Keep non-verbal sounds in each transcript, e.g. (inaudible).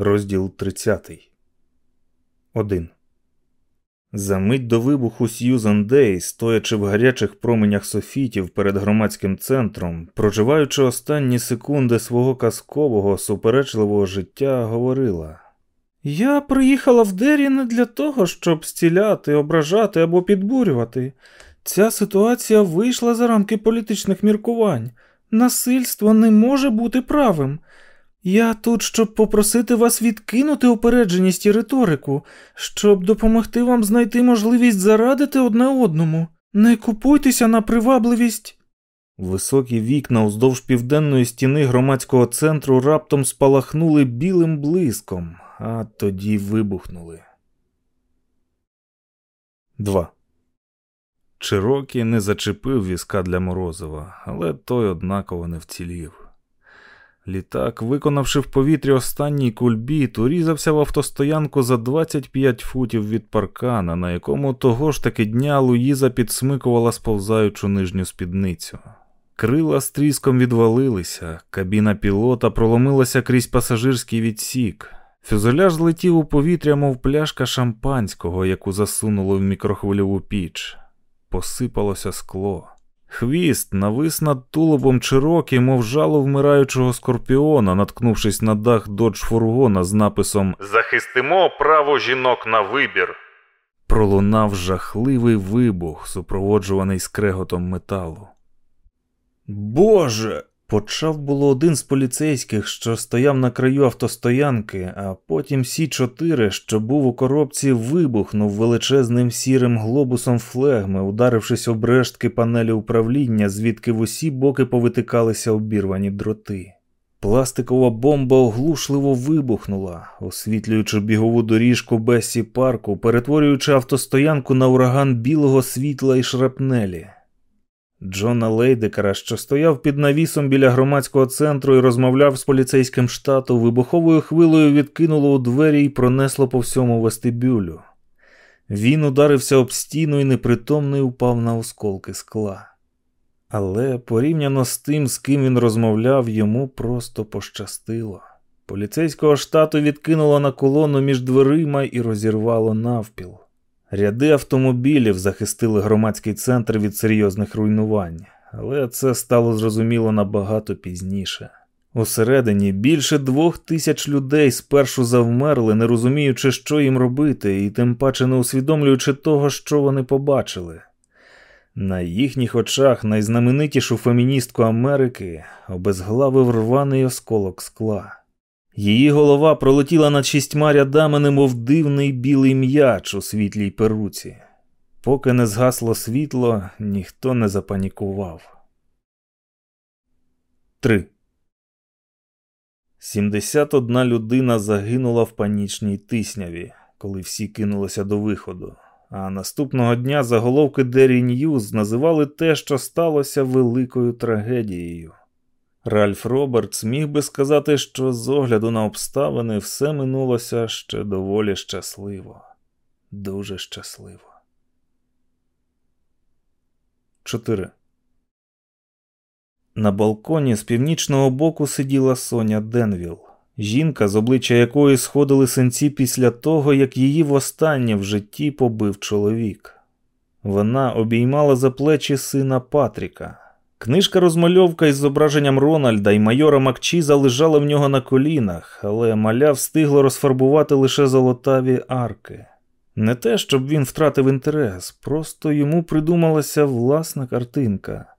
Розділ 30. 1. За мить до вибуху Сьюзан Дей, стоячи в гарячих променях софітів перед громадським центром, проживаючи останні секунди свого казкового, суперечливого життя, говорила: Я приїхала в Дері не для того, щоб стіляти, ображати або підбурювати. Ця ситуація вийшла за рамки політичних міркувань. Насильство не може бути правим. Я тут, щоб попросити вас відкинути упередженість і риторику, щоб допомогти вам знайти можливість зарадити одне одному. Не купуйтеся на привабливість. Високі вікна уздовж південної стіни громадського центру раптом спалахнули білим блиском, а тоді вибухнули. 2. Чирокі не зачепив візка для Морозова, але той однаково не вцілів. Літак, виконавши в повітрі останній кульбіт, урізався в автостоянку за 25 футів від паркана, на якому того ж таки дня Луїза підсмикувала сповзаючу нижню спідницю. Крила з тріском відвалилися, кабіна пілота проломилася крізь пасажирський відсік. Фюзеляж злетів у повітря, мов пляшка шампанського, яку засунули в мікрохвильову піч. Посипалося скло. Хвіст навис над тулубом Чирокі, мов жало вмираючого скорпіона, наткнувшись на дах додж фургона з написом Захистимо право жінок на вибір. Пролунав жахливий вибух, супроводжуваний скреготом металу. Боже. Почав було один з поліцейських, що стояв на краю автостоянки, а потім всі чотири, що був у коробці, вибухнув величезним сірим глобусом флегми, ударившись об рештки панелі управління, звідки в усі боки повитикалися обірвані дроти. Пластикова бомба оглушливо вибухнула, освітлюючи бігову доріжку Бесі парку, перетворюючи автостоянку на ураган білого світла і шрапнелі. Джона Лейдекера, що стояв під навісом біля громадського центру і розмовляв з поліцейським штату, вибуховою хвилою відкинуло у двері і пронесло по всьому вестибюлю. Він ударився об стіну і непритомний упав на осколки скла. Але порівняно з тим, з ким він розмовляв, йому просто пощастило. Поліцейського штату відкинуло на колону між дверима і розірвало навпіл. Ряди автомобілів захистили громадський центр від серйозних руйнувань, але це стало зрозуміло набагато пізніше. Усередині більше двох тисяч людей спершу завмерли, не розуміючи, що їм робити, і тим паче не усвідомлюючи того, що вони побачили. На їхніх очах найзнаменитішу феміністку Америки обезглавив рваний осколок скла. Її голова пролетіла над шістьма рядами, немов дивний білий м'яч у світлій перуці. Поки не згасло світло, ніхто не запанікував. 3. 71 людина загинула в панічній тисняві, коли всі кинулися до виходу. А наступного дня заголовки Дері Ньюз називали те, що сталося великою трагедією. Ральф Робертс міг би сказати, що з огляду на обставини все минулося ще доволі щасливо, дуже щасливо. 4. На балконі з північного боку сиділа Соня Денвіл, жінка, з обличчя якої сходили синці після того, як її востаннє в житті побив чоловік. Вона обіймала за плечі сина Патріка. Книжка розмальовка із зображенням Рональда і майора Макчіза лежала в нього на колінах, але маля встигло розфарбувати лише золотаві арки. Не те, щоб він втратив інтерес, просто йому придумалася власна картинка.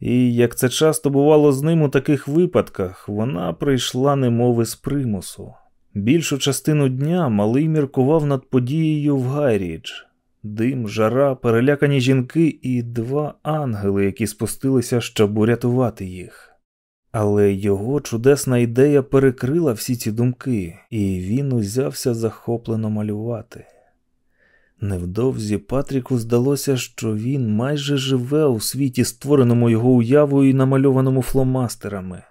І як це часто бувало з ним у таких випадках, вона прийшла немови з примусу. Більшу частину дня малий міркував над подією в Гайрідж. Дим, жара, перелякані жінки і два ангели, які спустилися, щоб урятувати їх. Але його чудесна ідея перекрила всі ці думки, і він узявся захоплено малювати. Невдовзі Патріку здалося, що він майже живе у світі, створеному його уявою і намальованому фломастерами.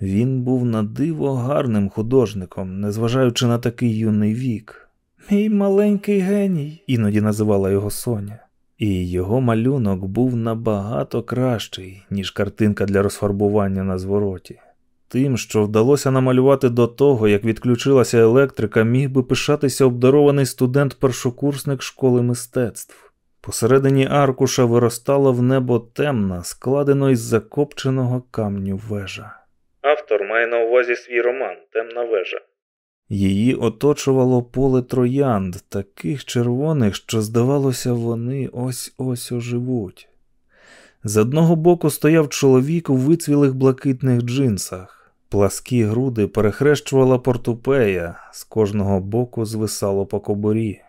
Він був на диво гарним художником, незважаючи на такий юний вік. Мій маленький геній, іноді називала його Соня. І його малюнок був набагато кращий, ніж картинка для розфарбування на звороті. Тим, що вдалося намалювати до того, як відключилася електрика, міг би пишатися обдарований студент-першокурсник школи мистецтв. Посередині аркуша виростала в небо темна, складено із закопченого камню вежа. Автор має на увазі свій роман Темна вежа. Її оточувало поле троянд, таких червоних, що, здавалося, вони ось ось оживуть. З одного боку стояв чоловік у вицвілих блакитних джинсах, пласкі груди перехрещувала портупея, з кожного боку звисало по кобурі.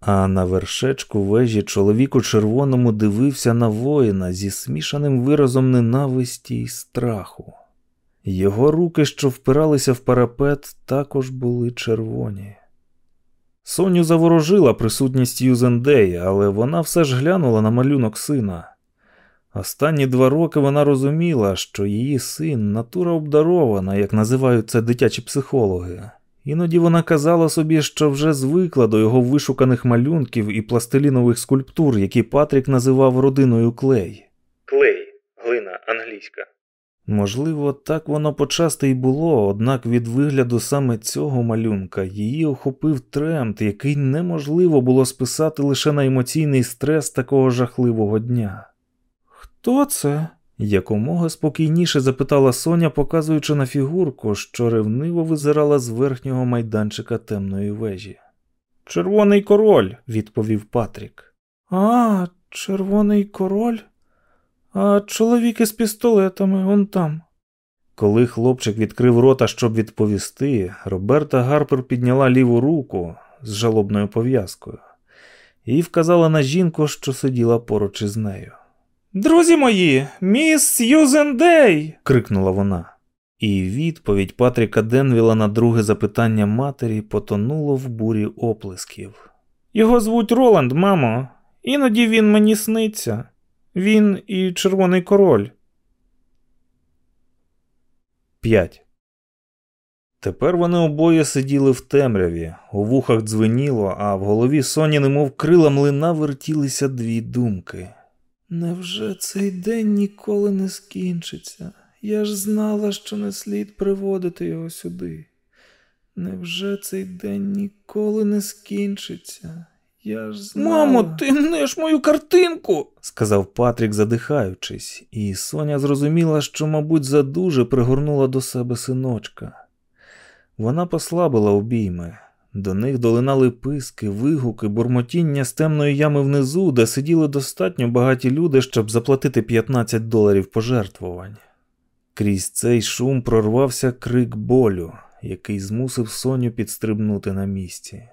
А на вершечку вежі чоловік у червоному дивився на воїна зі смішаним виразом ненависті й страху. Його руки, що впиралися в парапет, також були червоні. Соню заворожила присутність Юзендея, але вона все ж глянула на малюнок сина. Останні два роки вона розуміла, що її син натура обдарована, як називають це дитячі психологи. Іноді вона казала собі, що вже звикла до його вишуканих малюнків і пластилінових скульптур, які Патрік називав родиною клей. Клей, глина англійська. Можливо, так воно почасти й було, однак від вигляду саме цього малюнка її охопив тремт, який неможливо було списати лише на емоційний стрес такого жахливого дня. Хто це? якомога спокійніше запитала Соня, показуючи на фігурку, що ревниво визирала з верхнього майданчика темної вежі. Червоний король, відповів Патрік. А, червоний король? А чоловік із пістолетами он там. Коли хлопчик відкрив рота, щоб відповісти, Роберта Гарпер підняла ліву руку з жалобною пов'язкою і вказала на жінку, що сиділа поруч із нею. Друзі мої, міс Сьюзен Дей!» – крикнула вона. І відповідь Патріка Денвіла на друге запитання матері потонуло в бурі оплесків. Його звуть Роланд, мамо. Іноді він мені сниться. Він і червоний король. 5. Тепер вони обоє сиділи в темряві, у вухах дзвеніло, а в голові Соні, немов крила млина, вертілися дві думки. Невже цей день ніколи не скінчиться? Я ж знала, що не слід приводити його сюди. Невже цей день ніколи не скінчиться? Я ж знала... Мамо, ти мнеш мою картинку, сказав Патрік, задихаючись, і Соня зрозуміла, що, мабуть, задуже пригорнула до себе синочка. Вона послабила обійми. До них долинали писки, вигуки, бурмотіння з темної ями внизу, де сиділи достатньо багаті люди, щоб заплатити 15 доларів пожертвувань. Крізь цей шум прорвався крик болю, який змусив Соню підстрибнути на місці.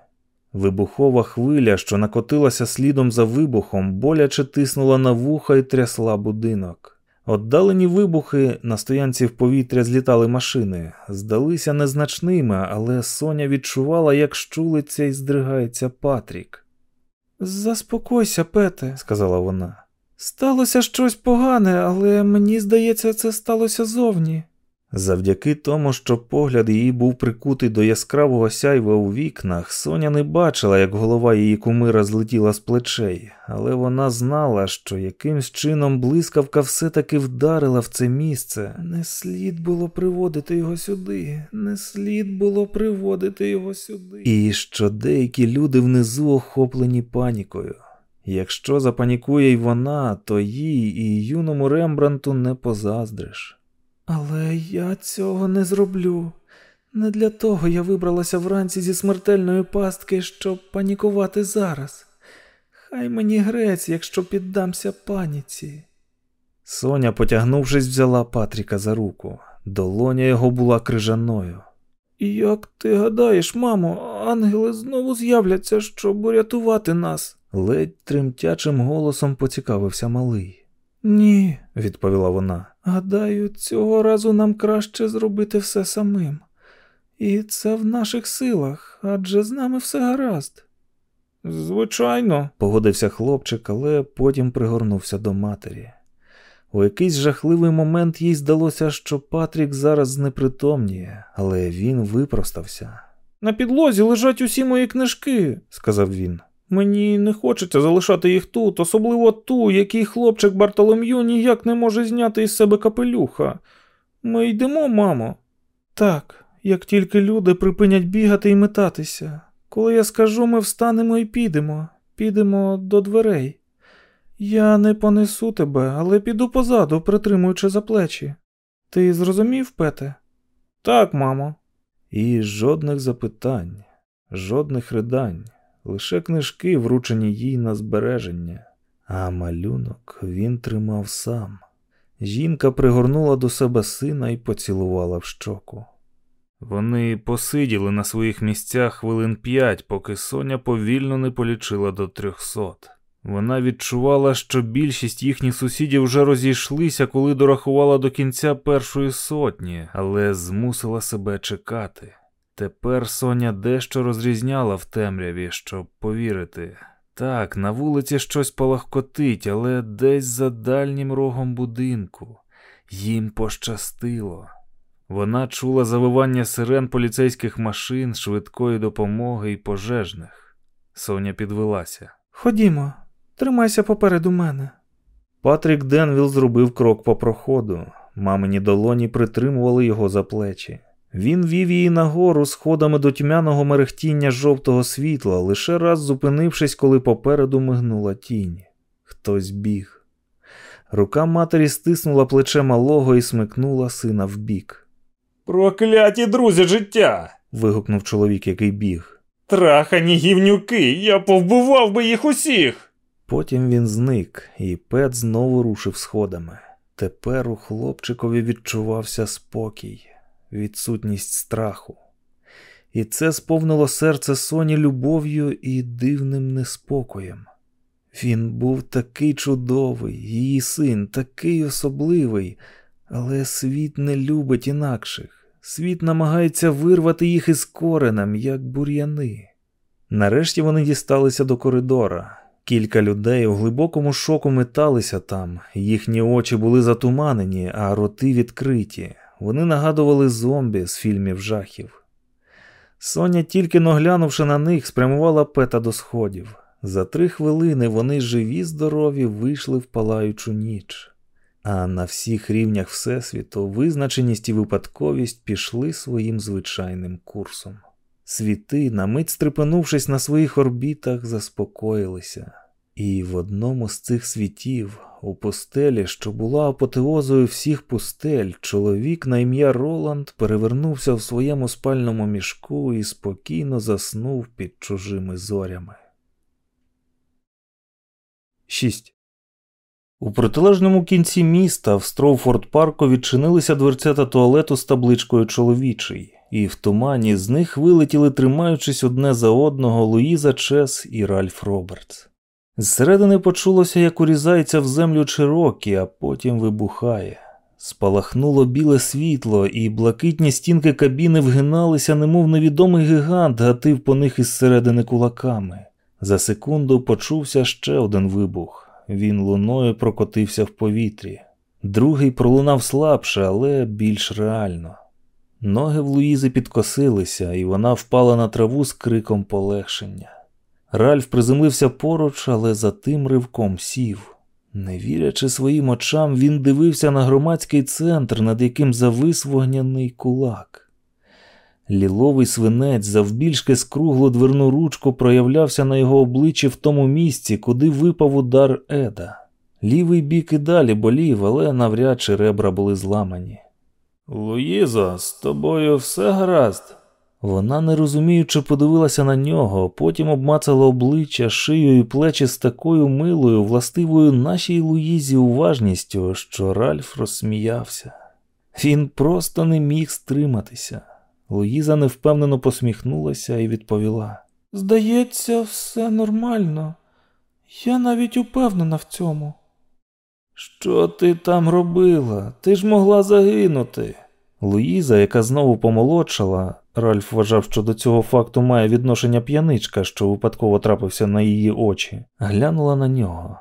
Вибухова хвиля, що накотилася слідом за вибухом, боляче тиснула на вуха і трясла будинок. Отдалені вибухи на стоянці в повітря злітали машини, здалися незначними, але Соня відчувала, як щулиться і здригається Патрік. Заспокойся, Пете, сказала вона. Сталося щось погане, але мені здається, це сталося зовні. Завдяки тому, що погляд її був прикутий до яскравого сяйва у вікнах, Соня не бачила, як голова її кумира злетіла з плечей, але вона знала, що якимсь чином блискавка все-таки вдарила в це місце. Не слід було приводити його сюди, не слід було приводити його сюди. І що деякі люди внизу охоплені панікою. Якщо запанікує й вона, то їй і юному Рембранту не позаздриш. Але я цього не зроблю. Не для того я вибралася вранці зі смертельної пастки, щоб панікувати зараз. Хай мені грець, якщо піддамся паніці. Соня, потягнувшись, взяла Патріка за руку. Долоня його була крижаною. Як ти гадаєш, мамо, ангели знову з'являться, щоб урятувати нас? ледь тремтячим голосом поцікавився малий. Ні, відповіла вона. Гадаю, цього разу нам краще зробити все самим. І це в наших силах, адже з нами все гаразд. Звичайно, погодився хлопчик, але потім пригорнувся до матері. У якийсь жахливий момент їй здалося, що Патрік зараз знепритомніє, але він випростався. На підлозі лежать усі мої книжки, сказав він. Мені не хочеться залишати їх тут, особливо ту, який хлопчик Бартолом'ю ніяк не може зняти із себе капелюха. Ми йдемо, мамо. Так, як тільки люди припинять бігати і метатися. Коли я скажу, ми встанемо і підемо, підемо до дверей. Я не понесу тебе, але піду позаду, притримуючи за плечі. Ти зрозумів, Пете? Так, мамо. І жодних запитань, жодних ридань, лише книжки, вручені їй на збереження, а малюнок він тримав сам. Жінка пригорнула до себе сина і поцілувала в щоку. Вони посиділи на своїх місцях хвилин п'ять, поки Соня повільно не полічила до трьохсот. Вона відчувала, що більшість їхніх сусідів вже розійшлися, коли дорахувала до кінця першої сотні, але змусила себе чекати. Тепер Соня дещо розрізняла в темряві, щоб повірити. Так, на вулиці щось палахкотить, але десь за дальнім рогом будинку. Їм пощастило. Вона чула завивання сирен поліцейських машин, швидкої допомоги і пожежних. Соня підвелася. Ходімо, тримайся попереду мене. Патрік Денвіл зробив крок по проходу. Мамині долоні притримували його за плечі. Він вів її нагору сходами до тьмяного мерехтіння жовтого світла, лише раз зупинившись, коли попереду мигнула тінь. Хтось біг. Рука матері стиснула плече малого і смикнула сина вбік. Прокляті друзі життя. вигукнув чоловік, який біг. Трахані гівнюки, я повбивав би їх усіх. Потім він зник, і Пет знову рушив сходами. Тепер у хлопчикові відчувався спокій, відсутність страху. І це сповнило серце Соні любов'ю і дивним неспокоєм. Він був такий чудовий, її син, такий особливий, але світ не любить інакших. Світ намагається вирвати їх із коренем, як бур'яни. Нарешті вони дісталися до коридора. Кілька людей у глибокому шоку металися там, їхні очі були затуманені, а роти відкриті. Вони нагадували зомбі з фільмів жахів. Соня, тільки наглянувши на них, спрямувала пета до сходів. За три хвилини вони живі, здорові, вийшли в палаючу ніч. А на всіх рівнях Всесвіту визначеність і випадковість пішли своїм звичайним курсом. Світи, на мить стрепенувшись на своїх орбітах, заспокоїлися. І в одному з цих світів, у пустелі, що була апотеозою всіх пустель, чоловік на ім'я Роланд перевернувся в своєму спальному мішку і спокійно заснув під чужими зорями. 6. У протилежному кінці міста в Строуфорд парку відчинилися дверцята туалету з табличкою чоловічий, і в тумані з них вилетіли, тримаючись одне за одного Луїза Чес і Ральф Робертс. Зсередини почулося, як урізається в землю Чирокі, а потім вибухає. Спалахнуло біле світло, і блакитні стінки кабіни вгиналися, немов невідомий гігант гатив по них із середини кулаками. За секунду почувся ще один вибух. Він луною прокотився в повітрі. Другий пролунав слабше, але більш реально. Ноги в Луїзи підкосилися, і вона впала на траву з криком полегшення. Ральф приземлився поруч, але за тим ривком сів. Не вірячи своїм очам, він дивився на громадський центр, над яким завис вогняний кулак. Ліловий свинець завбільшки скруглу дверну ручку проявлявся на його обличчі в тому місці, куди випав удар Еда. Лівий бік і далі болів, але навряд чи ребра були зламані. Луїзо, з тобою все гаразд. Вона, не розуміючи, подивилася на нього, потім обмацала обличчя, шию і плечі з такою милою, властивою нашій Луїзі уважністю, що Ральф розсміявся. Він просто не міг стриматися. Луїза невпевнено посміхнулася і відповіла: Здається, все нормально. Я навіть упевнена в цьому. Що ти там робила? Ти ж могла загинути. Луїза, яка знову помолодшала, Ральф вважав, що до цього факту має відношення п'яничка, що випадково трапився на її очі, глянула на нього.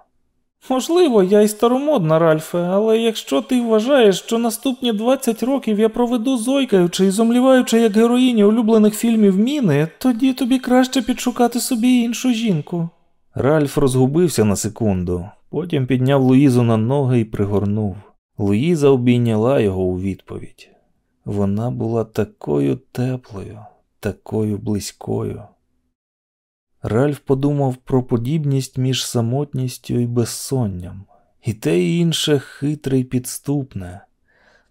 Можливо, я й старомодна, Ральфе, але якщо ти вважаєш, що наступні 20 років я проведу зойкаючи і зомліваючи як героїні улюблених фільмів міни, тоді тобі краще підшукати собі іншу жінку. Ральф розгубився на секунду, потім підняв Луїзу на ноги і пригорнув. Луїза обійняла його у відповідь. Вона була такою теплою, такою близькою. Ральф подумав про подібність між самотністю і безсонням, і те і інше хитре й підступне.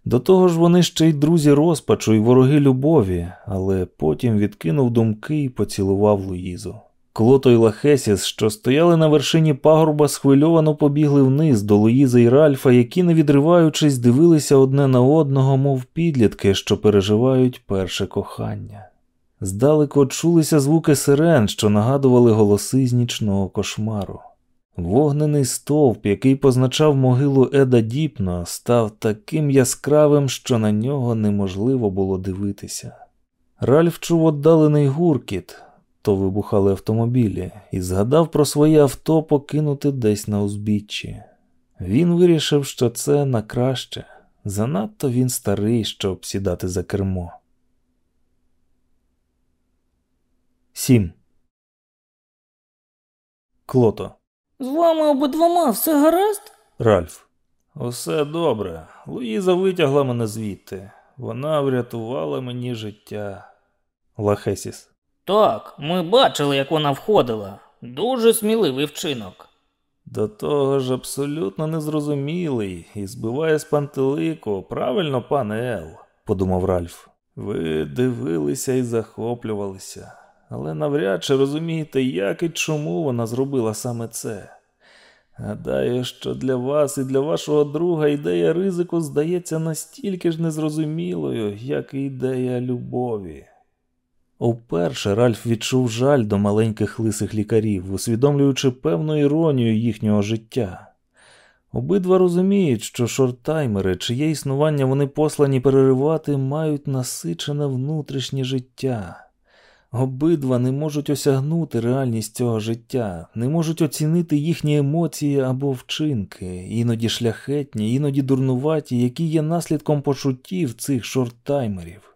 До того ж, вони ще й друзі розпачу і вороги любові, але потім відкинув думки і поцілував Луїзу. Клото й Лахесіс, що стояли на вершині пагорба, схвильовано побігли вниз до Луїзи й Ральфа, які, не відриваючись, дивилися одне на одного, мов підлітки, що переживають перше кохання. Здалеку чулися звуки сирен, що нагадували голоси з нічного кошмару. Вогнений стовп, який позначав могилу Еда Діпно, став таким яскравим, що на нього неможливо було дивитися. Ральф чув отдалений гуркіт, то вибухали автомобілі, і згадав про своє авто покинути десь на узбіччі. Він вирішив, що це на краще. Занадто він старий, щоб сідати за кермо. 7. Клото. З вами обидвома все гаразд? Ральф. Усе добре. Луїза витягла мене звідти. Вона врятувала мені життя. Лахесіс. Так, ми бачили, як вона входила. Дуже сміливий вчинок. До того ж абсолютно незрозумілий і збиває з пантелику, правильно, пане Ел, подумав Ральф. Ви дивилися і захоплювалися, але навряд чи розумієте, як і чому вона зробила саме це. Гадаю, що для вас і для вашого друга ідея ризику здається настільки ж незрозумілою, як і ідея любові. Уперше Ральф відчув жаль до маленьких лисих лікарів, усвідомлюючи певну іронію їхнього життя. Обидва розуміють, що шорттаймери, чиє існування вони послані переривати, мають насичене внутрішнє життя. Обидва не можуть осягнути реальність цього життя, не можуть оцінити їхні емоції або вчинки, іноді шляхетні, іноді дурнуваті, які є наслідком почуттів цих шорттаймерів.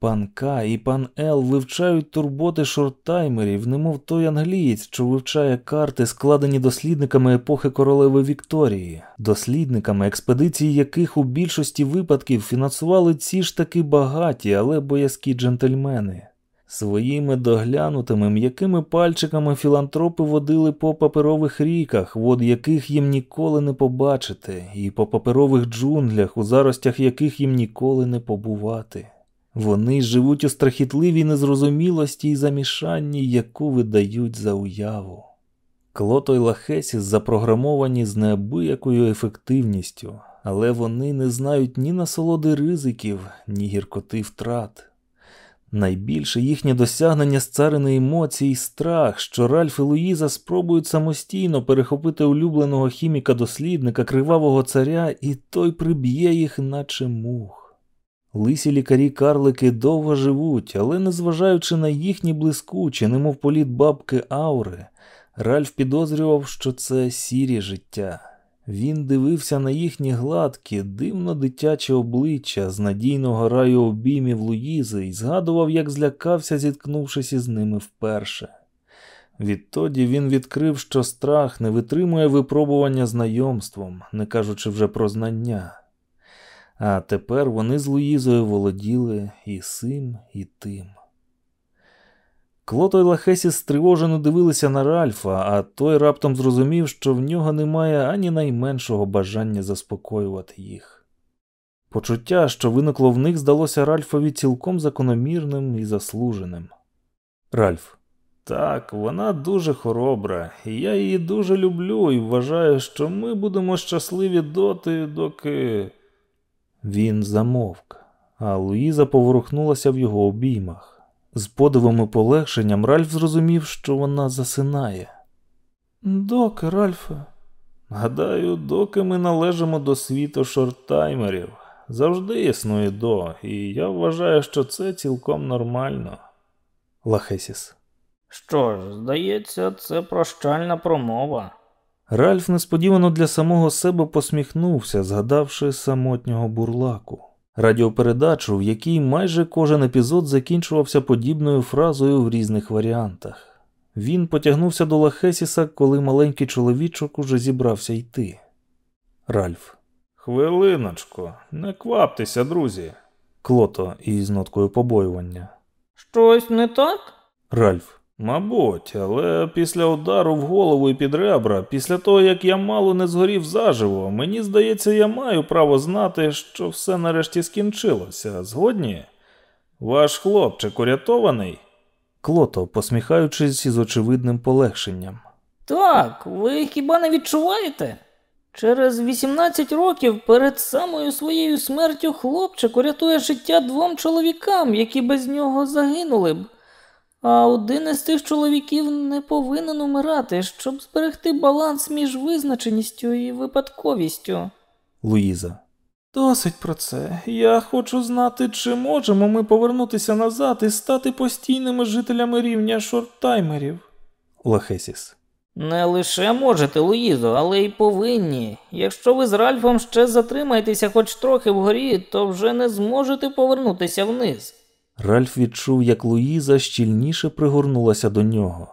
Пан К і пан Л вивчають турботи шорттаймерів, немов той англієць, що вивчає карти, складені дослідниками епохи королеви Вікторії, дослідниками, експедиції яких у більшості випадків фінансували ці ж таки багаті, але боязкі джентльмени. Своїми доглянутими м'якими пальчиками філантропи водили по паперових ріках, вод яких їм ніколи не побачити, і по паперових джунглях, у заростях яких їм ніколи не побувати. Вони живуть у страхітливій незрозумілості і замішанні, яку видають за уяву. Клото й Лахесіс запрограмовані з неабиякою ефективністю, але вони не знають ні насолоди ризиків, ні гіркоти втрат. Найбільше їхнє досягнення з царини емоцій і страх, що Ральф і Луїза спробують самостійно перехопити улюбленого хіміка-дослідника кривавого царя, і той приб'є їх, наче мух. Лисі лікарі карлики довго живуть, але незважаючи на їхні блискучі, немов політ бабки аури, Ральф підозрював, що це сірі життя. Він дивився на їхні гладкі, дивно дитяче обличчя з надійного раю обіймів Луїзи і згадував, як злякався, зіткнувшись із ними вперше. Відтоді він відкрив, що страх не витримує випробування знайомством, не кажучи вже про знання. А тепер вони з Луїзою володіли і сим, і тим. Клото й Лахесі стривожено дивилися на Ральфа, а той раптом зрозумів, що в нього немає ані найменшого бажання заспокоювати їх. Почуття, що виникло в них, здалося Ральфові цілком закономірним і заслуженим. Ральф. Так, вона дуже хоробра, і я її дуже люблю і вважаю, що ми будемо щасливі доти, доки. Він замовк, а Луїза поворухнулася в його обіймах. З подивом і полегшенням Ральф зрозумів, що вона засинає. Доки, Ральфе. Гадаю, доки ми належимо до світу шорттаймерів. Завжди існує до, і я вважаю, що це цілком нормально. Лахесіс. Що ж, здається, це прощальна промова. Ральф несподівано для самого себе посміхнувся, згадавши самотнього бурлаку. Радіопередачу, в якій майже кожен епізод закінчувався подібною фразою в різних варіантах. Він потягнувся до Лахесіса, коли маленький чоловічок уже зібрався йти. Ральф. Хвилиночку, не кваптеся, друзі. Клото із ноткою побоювання. Щось не так? Ральф. Мабуть, але після удару в голову і під ребра, після того як я мало не згорів заживо, мені здається, я маю право знати, що все нарешті скінчилося. Згодні? Ваш хлопчик урятований? Клото, посміхаючись із очевидним полегшенням. Так, ви хіба не відчуваєте? Через 18 років перед самою своєю смертю хлопчик урятує життя двом чоловікам, які без нього загинули б. А один із тих чоловіків не повинен умирати, щоб зберегти баланс між визначеністю і випадковістю. Луїза. Досить про це. Я хочу знати, чи можемо ми повернутися назад і стати постійними жителями рівня шорттаймерів. Лахесіс. Не лише можете, Луїзо, але й повинні. Якщо ви з Ральфом ще затримаєтеся хоч трохи вгорі, то вже не зможете повернутися вниз. Ральф відчув, як Луїза щільніше пригорнулася до нього.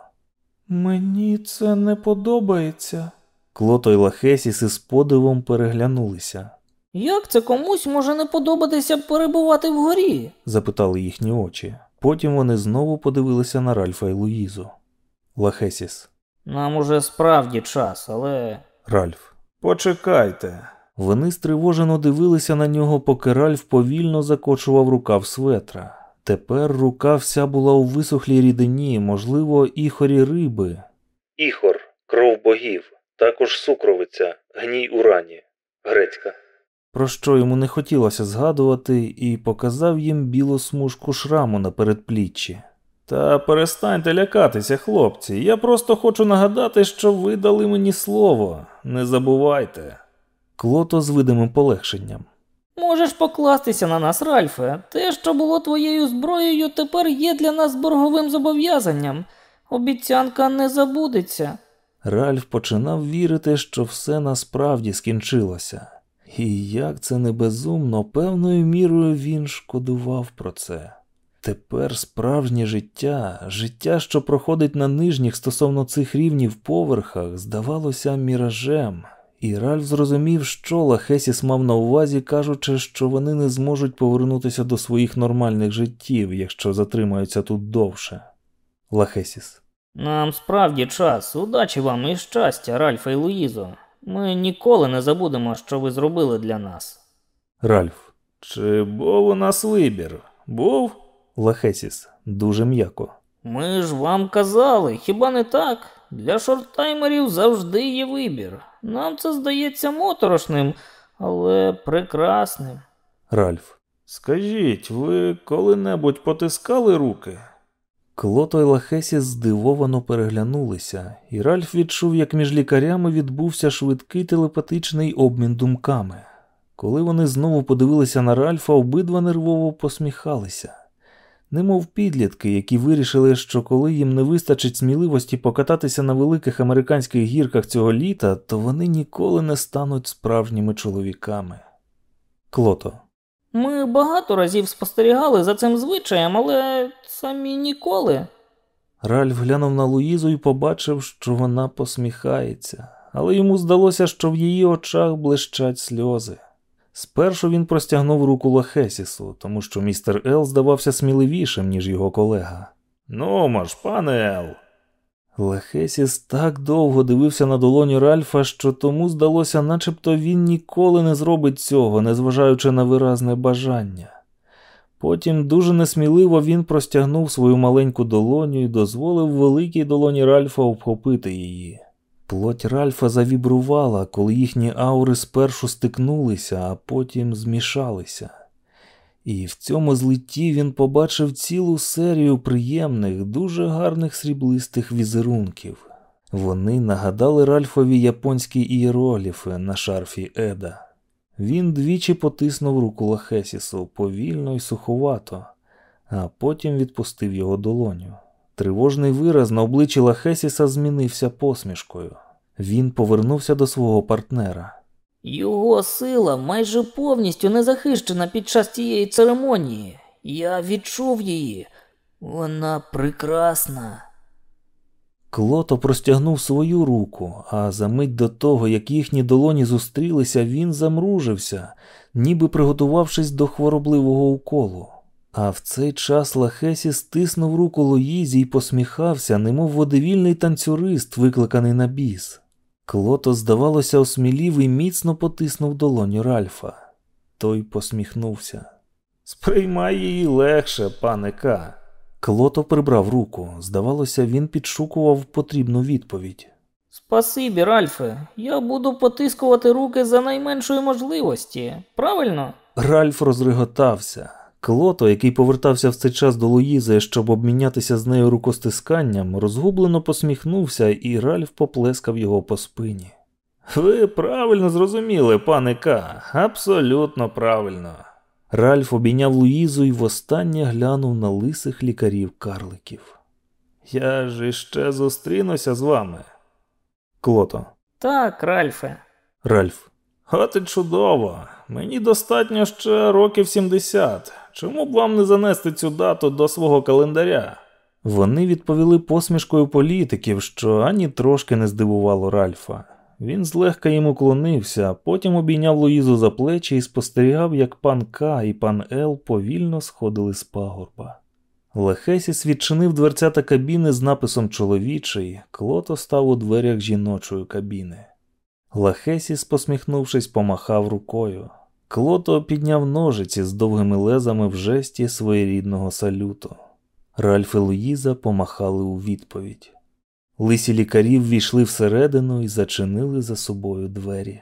Мені це не подобається. Клото й Лахесіс із подивом переглянулися, Як це комусь може не подобатися перебувати вгорі? запитали їхні очі. Потім вони знову подивилися на Ральфа й Луїзу. Лахесіс. Нам уже справді час, але. Ральф. Почекайте. Вони стривожено дивилися на нього, поки Ральф повільно закочував рукав светра. Тепер рука вся була у висохлій рідині, можливо, іхорі риби. Іхор кров богів, також сукровиця, гній урані, грецька. Про що йому не хотілося згадувати, і показав їм білу смужку шраму на передпліччі. Та перестаньте лякатися, хлопці. Я просто хочу нагадати, що ви дали мені слово. Не забувайте. Клото з видимим полегшенням. Можеш покластися на нас, Ральфе. Те, що було твоєю зброєю, тепер є для нас борговим зобов'язанням. Обіцянка не забудеться. Ральф починав вірити, що все насправді скінчилося. І як це не безумно, певною мірою він шкодував про це. Тепер справжнє життя, життя, що проходить на нижніх стосовно цих рівнів поверхах, здавалося міражем, і Ральф зрозумів, що Лахесіс мав на увазі, кажучи, що вони не зможуть повернутися до своїх нормальних життів, якщо затримаються тут довше. Лахесіс. Нам справді час. Удачі вам і щастя, Ральфе і Луїзо. Ми ніколи не забудемо, що ви зробили для нас. Ральф. Чи був у нас вибір? Був? Лахесіс. Дуже м'яко. Ми ж вам казали, хіба не так? Для шорттаймерів завжди є вибір. Нам це здається моторошним, але прекрасним. Ральф. Скажіть, ви коли-небудь потискали руки? Клото й Лахесіс здивовано переглянулися, і Ральф відчув, як між лікарями відбувся швидкий телепатичний обмін думками. Коли вони знову подивилися на Ральфа, обидва нервово посміхалися. Немов підлітки, які вирішили, що коли їм не вистачить сміливості покататися на великих американських гірках цього літа, то вони ніколи не стануть справжніми чоловіками. Клото. Ми багато разів спостерігали за цим звичаєм, але самі ніколи. Ральф глянув на Луїзу і побачив, що вона посміхається, але йому здалося, що в її очах блищать сльози. Спершу він простягнув руку Лахесісу, тому що містер Ел здавався сміливішим, ніж його колега. Ну маж, пане Ел. Лахесіс так довго дивився на долоню Ральфа, що тому здалося, начебто він ніколи не зробить цього, незважаючи на виразне бажання. Потім дуже несміливо він простягнув свою маленьку долоню і дозволив великій долоні Ральфа обхопити її. Плоть Ральфа завібрувала, коли їхні аури спершу стикнулися, а потім змішалися. І в цьому злитті він побачив цілу серію приємних, дуже гарних сріблистих візерунків. Вони нагадали Ральфові японські ієроліфи на шарфі Еда. Він двічі потиснув руку Лахесісу повільно і суховато, а потім відпустив його долоню. Тривожний вираз на обличчі Лахесіса змінився посмішкою. Він повернувся до свого партнера. Його сила майже повністю не захищена під час цієї церемонії. Я відчув її. Вона прекрасна. Клото простягнув свою руку, а за мить до того, як їхні долоні зустрілися, він замружився, ніби приготувавшись до хворобливого уколу. А в цей час Лахесі стиснув руку Луїзі і посміхався, немов водевільний танцюрист, викликаний на біс. Клото, здавалося, осмілів і міцно потиснув долоню Ральфа. Той посміхнувся. Сприймай її легше, пане К. Клото прибрав руку. Здавалося, він підшукував потрібну відповідь. Спасибі, Ральфе. Я буду потискувати руки за найменшої можливості. Правильно? Ральф розреготався. Клото, який повертався в цей час до Луїзи, щоб обмінятися з нею рукостисканням, розгублено посміхнувся, і Ральф поплескав його по спині. Ви правильно зрозуміли, пане К, абсолютно правильно. Ральф обійняв Луїзу і востаннє глянув на лисих лікарів карликів. Я ж іще зустрінуся з вами. Клото. Так, Ральфе. Ральф. От і чудово. Мені достатньо ще років 70. Чому б вам не занести цю дату до свого календаря? Вони відповіли посмішкою політиків, що ані трошки не здивувало Ральфа. Він злегка йому уклонився, потім обійняв Луїзу за плечі і спостерігав, як пан К і пан Ел повільно сходили з пагорба. Лехесіс відчинив дверцята кабіни з написом чоловічий, клото став у дверях жіночої кабіни. Лахесіс, посміхнувшись, помахав рукою. Клото підняв ножиці з довгими лезами в жесті своєрідного салюту. Ральф і Луїза помахали у відповідь. Лисі лікарі ввійшли всередину і зачинили за собою двері.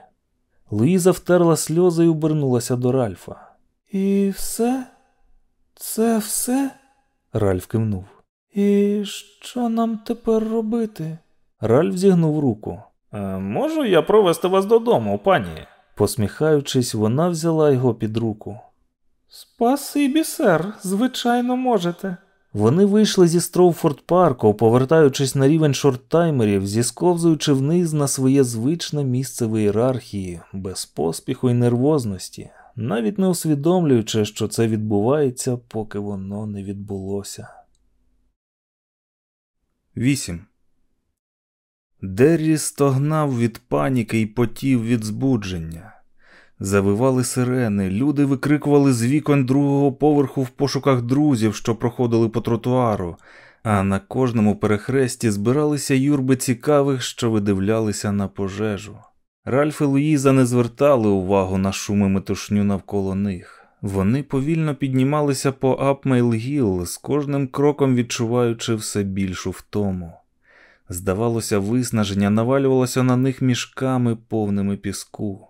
Луїза втерла сльози і обернулася до Ральфа. І все? Це все? Ральф кивнув. І що нам тепер робити? Ральф зігнув руку. Е, можу я провести вас додому, пані? Посміхаючись, вона взяла його під руку. Спасибі, сер, звичайно, можете. Вони вийшли зі Строуфорд парку, повертаючись на рівень шорттаймерів, зісковзуючи вниз на своє звичне місце в ієрархії, без поспіху і нервозності, навіть не усвідомлюючи, що це відбувається, поки воно не відбулося. 8. Деррі стогнав від паніки і потів від збудження. Завивали сирени, люди викрикували з вікон другого поверху в пошуках друзів, що проходили по тротуару, а на кожному перехресті збиралися юрби цікавих, що видивлялися на пожежу. Ральф і Луїза не звертали увагу на шуми метушню навколо них. Вони повільно піднімалися по Апмейл-Гілл, з кожним кроком відчуваючи все більшу втому. Здавалося, виснаження навалювалося на них мішками повними піску.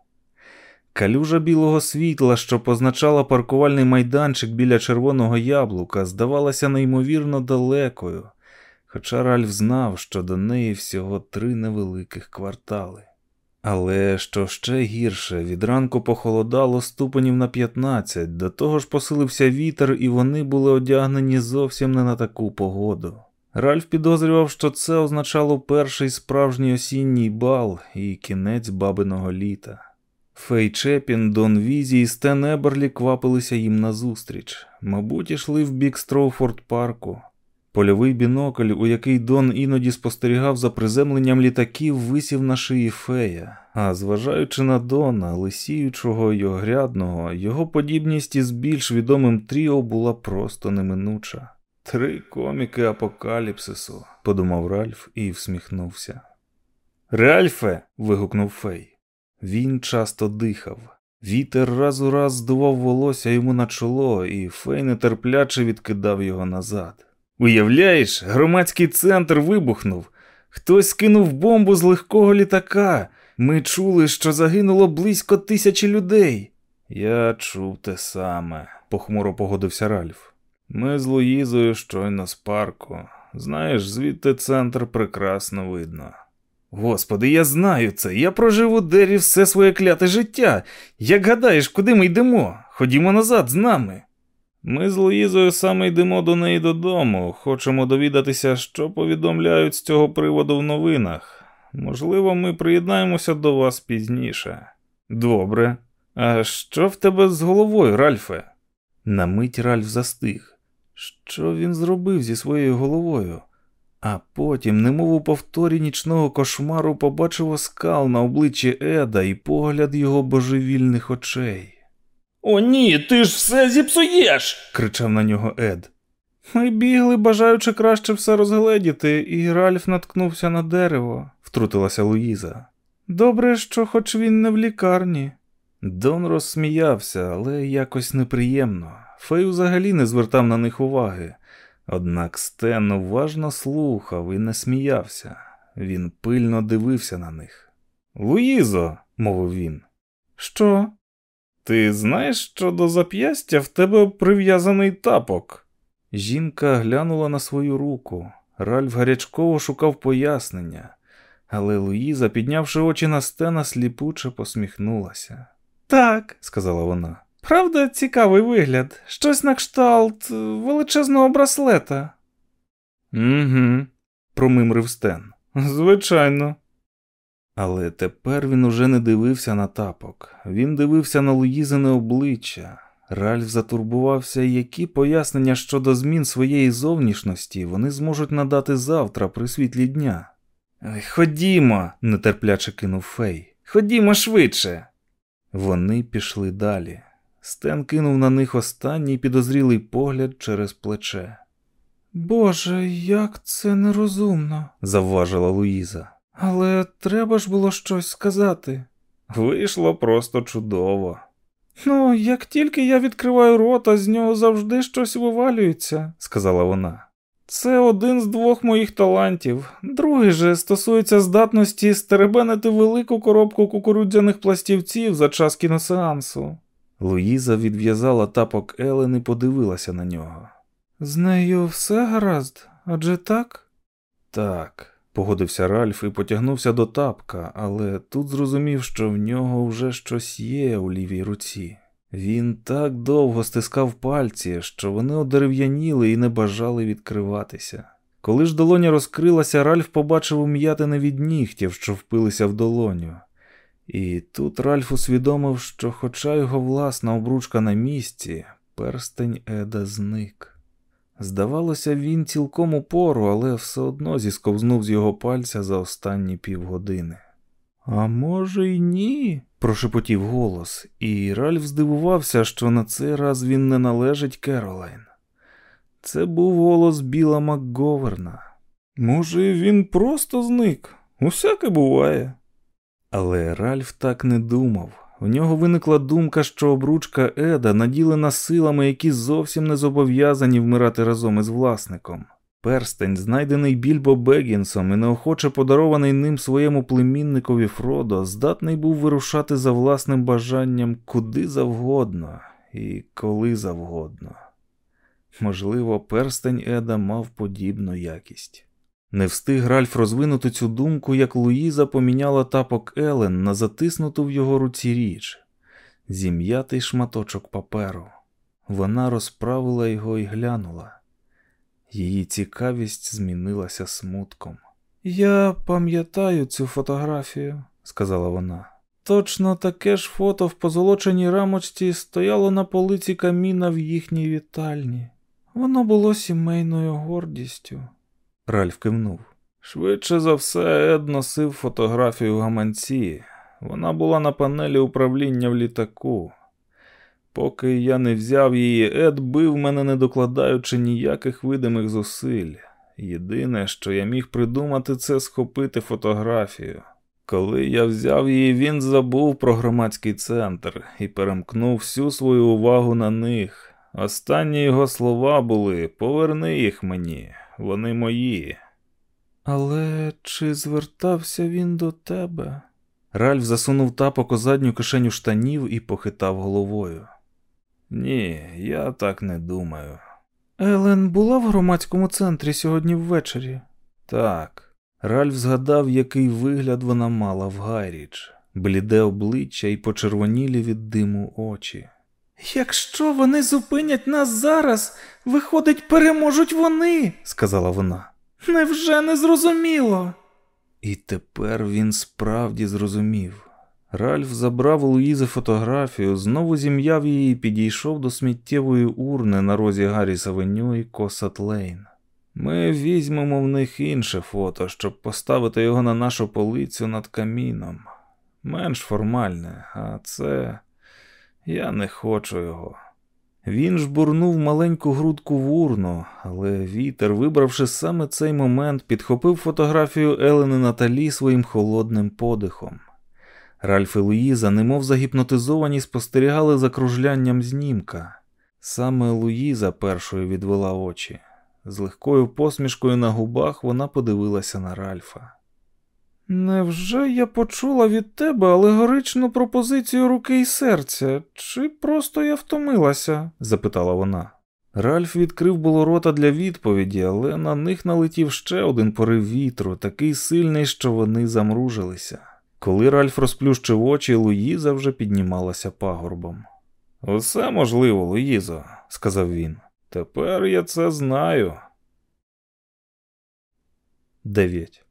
Калюжа білого світла, що позначала паркувальний майданчик біля червоного яблука, здавалася неймовірно далекою, хоча Ральф знав, що до неї всього три невеликих квартали. Але що ще гірше, від ранку похолодало ступенів на 15, до того ж посилився вітер, і вони були одягнені зовсім не на таку погоду. Ральф підозрював, що це означало перший справжній осінній бал і кінець бабиного літа. Фей Чепін, Дон Візі і Стен Еберлі квапилися їм назустріч, мабуть, ішли в бік Строуфорд парку. Польовий бінокль, у який Дон іноді спостерігав за приземленням літаків, висів на шиї Фея, а зважаючи на Дона, лисіючого й огрядного, його подібність із більш відомим тріо була просто неминуча. Три коміки апокаліпсису, подумав Ральф і всміхнувся. Ральфе. вигукнув Фей. Він часто дихав. Вітер раз у раз здував волосся йому на чоло, і Фей нетерпляче відкидав його назад. Уявляєш, громадський центр вибухнув. Хтось скинув бомбу з легкого літака. Ми чули, що загинуло близько тисячі людей. Я чув те саме, похмуро погодився Ральф. Ми з Луїзою щойно з парку. Знаєш, звідти центр прекрасно видно. Господи, я знаю це. Я прожив у Дері все своє кляте життя. Як гадаєш, куди ми йдемо? Ходімо назад з нами. Ми з Луїзою саме йдемо до неї додому. Хочемо довідатися, що повідомляють з цього приводу в новинах. Можливо, ми приєднаємося до вас пізніше. Добре. А що в тебе з головою, Ральфе? На мить Ральф застиг. Що він зробив зі своєю головою? А потім, немов у повторі нічного кошмару, побачив оскал на обличчі Еда і погляд його божевільних очей. О, ні, ти ж все зіпсуєш. кричав на нього Ед. Ми бігли, бажаючи краще все розгледіти, і Ральф наткнувся на дерево, втрутилася Луїза. Добре, що хоч він не в лікарні. Дон розсміявся, але якось неприємно. Фей взагалі не звертав на них уваги. Однак Стен уважно слухав і не сміявся. Він пильно дивився на них. Луїзо, мовив він. Що? Ти знаєш, що до зап'ястя в тебе прив'язаний тапок? Жінка глянула на свою руку. Ральф гарячково шукав пояснення, але Луїза, піднявши очі на стена, сліпуче посміхнулася. Так, сказала вона. Правда, цікавий вигляд, щось на кшталт величезного браслета. Угу, промимрив Стен. Звичайно. Але тепер він уже не дивився на тапок, він дивився на Луїзине обличчя. Ральф затурбувався, які пояснення щодо змін своєї зовнішності вони зможуть надати завтра при світлі дня. Ходімо, нетерпляче кинув Фей. Ходімо швидше. Вони пішли далі. Стен кинув на них останній підозрілий погляд через плече. Боже, як це нерозумно, завважила Луїза. Але треба ж було щось сказати. Вийшло просто чудово. Ну, як тільки я відкриваю рота, з нього завжди щось вивалюється, сказала вона. Це один з двох моїх талантів. Другий же стосується здатності стеребенити велику коробку кукурудзяних пластівців за час кіносеансу. Луїза відв'язала тапок Елен і подивилася на нього. З нею все гаразд, адже так? Так. Погодився Ральф і потягнувся до тапка, але тут зрозумів, що в нього вже щось є у лівій руці. Він так довго стискав пальці, що вони одерев'яніли і не бажали відкриватися. Коли ж долоня розкрилася, Ральф побачив ум'ятини від нігтів, що впилися в долоню. І тут Ральф усвідомив, що, хоча його власна обручка на місці, перстень Еда зник. Здавалося, він цілком упору, але все одно зісковзнув з його пальця за останні півгодини. А може, й ні, прошепотів голос, і Ральф здивувався, що на цей раз він не належить Керолайн. Це був голос Біла Макговерна. Може, він просто зник, усяке буває. Але Ральф так не думав. У нього виникла думка, що обручка Еда наділена силами, які зовсім не зобов'язані вмирати разом із власником. Перстень, знайдений Більбо Бегінсом і неохоче подарований ним своєму племінникові Фродо, здатний був вирушати за власним бажанням куди завгодно і коли завгодно. Можливо, перстень Еда мав подібну якість. Не встиг Ральф розвинути цю думку, як Луїза поміняла тапок Елен на затиснуту в його руці річ, зім'ятий шматочок паперу. Вона розправила його і глянула. Її цікавість змінилася смутком. Я пам'ятаю цю фотографію, сказала вона. Точно таке ж фото в позолоченій рамочці стояло на полиці каміна в їхній вітальні. Воно було сімейною гордістю. Ральф кивнув. Швидше за все, Ед носив фотографію в гаманці. Вона була на панелі управління в літаку. Поки я не взяв її, Ед бив мене, не докладаючи ніяких видимих зусиль. Єдине, що я міг придумати, це схопити фотографію. Коли я взяв її, він забув про громадський центр і перемкнув всю свою увагу на них. Останні його слова були Поверни їх мені вони мої. Але чи звертався він до тебе? Ральф засунув тапок у задню кишеню штанів і похитав головою. Ні, я так не думаю. Елен була в громадському центрі сьогодні ввечері? Так. Ральф згадав, який вигляд вона мала в Гайріч, бліде обличчя і почервонілі від диму очі. Якщо вони зупинять нас зараз, виходить, переможуть вони, сказала вона. Невже не зрозуміло? І тепер він справді зрозумів. Ральф забрав у Луїзи фотографію, знову зім'яв її і підійшов до сміттєвої урни на розі Гарріс Авеню і Косат Лейн. Ми візьмемо в них інше фото, щоб поставити його на нашу полицю над каміном. Менш формальне, а це я не хочу його. Він жбурнув маленьку грудку в урну, але вітер, вибравши саме цей момент, підхопив фотографію Елени Наталі своїм холодним подихом. Ральф і Луїза, немов загіпнотизовані, спостерігали за кружлянням знімка. Саме Луїза першою відвела очі. З легкою посмішкою на губах вона подивилася на Ральфа. Невже я почула від тебе алегоричну пропозицію руки і серця, чи просто я втомилася? запитала вона. Ральф відкрив було рота для відповіді, але на них налетів ще один порив вітру, такий сильний, що вони замружилися. Коли Ральф розплющив очі, Луїза вже піднімалася пагорбом. Усе можливо, Луїзо, сказав він. Тепер я це знаю. 9.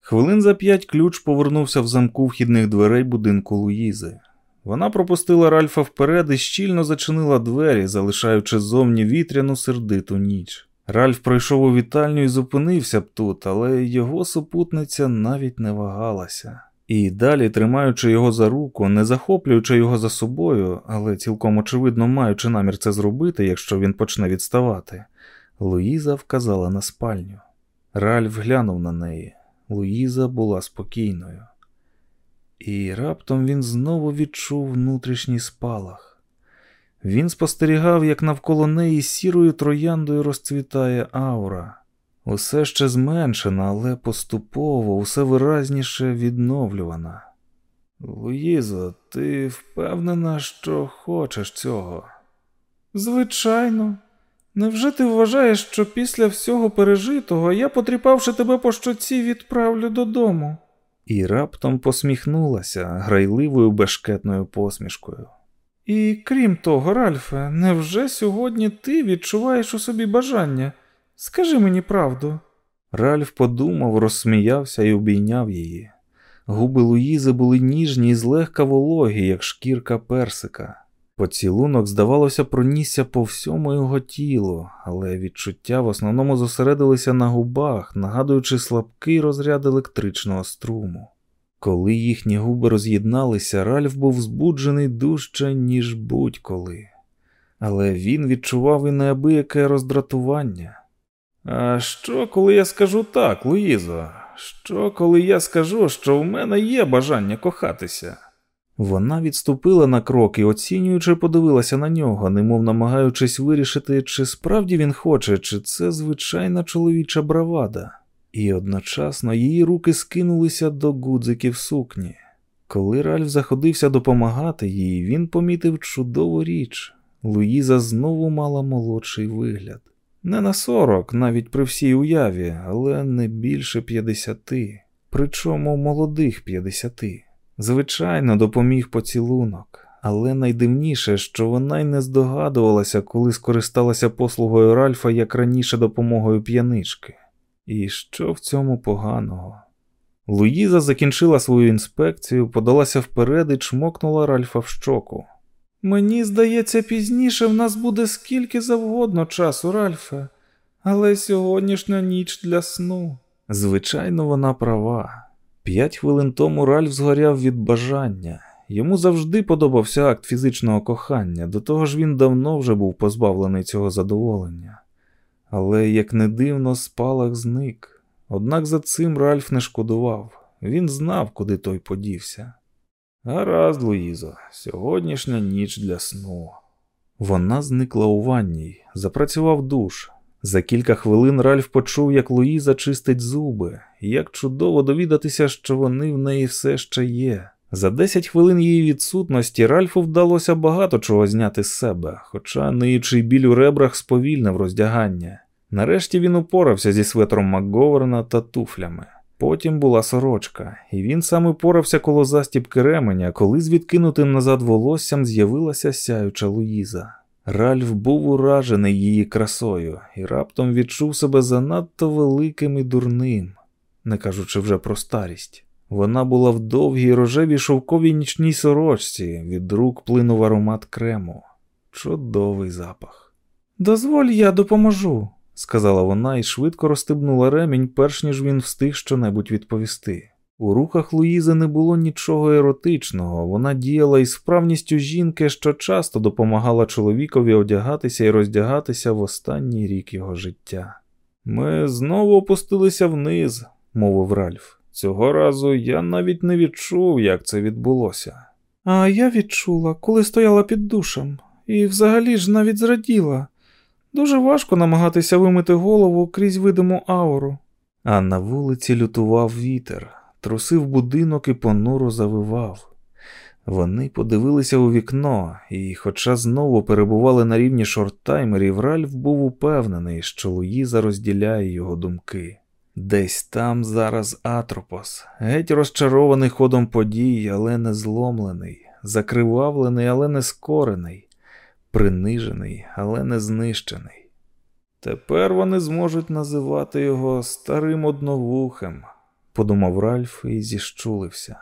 Хвилин за п'ять ключ повернувся в замку вхідних дверей будинку Луїзи. Вона пропустила Ральфа вперед і щільно зачинила двері, залишаючи зовні вітряну сердиту ніч. Ральф пройшов у вітальню і зупинився б тут, але його супутниця навіть не вагалася. І далі, тримаючи його за руку, не захоплюючи його за собою, але цілком очевидно маючи намір це зробити, якщо він почне відставати, Луїза вказала на спальню. Ральф глянув на неї. Луїза була спокійною. І раптом він знову відчув внутрішній спалах. Він спостерігав, як навколо неї сірою трояндою розцвітає аура. Усе ще зменшена, але поступово, усе виразніше відновлювана. Луїзо, ти впевнена, що хочеш цього? Звичайно. Невже ти вважаєш, що після всього пережитого я, потріпавши тебе по щоці, відправлю додому? І раптом посміхнулася грайливою бешкетною посмішкою. І крім того, Ральфе, невже сьогодні ти відчуваєш у собі бажання? Скажи мені правду. Ральф подумав, розсміявся і обійняв її. Губи Луїзи були ніжні і злегка вологі, як шкірка персика. Поцілунок, здавалося, пронісся по всьому його тілу, але відчуття в основному зосередилися на губах, нагадуючи слабкий розряд електричного струму. Коли їхні губи роз'єдналися, Ральф був збуджений дужче, ніж будь-коли. Але він відчував і неабияке роздратування. А що, коли я скажу так, Луїзо? Що, коли я скажу, що в мене є бажання кохатися? Вона відступила на крок і, оцінюючи, подивилася на нього, немов намагаючись вирішити, чи справді він хоче, чи це звичайна чоловіча бравада, і одночасно її руки скинулися до гудзиків сукні. Коли Ральф заходився допомагати їй, він помітив чудову річ. Луїза знову мала молодший вигляд. Не на сорок, навіть при всій уяві, але не більше п'ятдесяти, причому молодих п'ятдесяти. Звичайно, допоміг поцілунок, але найдивніше, що вона й не здогадувалася, коли скористалася послугою Ральфа як раніше допомогою п'янички. І що в цьому поганого? Луїза закінчила свою інспекцію, подалася вперед і чмокнула Ральфа в щоку. Мені здається, пізніше в нас буде скільки завгодно часу, Ральфе, але сьогоднішня ніч для сну. Звичайно, вона права. П'ять хвилин тому Ральф згоряв від бажання. Йому завжди подобався акт фізичного кохання, до того ж він давно вже був позбавлений цього задоволення. Але, як не дивно, спалах зник. Однак за цим Ральф не шкодував, він знав, куди той подівся. Гаразд, Луїзо, сьогоднішня ніч для сну. Вона зникла у ванній, запрацював душ. За кілька хвилин Ральф почув, як Луїза чистить зуби, як чудово довідатися, що вони в неї все ще є. За 10 хвилин її відсутності Ральфу вдалося багато чого зняти з себе, хоча ниючий біль у ребрах сповільнив роздягання. Нарешті він упорався зі светром Макговерна та туфлями. Потім була сорочка, і він саме порався коло застібки ременя, коли з відкинутим назад волоссям з'явилася сяюча Луїза. Ральф був уражений її красою і раптом відчув себе занадто великим і дурним, не кажучи вже про старість. Вона була в довгій рожевій шовковій нічній сорочці, від рук плинув аромат крему. Чудовий запах. Дозволь, я допоможу, сказала вона і швидко розстебнула ремінь, перш ніж він встиг щонебудь відповісти. У рухах Луїзи не було нічого еротичного, вона діяла із справністю жінки, що часто допомагала чоловікові одягатися і роздягатися в останній рік його життя. Ми знову опустилися вниз, мовив Ральф. Цього разу я навіть не відчув, як це відбулося. А я відчула, коли стояла під душем, і взагалі ж навіть зраділа. Дуже важко намагатися вимити голову крізь видиму ауру. А на вулиці лютував вітер, трусив будинок і понуро завивав. Вони подивилися у вікно, і, хоча знову перебували на рівні шорттаймерів, Ральф був упевнений, що Луїза розділяє його думки. Десь там зараз Атропос, геть розчарований ходом подій, але не зломлений, закривавлений, але не скорений, принижений, але не знищений. Тепер вони зможуть називати його старим одновухим, подумав Ральф і зіщулився.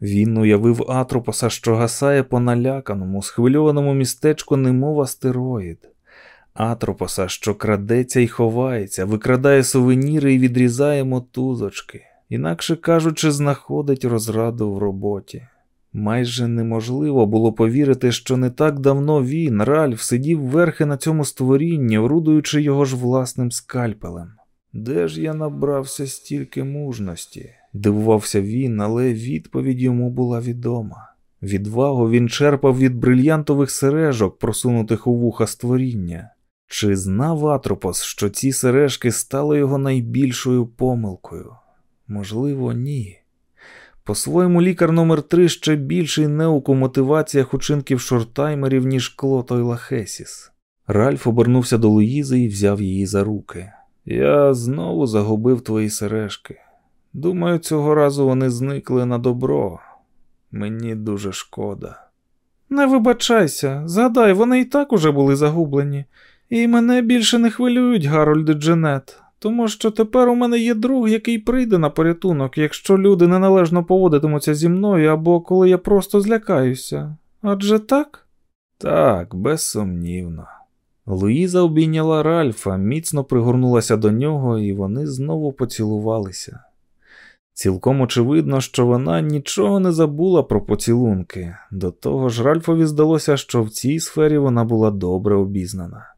Він уявив Атропоса, що гасає по наляканому, схвильованому містечку, немов астероїд. Атропоса, що крадеться і ховається, викрадає сувеніри і відрізає мотузочки, інакше кажучи, знаходить розраду в роботі. Майже неможливо було повірити, що не так давно він, Ральф, сидів верхи на цьому створінні, орудуючи його ж власним скальпелем. Де ж я набрався стільки мужності? Дивувався він, але відповідь йому була відома. Відвагу він черпав від брильянтових сережок, просунутих у вуха створіння. Чи знав Атропос, що ці сережки стали його найбільшою помилкою? Можливо, ні. По-своєму, лікар номер 3 ще більший неук у мотиваціях учинків шортаймерів, ніж Клото й Лахесіс. Ральф обернувся до Луїзи і взяв її за руки. Я знову загубив твої сережки. Думаю, цього разу вони зникли на добро. Мені дуже шкода. Не вибачайся, згадай, вони і так уже були загублені, і мене більше не хвилюють, Гарольд і Дженет, тому що тепер у мене є друг, який прийде на порятунок, якщо люди неналежно поводитимуться зі мною або коли я просто злякаюся. Адже так? Так, безсумнівно. Луїза обійняла Ральфа, міцно пригорнулася до нього, і вони знову поцілувалися. Цілком очевидно, що вона нічого не забула про поцілунки, до того ж Ральфові здалося, що в цій сфері вона була добре обізнана.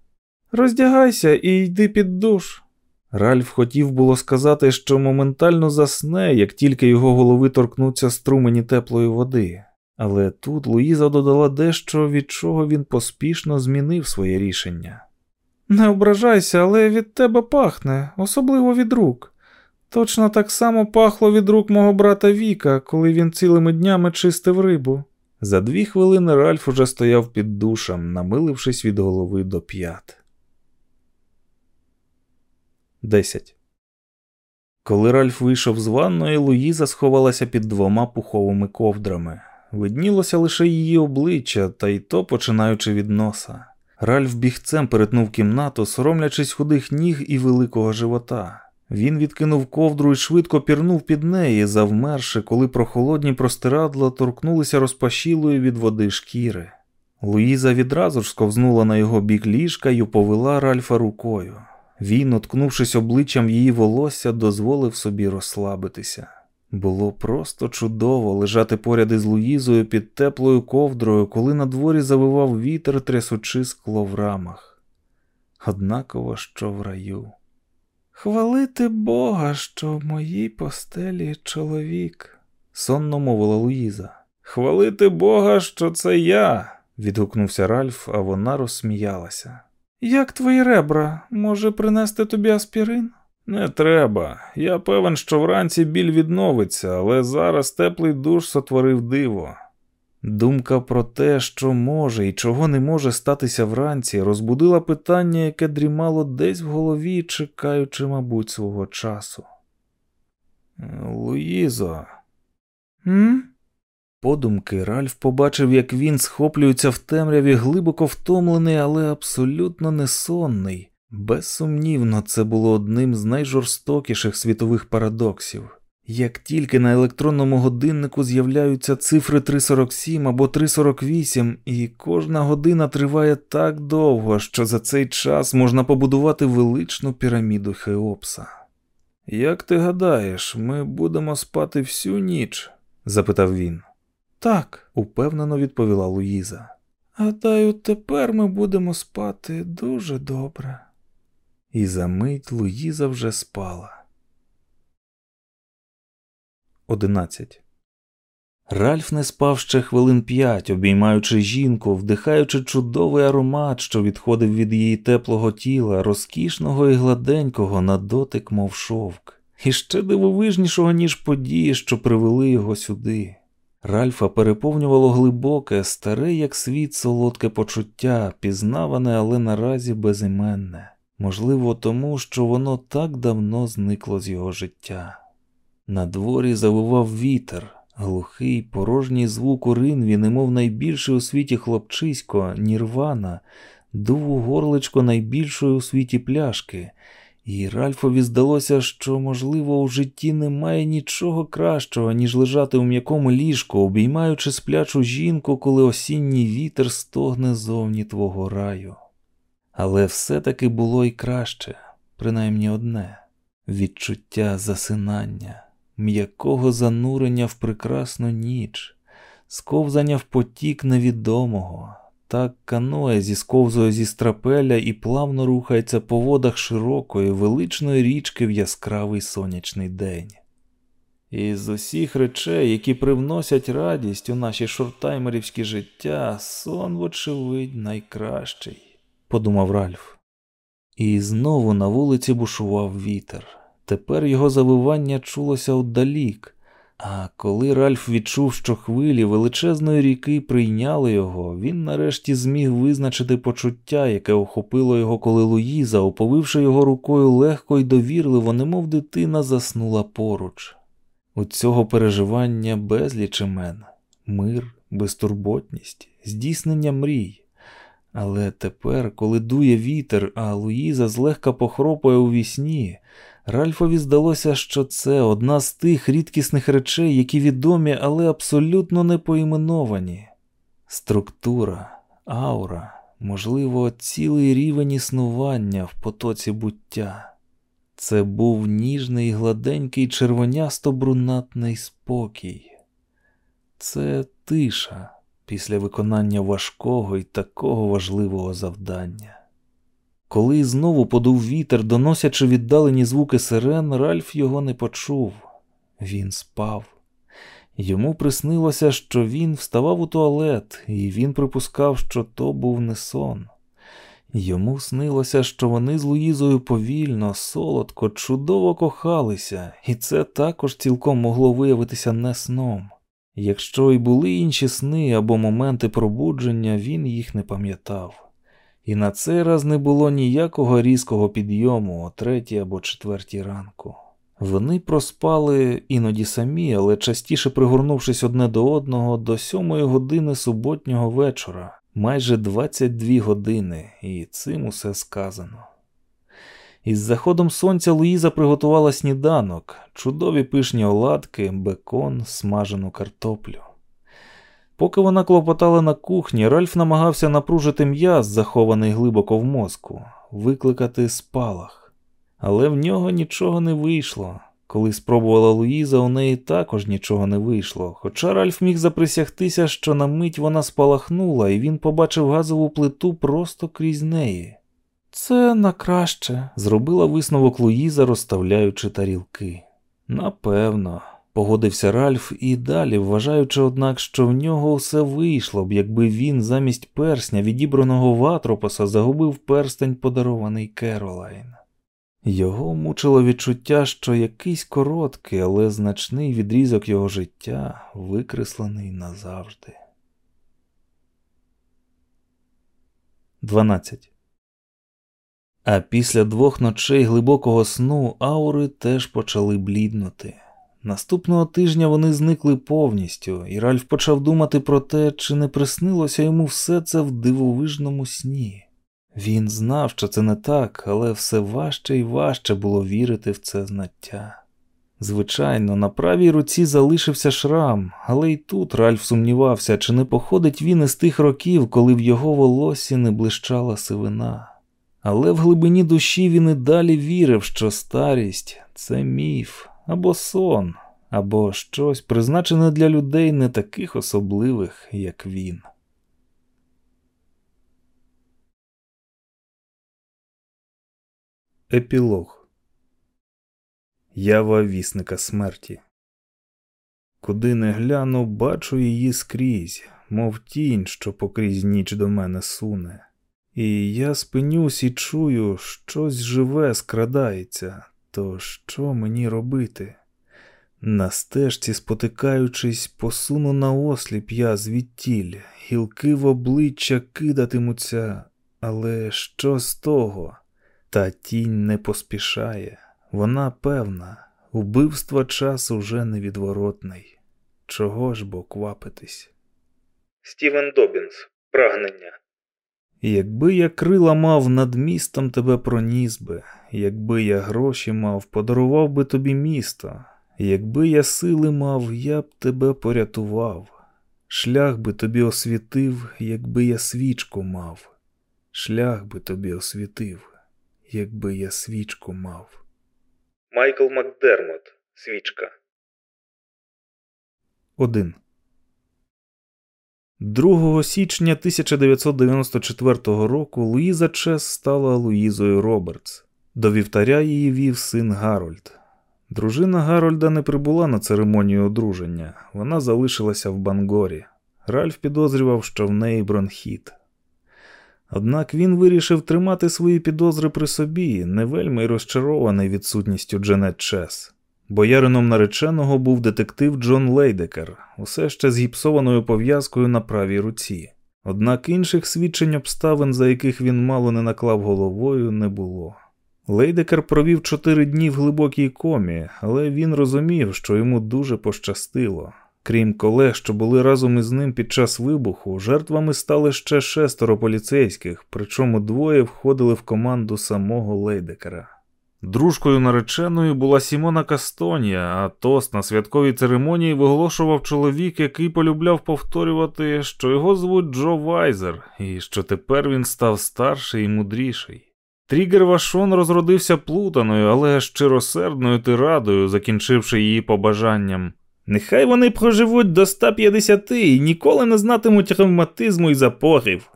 Роздягайся і йди під душ. Ральф хотів було сказати, що моментально засне, як тільки його голови торкнуться струмені теплої води, але тут Луїза додала дещо, від чого він поспішно змінив своє рішення. Не ображайся, але від тебе пахне, особливо від рук. Точно так само пахло від рук мого брата Віка, коли він цілими днями чистив рибу. За дві хвилини Ральф уже стояв під душем, намилившись від голови до п'ят. 10. Коли Ральф вийшов з ванної, Луїза сховалася під двома пуховими ковдрами. Виднілося лише її обличчя, та й то починаючи від носа. Ральф бігцем перетнув кімнату, соромлячись худих ніг і великого живота. Він відкинув ковдру і швидко пірнув під неї, завмерши, коли прохолодні простирадла торкнулися розпашілої від води шкіри. Луїза відразу ж сковзнула на його бік ліжка й повела Ральфа рукою. Він, уткнувшись обличчям її волосся, дозволив собі розслабитися. Було просто чудово лежати поряд із Луїзою під теплою ковдрою, коли на дворі завивав вітер, трясучи скло в рамах. Однаково, що в раю. Хвалити Бога, що в моїй постелі чоловік, сонно мовила Луїза. Хвалити Бога, що це я. відгукнувся Ральф, а вона розсміялася. Як твої ребра? Може принести тобі аспірин? Не треба. Я певен, що вранці біль відновиться, але зараз теплий душ сотворив диво. Думка про те, що може і чого не може статися вранці, розбудила питання, яке дрімало десь в голові, чекаючи, мабуть, свого часу. Луїзо. М? Подумки Ральф побачив, як він схоплюється в темряві, глибоко втомлений, але абсолютно несонний. Безсумнівно, це було одним з найжорстокіших світових парадоксів. Як тільки на електронному годиннику з'являються цифри 347 або 348, і кожна година триває так довго, що за цей час можна побудувати величну піраміду Хеопса. Як ти гадаєш, ми будемо спати всю ніч? запитав він. Так, упевнено відповіла Луїза. Гадаю, тепер ми будемо спати дуже добре. І за мить Луїза вже спала. 11. Ральф не спав ще хвилин п'ять, обіймаючи жінку, вдихаючи чудовий аромат, що відходив від її теплого тіла, розкішного і гладенького на дотик, мов шовк, і ще дивовижнішого, ніж події, що привели його сюди. Ральфа переповнювало глибоке, старе, як світ, солодке почуття, пізнаване, але наразі безіменне, можливо, тому, що воно так давно зникло з його життя. На дворі завивав вітер, глухий, порожній звук у ринві, немов найбільший у світі хлопчисько, нірвана, дув у горличко найбільшої у світі пляшки, і Ральфові здалося, що, можливо, у житті немає нічого кращого, ніж лежати у м'якому ліжку, обіймаючи сплячу жінку, коли осінній вітер стогне зовні твого раю. Але все-таки було й краще, принаймні одне відчуття засинання м'якого занурення в прекрасну ніч, сковзання в потік невідомого. Так каноє зісковзує зі страпеля і плавно рухається по водах широкої, величної річки в яскравий сонячний день. І з усіх речей, які привносять радість у наші шортаймерівські життя, сон, вочевидь, найкращий, подумав Ральф. І знову на вулиці бушував вітер. Тепер його завивання чулося вдалік, а коли Ральф відчув, що хвилі величезної ріки прийняли його, він нарешті зміг визначити почуття, яке охопило його, коли Луїза, оповивши його рукою легко і довірливо, немов дитина заснула поруч. У цього переживання безліч імен, мир, безтурботність, здійснення мрій. Але тепер, коли дує вітер, а Луїза злегка похропує у вісні, Ральфові здалося, що це одна з тих рідкісних речей, які відомі, але абсолютно не поіменовані. Структура, аура, можливо, цілий рівень існування в потоці буття. Це був ніжний, гладенький, червонясто-брунатний спокій. Це тиша після виконання важкого і такого важливого завдання. Коли знову подув вітер, доносячи віддалені звуки сирен, Ральф його не почув. Він спав. Йому приснилося, що він вставав у туалет, і він припускав, що то був не сон. Йому снилося, що вони з Луїзою повільно, солодко, чудово кохалися, і це також цілком могло виявитися не сном. Якщо й були інші сни або моменти пробудження, він їх не пам'ятав. І на цей раз не було ніякого різкого підйому о третій або четвертій ранку. Вони проспали іноді самі, але частіше пригорнувшись одне до одного до сьомої години суботнього вечора, майже 22 години, і цим усе сказано. Із заходом сонця Луїза приготувала сніданок, чудові пишні оладки, бекон, смажену картоплю. Поки вона клопотала на кухні, Ральф намагався напружити м'яз, захований глибоко в мозку, викликати спалах. Але в нього нічого не вийшло. Коли спробувала Луїза, у неї також нічого не вийшло, хоча Ральф міг заприсягтися, що на мить вона спалахнула, і він побачив газову плиту просто крізь неї. Це на краще, зробила висновок Луїза, розставляючи тарілки. Напевно погодився Ральф і далі, вважаючи, однак, що в нього все вийшло б, якби він замість персня, відібраного в Атропоса, загубив перстень, подарований Керолайн. Його мучило відчуття, що якийсь короткий, але значний відрізок його життя викреслений назавжди. 12. А після двох ночей глибокого сну аури теж почали бліднути. Наступного тижня вони зникли повністю, і Ральф почав думати про те, чи не приснилося йому все це в дивовижному сні. Він знав, що це не так, але все важче і важче було вірити в це знаття. Звичайно, на правій руці залишився шрам, але й тут Ральф сумнівався, чи не походить він із тих років, коли в його волосі не блищала сивина. Але в глибині душі він і далі вірив, що старість це міф або сон, або щось призначене для людей не таких особливих, як він. Епілог Ява вісника смерті. Куди не гляну, бачу її скрізь, мов тінь, що покрізь ніч до мене суне. І я спинюсь і чую, щось живе скрадається, то що мені робити? На стежці, спотикаючись, посуну на осліп я звідтіль, гілки в обличчя кидатимуться, але що з того? Та тінь не поспішає, вона певна, убивства час уже невідворотний. Чого ж бо квапитись? Стівен Добінс. Прагнення. Якби я крила мав над містом тебе проніс би, якби я гроші мав, подарував би тобі місто, якби я сили мав, я б тебе порятував, шлях би тобі освітив, якби я свічку мав, шлях би тобі освітив, якби я свічку мав. Майкл Макдермот. Свічка. 1. 2 січня 1994 року Луїза Чес стала Луїзою Робертс. До вівтаря її вів син Гарольд. Дружина Гарольда не прибула на церемонію одруження, вона залишилася в Бангорі. Ральф підозрював, що в неї бронхіт. Однак він вирішив тримати свої підозри при собі, не вельми розчарований відсутністю Дженет Чес. Боярином нареченого був детектив Джон Лейдекер, усе ще з гіпсованою пов'язкою на правій руці. Однак інших свідчень обставин, за яких він мало не наклав головою, не було. Лейдекер провів чотири дні в глибокій комі, але він розумів, що йому дуже пощастило. Крім колег, що були разом із ним під час вибуху, жертвами стали ще шестеро поліцейських, причому двоє входили в команду самого Лейдекера. Дружкою нареченою була Сімона Кастонія, а тост на святковій церемонії виголошував чоловік, який полюбляв повторювати, що його звуть Джо Вайзер, і що тепер він став старший і мудріший. Трігер Вашон розродився плутаною, але щиросердною тирадою, закінчивши її побажанням. Нехай вони проживуть до 150 і ніколи не знатимуть ревматизму і запорів.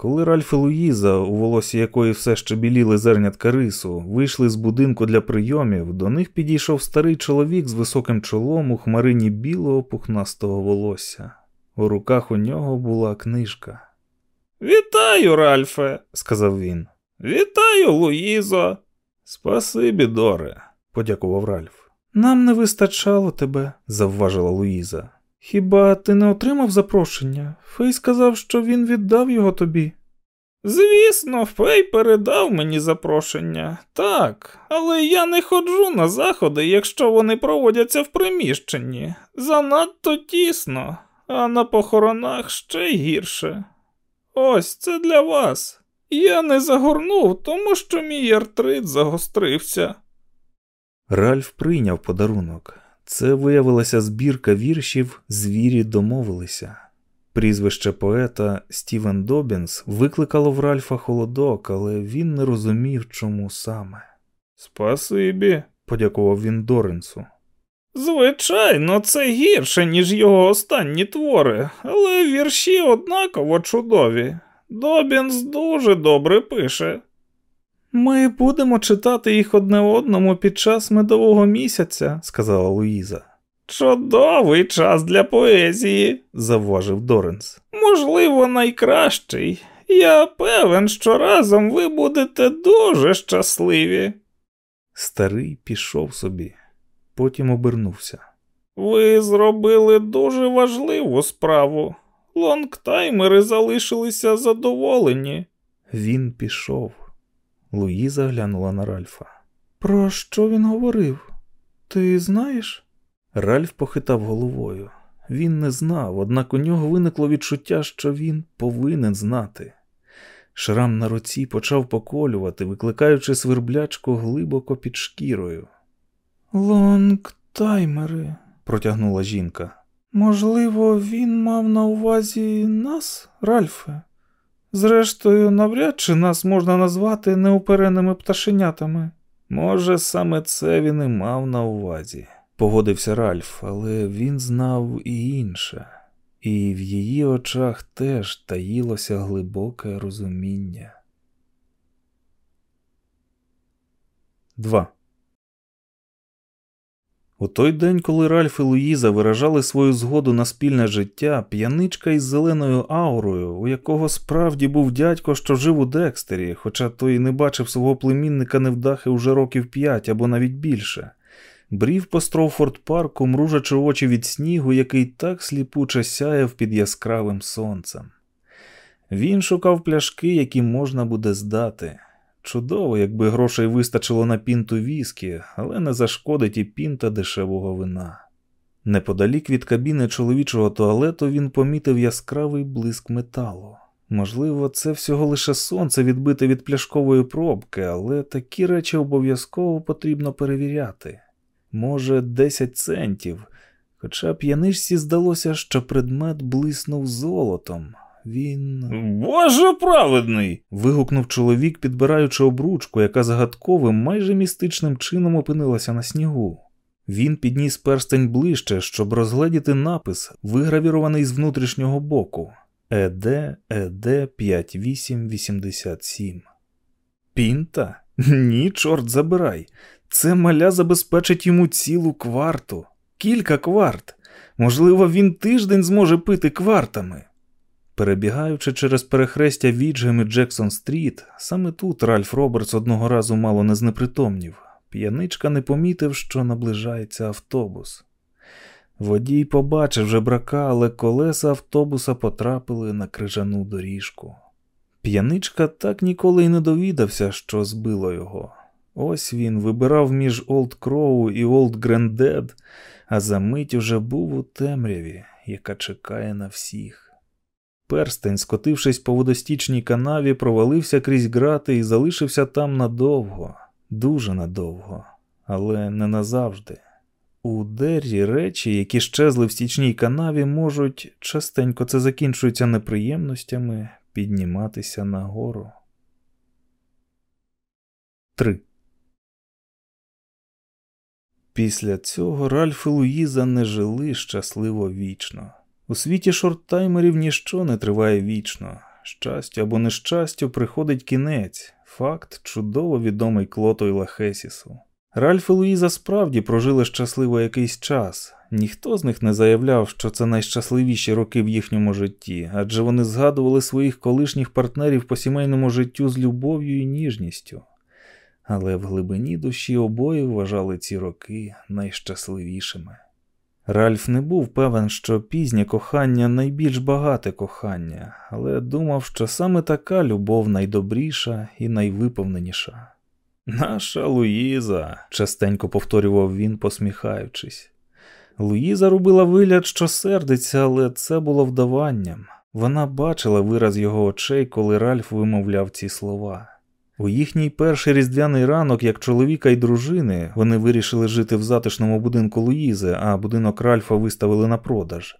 Коли Ральф і Луїза, у волосі якої все ще біліли зернятка рису, вийшли з будинку для прийомів, до них підійшов старий чоловік з високим чолом у хмарині білого пухнастого волосся. У руках у нього була книжка. Вітаю, Ральфе, сказав він. Вітаю, Луїзо. Спасибі, Доре, подякував Ральф. Нам не вистачало тебе, завважила Луїза. Хіба ти не отримав запрошення? Фей сказав, що він віддав його тобі. Звісно, Фей передав мені запрошення, так, але я не ходжу на заходи, якщо вони проводяться в приміщенні. Занадто тісно, а на похоронах ще гірше. Ось це для вас. Я не загорнув, тому що мій артрит загострився. Ральф прийняв подарунок. Це виявилася збірка віршів Звірі домовилися. Прізвище поета Стівен Добінс викликало в Ральфа холодок, але він не розумів, чому саме. Спасибі, подякував він Доренсу. Звичайно, це гірше, ніж його останні твори, але вірші однаково чудові. Добінс дуже добре пише. Ми будемо читати їх одне одному під час медового місяця, сказала Луїза. Чудовий час для поезії, завважив Доренс. Можливо, найкращий. Я певен, що разом ви будете дуже щасливі. Старий пішов собі, потім обернувся. Ви зробили дуже важливу справу. Лонгтаймери залишилися задоволені. Він пішов. Луїза глянула на Ральфа. Про що він говорив? Ти знаєш? Ральф похитав головою. Він не знав, однак у нього виникло відчуття, що він повинен знати. Шрам на руці почав поколювати, викликаючи сверблячку глибоко під шкірою. Шорт-таймери, протягнула жінка. Можливо, він мав на увазі нас, Ральфе. Зрештою, навряд чи нас можна назвати неупереними пташенятами. Може, саме це він і мав на увазі, погодився Ральф, але він знав і інше, і в її очах теж таїлося глибоке розуміння. 2. У той день, коли Ральф і Луїза виражали свою згоду на спільне життя, п'яничка із зеленою аурою, у якого справді був дядько, що жив у Декстері, хоча той не бачив свого племінника невдахи уже років п'ять або навіть більше, брів по Строуфорд парку, мружачи очі від снігу, який так сліпуче сяяв під яскравим сонцем. Він шукав пляшки, які можна буде здати. Чудово, якби грошей вистачило на пінту віскі, але не зашкодить і пінта дешевого вина. Неподалік від кабіни чоловічого туалету він помітив яскравий блиск металу. Можливо, це всього лише сонце відбите від пляшкової пробки, але такі речі обов'язково потрібно перевіряти. Може, 10 центів, хоча п'яничці здалося, що предмет блиснув золотом, він. Боже праведний. вигукнув чоловік, підбираючи обручку, яка загадковим, майже містичним чином опинилася на снігу. Він підніс перстень ближче, щоб розгледіти напис, вигравірований з внутрішнього боку ЕД ЕД 5887. Пінта? Ні, чорт забирай. Це маля забезпечить йому цілу кварту, кілька кварт. Можливо, він тиждень зможе пити квартами. Перебігаючи через перехрестя Вітчем і Джексон Стріт, саме тут Ральф Робертс одного разу мало не знепритомнів. П'яничка не помітив, що наближається автобус. Водій побачив жебрака, але колеса автобуса потрапили на крижану доріжку. П'яничка так ніколи й не довідався, що збило його. Ось він вибирав між Олд Кроу і Олд Гренддед, а за мить уже був у темряві, яка чекає на всіх. Перстень, скотившись по водостічній канаві, провалився крізь грати і залишився там надовго, дуже надовго, але не назавжди. У Дері речі, які щезли в стічній канаві, можуть частенько це закінчується неприємностями підніматися нагору. 3. Після цього Ральф і Луїза не жили щасливо вічно. У світі шорттаймерів ніщо не триває вічно. Щастю або нещастю приходить кінець, факт чудово відомий Клото і Лахесісу. Ральф і Луїза справді прожили щасливо якийсь час. Ніхто з них не заявляв, що це найщасливіші роки в їхньому житті, адже вони згадували своїх колишніх партнерів по сімейному життю з любов'ю і ніжністю. Але в глибині душі обоє вважали ці роки найщасливішими. Ральф не був певен, що пізнє кохання найбільш багате кохання, але думав, що саме така любов найдобріша і найвиповненіша. Наша Луїза, частенько повторював він, посміхаючись. Луїза робила вигляд, що сердиться, але це було вдаванням. Вона бачила вираз його очей, коли Ральф вимовляв ці слова. У їхній перший різдвяний ранок, як чоловіка й дружини, вони вирішили жити в затишному будинку Луїзи, а будинок Ральфа виставили на продаж.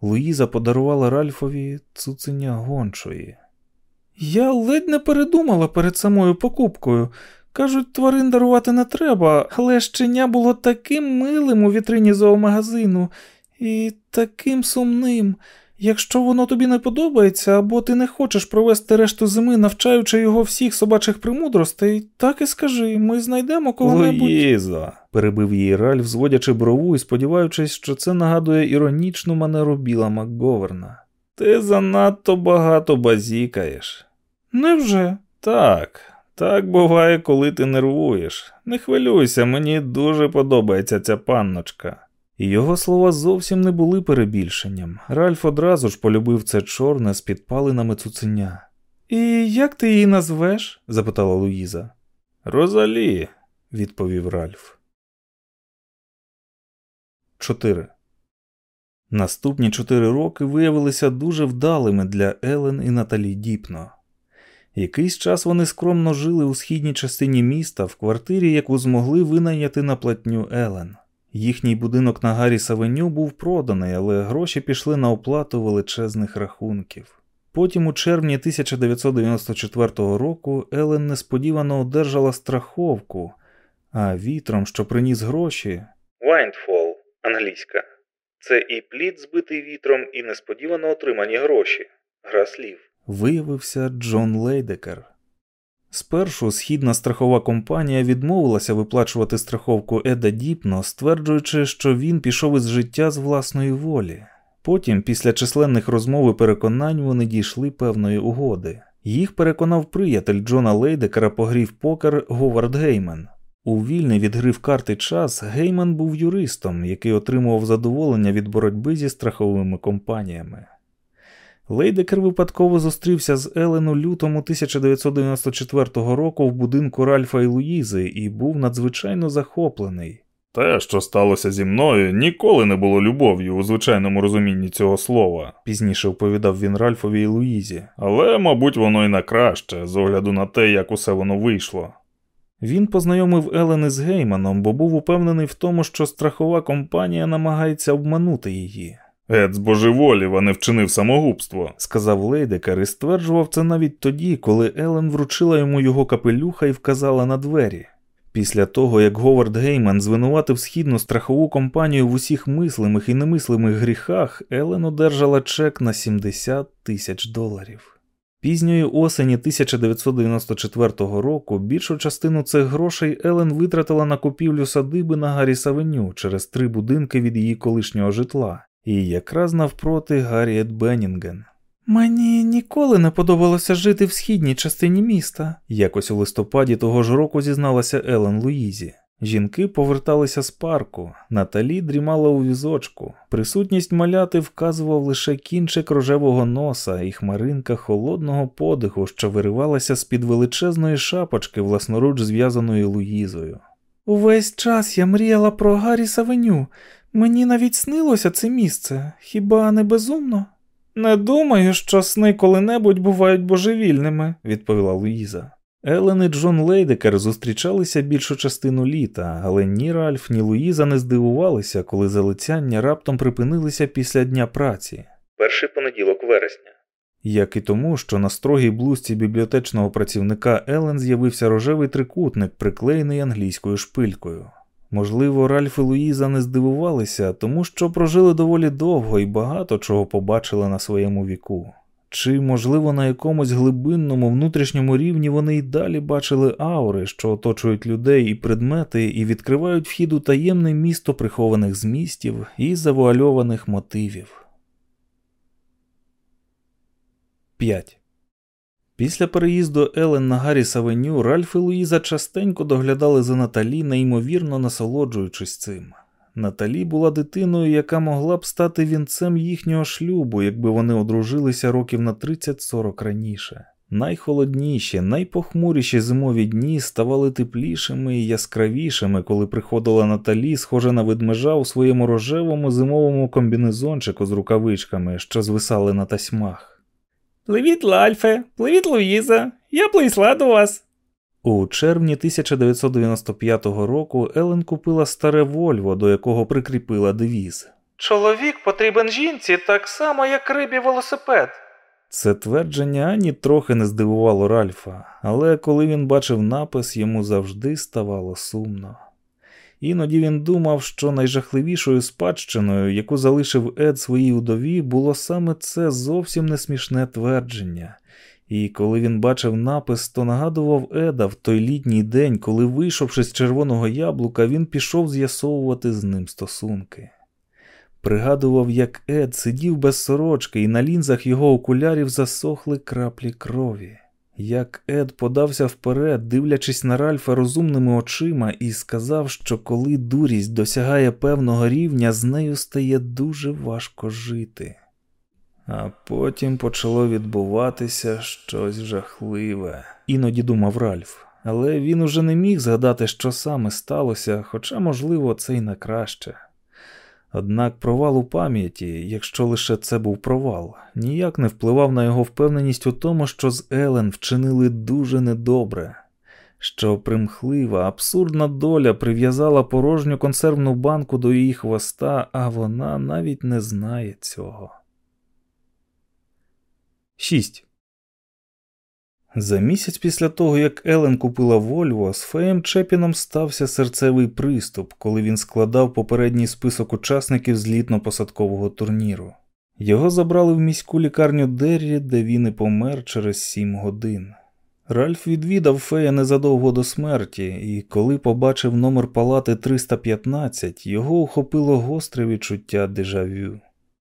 Луїза подарувала Ральфові цуценя гончої. Я ледь не передумала перед самою покупкою. Кажуть, тварин дарувати не треба, але щеня було таким милим у вітрині зоомагазину і таким сумним. Якщо воно тобі не подобається, або ти не хочеш провести решту зими, навчаючи його всіх собачих премудростей, так і скажи, ми знайдемо кого-небудь. Луїза, перебив її Ральф, зводячи брову і сподіваючись, що це нагадує іронічну манеру Біла Макговерна. Ти занадто багато базікаєш. Невже? Так, так буває, коли ти нервуєш. Не хвилюйся, мені дуже подобається ця панночка. Його слова зовсім не були перебільшенням. Ральф одразу ж полюбив це чорне з підпалинами цуценя. І як ти її назвеш? запитала Луїза. Розалі, відповів Ральф. 4. Наступні чотири роки виявилися дуже вдалими для Елен і Наталі Діпно. Якийсь час вони скромно жили у східній частині міста в квартирі, яку змогли винайняти на платню Елен. Їхній будинок на Гарріс Авеню був проданий, але гроші пішли на оплату величезних рахунків. Потім, у червні 1994 року, Елен несподівано одержала страховку, а вітром, що приніс гроші, Windfall англійська. Це і плід, збитий вітром, і несподівано отримані гроші. Гра слів. виявився Джон Лейдекер. Спершу східна страхова компанія відмовилася виплачувати страховку Еда Діпно, стверджуючи, що він пішов із життя з власної волі. Потім, після численних розмов і переконань, вони дійшли певної угоди. Їх переконав приятель Джона Лейдекера по грі в покер Говард Гейман. У вільний від гри в карти час Гейман був юристом, який отримував задоволення від боротьби зі страховими компаніями. Лейдекер випадково зустрівся з Елен у лютому 1994 року в будинку Ральфа і Луїзи і був надзвичайно захоплений. Те, що сталося зі мною, ніколи не було любов'ю у звичайному розумінні цього слова. Пізніше оповідав він Ральфові і Луїзі. Але, мабуть, воно й на краще, з огляду на те, як усе воно вийшло. Він познайомив Елен із Гейманом, бо був упевнений в тому, що страхова компанія намагається обманути її. Ед збожеволів, а не вчинив самогубство. Сказав Лейдекер і стверджував це навіть тоді, коли Елен вручила йому його капелюха і вказала на двері. Після того, як Говард Гейман звинуватив східну страхову компанію в усіх мислимих і немислимих гріхах, Елен одержала чек на 70 тисяч доларів. Пізньої осені 1994 року більшу частину цих грошей Елен витратила на купівлю садиби на Гарріс Авеню через три будинки від її колишнього житла, і якраз навпроти Гарріет Беннінген. Мені ніколи не подобалося жити в східній частині міста, якось у листопаді того ж року зізналася Елен Луїзі. Жінки поверталися з парку, Наталі дрімала у візочку. Присутність маляти вказував лише кінчик рожевого носа і хмаринка холодного подиху, що виривалася з-під величезної шапочки, власноруч зв'язаної Луїзою. Увесь час я мріяла про Гарріс Авеню. Мені навіть снилося це місце. Хіба не безумно? Не думаю, що сни коли-небудь бувають божевільними, відповіла Луїза. Елен і Джон Лейдекер зустрічалися більшу частину літа, але ні Ральф, ні Луїза не здивувалися, коли залицяння раптом припинилися після дня праці. Перший понеділок вересня. Як і тому, що на строгій блузці бібліотечного працівника Елен з'явився рожевий трикутник, приклеєний англійською шпилькою. Можливо, Ральф і Луїза не здивувалися, тому що прожили доволі довго і багато чого побачили на своєму віку. Чи, можливо, на якомусь глибинному внутрішньому рівні вони й далі бачили аури, що оточують людей і предмети, і відкривають вхід у таємне місто прихованих змістів і завуальованих мотивів. 5. Після переїзду Елен на Гарріс Авеню Ральф і Луїза частенько доглядали за Наталі, неймовірно насолоджуючись цим. Наталі була дитиною, яка могла б стати вінцем їхнього шлюбу, якби вони одружилися років на 30-40 раніше. Найхолодніші, найпохмуріші зимові дні ставали теплішими і яскравішими, коли приходила Наталі, схожа на ведмежа у своєму рожевому зимовому комбінезончику з рукавичками, що звисали на тасьмах. Пливіт, Лальфе, пливіт, Луїза, я прийшла до вас. У червні 1995 року Елен купила старе Вольво, до якого прикріпила девіз. Чоловік потрібен жінці так само, як рибі велосипед. Це твердження ані трохи не здивувало Ральфа, але коли він бачив напис, йому завжди ставало сумно. Іноді він думав, що найжахливішою спадщиною, яку залишив Ед своїй удові, було саме це зовсім не смішне твердження. І коли він бачив напис, то нагадував Еда в той літній день, коли, вийшовши з червоного яблука, він пішов з'ясовувати з ним стосунки. Пригадував, як Ед сидів без сорочки, і на лінзах його окулярів засохли краплі крові. Як Ед подався вперед, дивлячись на Ральфа розумними очима, і сказав, що коли дурість досягає певного рівня, з нею стає дуже важко жити. А потім почало відбуватися щось жахливе, іноді думав Ральф, але він уже не міг згадати, що саме сталося, хоча, можливо, це й на краще. Однак провал у пам'яті, якщо лише це був провал, ніяк не впливав на його впевненість у тому, що з Елен вчинили дуже недобре. що примхлива, абсурдна доля прив'язала порожню консервну банку до її хвоста, а вона навіть не знає цього. 6. За місяць після того, як Елен купила Вольво, з Феєм Чепіном стався серцевий приступ, коли він складав попередній список учасників злітно-посадкового турніру. Його забрали в міську лікарню Деррі, де він і помер через сім годин. Ральф відвідав Фея незадовго до смерті, і коли побачив номер палати 315, його охопило гостре відчуття дежавю.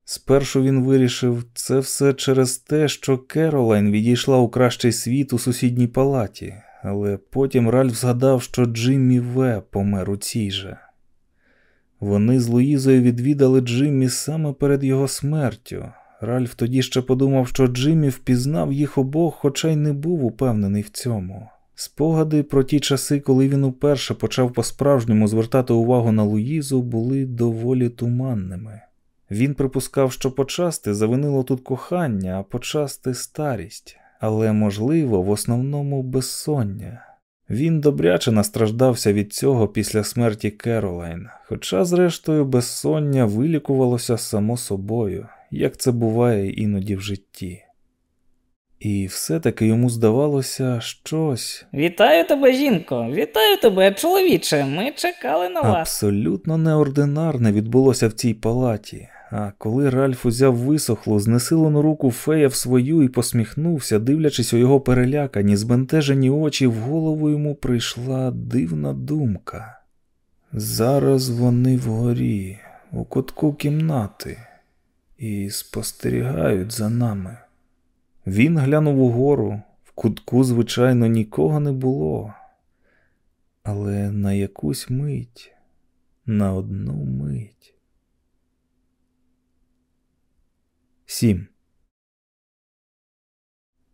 Спершу він вирішив, це все через те, що Керолайн відійшла у кращий світ у сусідній палаті, але потім Ральф згадав, що Джиммі В. помер у цій же. Вони з Луїзою відвідали Джиммі саме перед його смертю. Ральф тоді ще подумав, що Джиммі впізнав їх обох, хоча й не був упевнений в цьому. Спогади про ті часи, коли він уперше почав по-справжньому звертати увагу на Луїзу, були доволі туманними. Він припускав, що почасти завинило тут кохання, а почасти старість, але, можливо, в основному безсоння. Він добряче настраждався від цього після смерті Керолайн, хоча, зрештою, безсоння вилікувалося само собою, як це буває іноді в житті. І все-таки йому здавалося щось Вітаю тебе, жінко, вітаю тебе, чоловіче. Ми чекали на вас. абсолютно неординарне відбулося в цій палаті. А коли Ральф узяв висохлу, знесилену руку Фея в свою і посміхнувся, дивлячись у його перелякані, збентежені очі, в голову йому прийшла дивна думка. Зараз вони вгорі, у кутку кімнати, і спостерігають за нами. Він глянув угору, в кутку, звичайно, нікого не було, але на якусь мить, на одну мить. 7.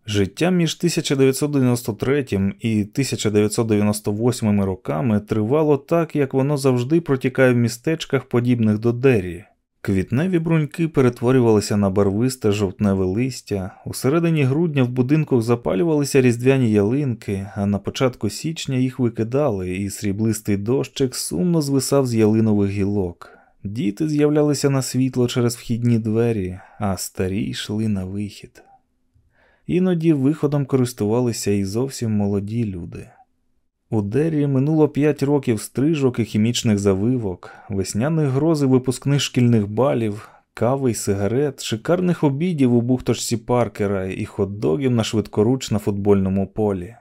Життя між 1993 і 1998 роками тривало так, як воно завжди протікає в містечках, подібних до Деррі. Квітневі бруньки перетворювалися на барвисте жовтневе листя, у середині грудня в будинках запалювалися різдвяні ялинки, а на початку січня їх викидали, і сріблистий дощик сумно звисав з ялинових гілок. Діти з'являлися на світло через вхідні двері, а старі йшли на вихід. Іноді виходом користувалися і зовсім молоді люди. У Деррі минуло п'ять років стрижок і хімічних завивок, весняних грози випускних шкільних балів, кави й сигарет, шикарних обідів у бухточці Паркера і хот-догів на швидкоруч на футбольному полі.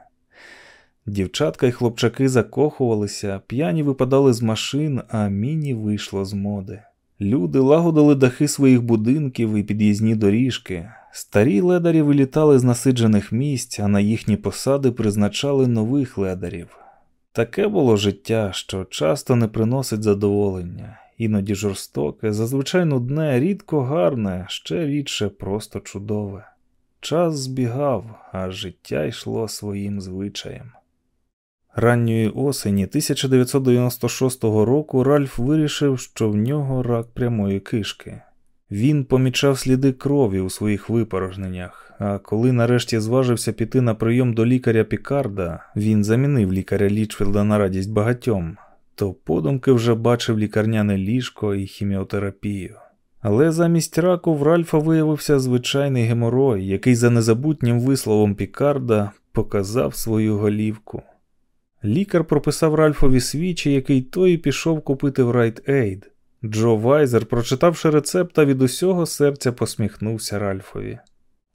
Дівчатка й хлопчаки закохувалися, п'яні випадали з машин, а міні вийшло з моди. Люди лагодили дахи своїх будинків і під'їзні доріжки. Старі ледарі вилітали з насиджених місць, а на їхні посади призначали нових ледарів. Таке було життя, що часто не приносить задоволення, іноді жорстоке, зазвичай нудне, рідко гарне, ще рідше просто чудове. Час збігав, а життя йшло своїм звичаєм. Ранньої осені 1996 року Ральф вирішив, що в нього рак прямої кишки. Він помічав сліди крові у своїх випорожненнях, а коли нарешті зважився піти на прийом до лікаря Пікарда, він замінив лікаря Лічфілда на радість багатьом, то подумки вже бачив лікарняне ліжко і хіміотерапію. Але замість раку в Ральфа виявився звичайний геморой, який за незабутнім висловом Пікарда показав свою голівку. Лікар прописав Ральфові свічі, який той пішов купити в Райт Ейд. Джо Вайзер, прочитавши рецепта, від усього серця посміхнувся Ральфові.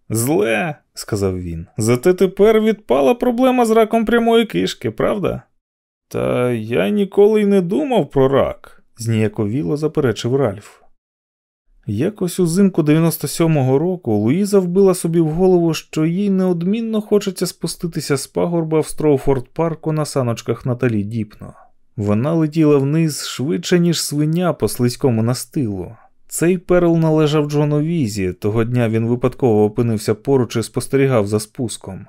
Зле, сказав він, зате тепер відпала проблема з раком прямої кишки, правда? Та я ніколи й не думав про рак, зніяковіло заперечив Ральф. Якось узимку 97-го року Луїза вбила собі в голову, що їй неодмінно хочеться спуститися з пагорба в Строуфорд парку на саночках Наталі Діпно. Вона летіла вниз швидше, ніж свиня по слизькому настилу. Цей перл належав Джону Візі, того дня він випадково опинився поруч і спостерігав за спуском,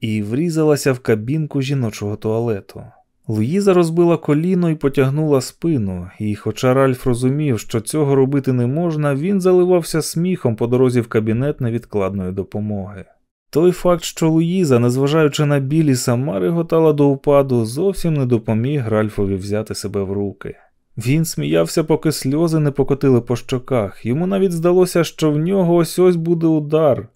і врізалася в кабінку жіночого туалету. Луїза розбила коліно і потягнула спину, і, хоча Ральф розумів, що цього робити не можна, він заливався сміхом по дорозі в кабінет невідкладної допомоги. Той факт, що Луїза, незважаючи на білі, сама реготала до упаду, зовсім не допоміг Ральфові взяти себе в руки. Він сміявся, поки сльози не покотили по щоках. Йому навіть здалося, що в нього ось ось буде удар.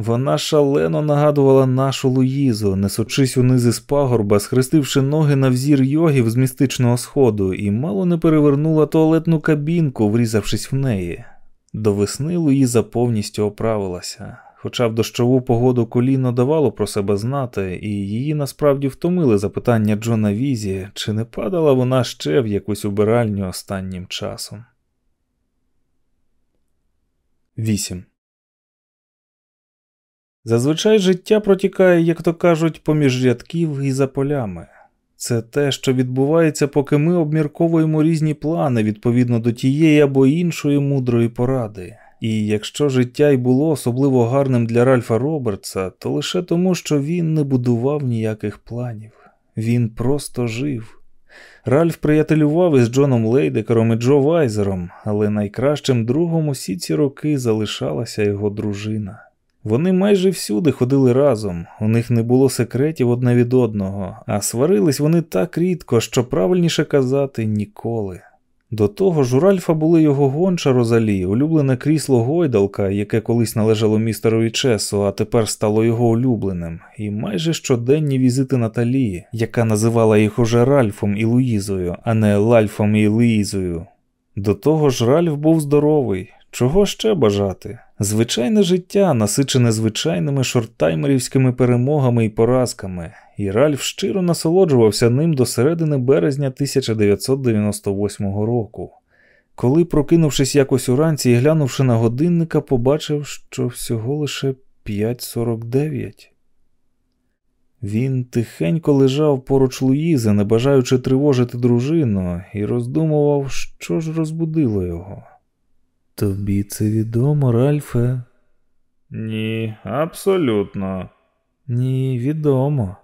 Вона шалено нагадувала нашу Луїзу, несучись унизи з пагорба, схрестивши ноги на взір йогів з містичного сходу, і мало не перевернула туалетну кабінку, врізавшись в неї. До весни Луїза повністю оправилася. Хоча в дощову погоду коліно давало про себе знати, і її насправді втомили запитання Джона Візі, чи не падала вона ще в якусь убиральню останнім часом. 8. Зазвичай життя протікає, як то кажуть, поміж рядків і за полями. Це те, що відбувається, поки ми обмірковуємо різні плани відповідно до тієї або іншої мудрої поради. І якщо життя й було особливо гарним для Ральфа Робертса, то лише тому, що він не будував ніяких планів. Він просто жив. Ральф приятелював із Джоном Лейдекером і Джо Вайзером, але найкращим другом усі ці роки залишалася його дружина. Вони майже всюди ходили разом, у них не було секретів одне від одного, а сварились вони так рідко, що правильніше казати ніколи. До того ж у Ральфа були його гонча Розалі, улюблене крісло гойдалка, яке колись належало містерові Чесу, а тепер стало його улюбленим, і майже щоденні візити Наталії, яка називала їх уже Ральфом і Луїзою, а не Лальфом і Луїзою. До того ж, Ральф був здоровий. Чого ще бажати? Звичайне життя, насичене звичайними шорттаймерівськими перемогами і поразками, і Ральф щиро насолоджувався ним до середини березня 1998 року, коли, прокинувшись якось уранці і глянувши на годинника, побачив, що всього лише 5.49. Він тихенько лежав поруч Луїзи, не бажаючи тривожити дружину, і роздумував, що ж розбудило його. Тобі це відомо, Ральфе? Ні, абсолютно. Ні, відомо.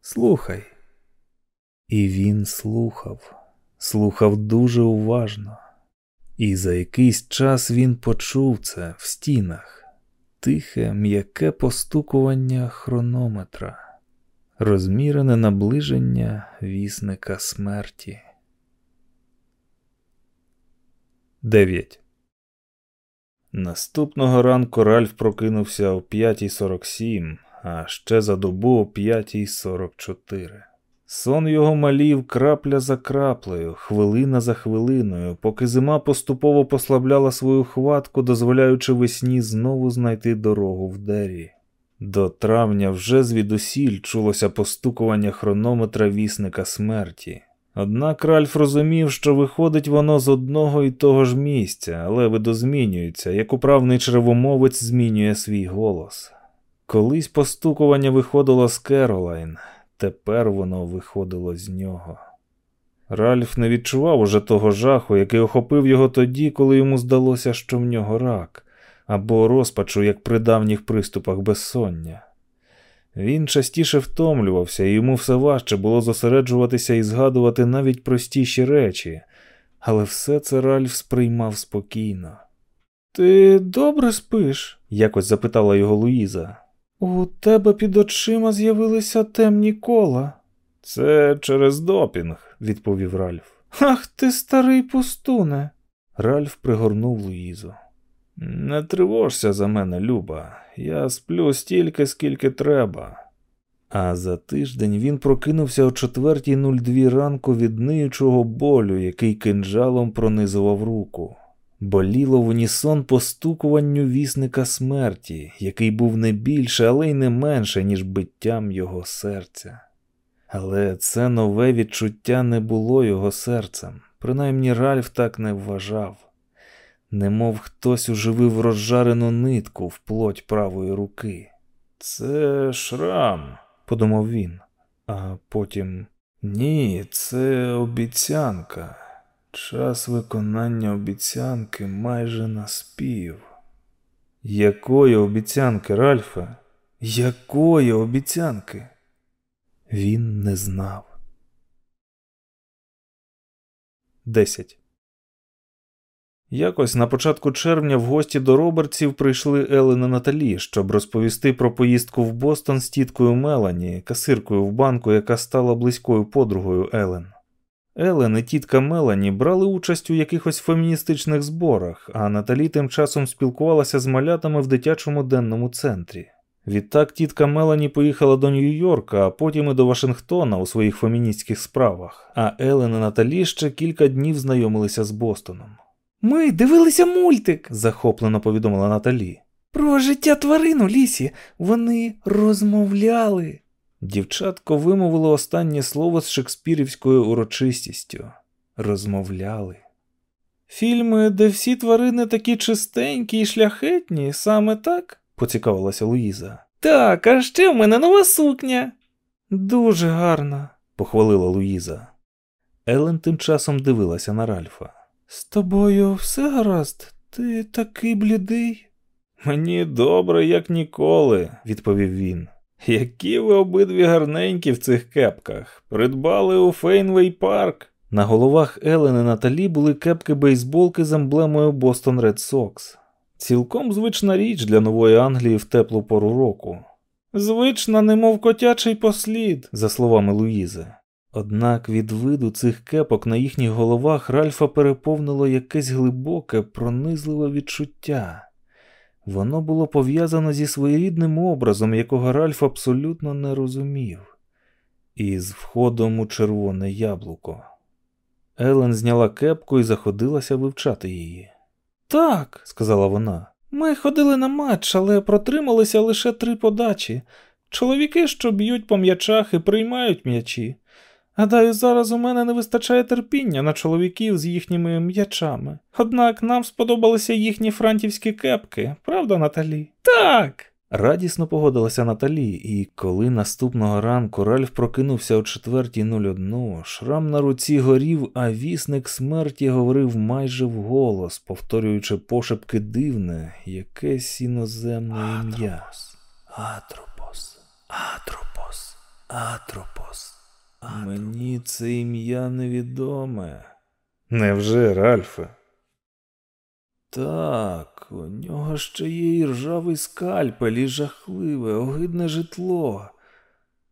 Слухай. І він слухав, слухав дуже уважно. І за якийсь час він почув це в стінах, тихе, м'яке постукування хронометра, розмірене наближення вісника смерті. 9. Наступного ранку Ральф прокинувся о 5.47, а ще за добу о 5.44. Сон його малів крапля за краплею, хвилина за хвилиною, поки зима поступово послабляла свою хватку, дозволяючи весні знову знайти дорогу в дері. До травня вже звідусіль чулося постукування хронометра вісника смерті. Однак Ральф розумів, що виходить воно з одного і того ж місця, але видозмінюється, як управний червомовець змінює свій голос. Колись постукування виходило з Керолайн, тепер воно виходило з нього. Ральф не відчував уже того жаху, який охопив його тоді, коли йому здалося, що в нього рак, або розпачу, як при давніх приступах безсоння. Він частіше втомлювався, і йому все важче було зосереджуватися і згадувати навіть простіші речі, але все це Ральф сприймав спокійно. Ти добре спиш? якось запитала його Луїза. У тебе під очима з'явилися темні кола. Це через допінг, відповів Ральф. Ах ти, старий пустуне. Ральф пригорнув Луїзу. Не тривожся за мене, Люба, я сплю стільки, скільки треба. А за тиждень він прокинувся о 4.02 ранку від ниючого болю, який кинджалом пронизував руку. Боліло в унісон постукуванню вісника смерті, який був не більше, але й не менше, ніж биттям його серця. Але це нове відчуття не було його серцем, принаймні Ральф так не вважав немов хтось уживив розжарену нитку в плоть правої руки. Це шрам, подумав він, а потім ні, це обіцянка. Час виконання обіцянки майже наспів. Якої обіцянки, Ральфе? Якої обіцянки? Він не знав. Десять. Якось на початку червня в гості до Робертсів прийшли Елен і Наталі, щоб розповісти про поїздку в Бостон з тіткою Мелані, касиркою в банку, яка стала близькою подругою Елен. Елен і тітка Мелані брали участь у якихось феміністичних зборах, а Наталі тим часом спілкувалася з малятами в дитячому денному центрі. Відтак тітка Мелані поїхала до Нью-Йорка, а потім і до Вашингтона у своїх феміністських справах, а Елен і Наталі ще кілька днів знайомилися з Бостоном. Ми дивилися мультик, захоплено повідомила Наталі. Про життя тварин у лісі. Вони розмовляли. Дівчатко вимовило останнє слово з шекспірівською урочистістю. Розмовляли. Фільми, де всі тварини такі чистенькі і шляхетні, саме так? поцікавилася Луїза. Так, а ще в мене нова сукня. Дуже гарна, похвалила Луїза. Елен тим часом дивилася на Ральфа. З тобою все гаразд, ти такий блідий. Мені добре, як ніколи, відповів він. Які ви обидві гарненькі в цих кепках. Придбали у Фейнвей парк. На головах Елен і Наталі були кепки бейсболки з емблемою Бостон Ред Сокс. Цілком звична річ для нової Англії в теплу пору року. Звична, немов котячий послід, за словами Луїзи. Однак від виду цих кепок на їхніх головах Ральфа переповнило якесь глибоке, пронизливе відчуття. Воно було пов'язано зі своєрідним образом, якого Ральф абсолютно не розумів, і з входом у червоне яблуко. Елен зняла кепку і заходилася вивчати її. Так, сказала вона, ми ходили на матч, але протрималися лише три подачі. Чоловіки, що б'ють по м'ячах і приймають м'ячі. Гадаю, зараз у мене не вистачає терпіння на чоловіків з їхніми м'ячами. Однак нам сподобалися їхні франтівські кепки, правда, Наталі? Так. Радісно погодилася Наталі, і коли наступного ранку Ральф прокинувся о 4.01, шрам на руці горів, а вісник смерті говорив майже вголос, повторюючи пошепки дивне, якесь іноземне ім'я. Атропос, Атропос, Атропос. Мені це ім'я невідоме. Невже, Ральфе? Так, у нього ще є і ржавий скальпель, і жахливе, огидне житло.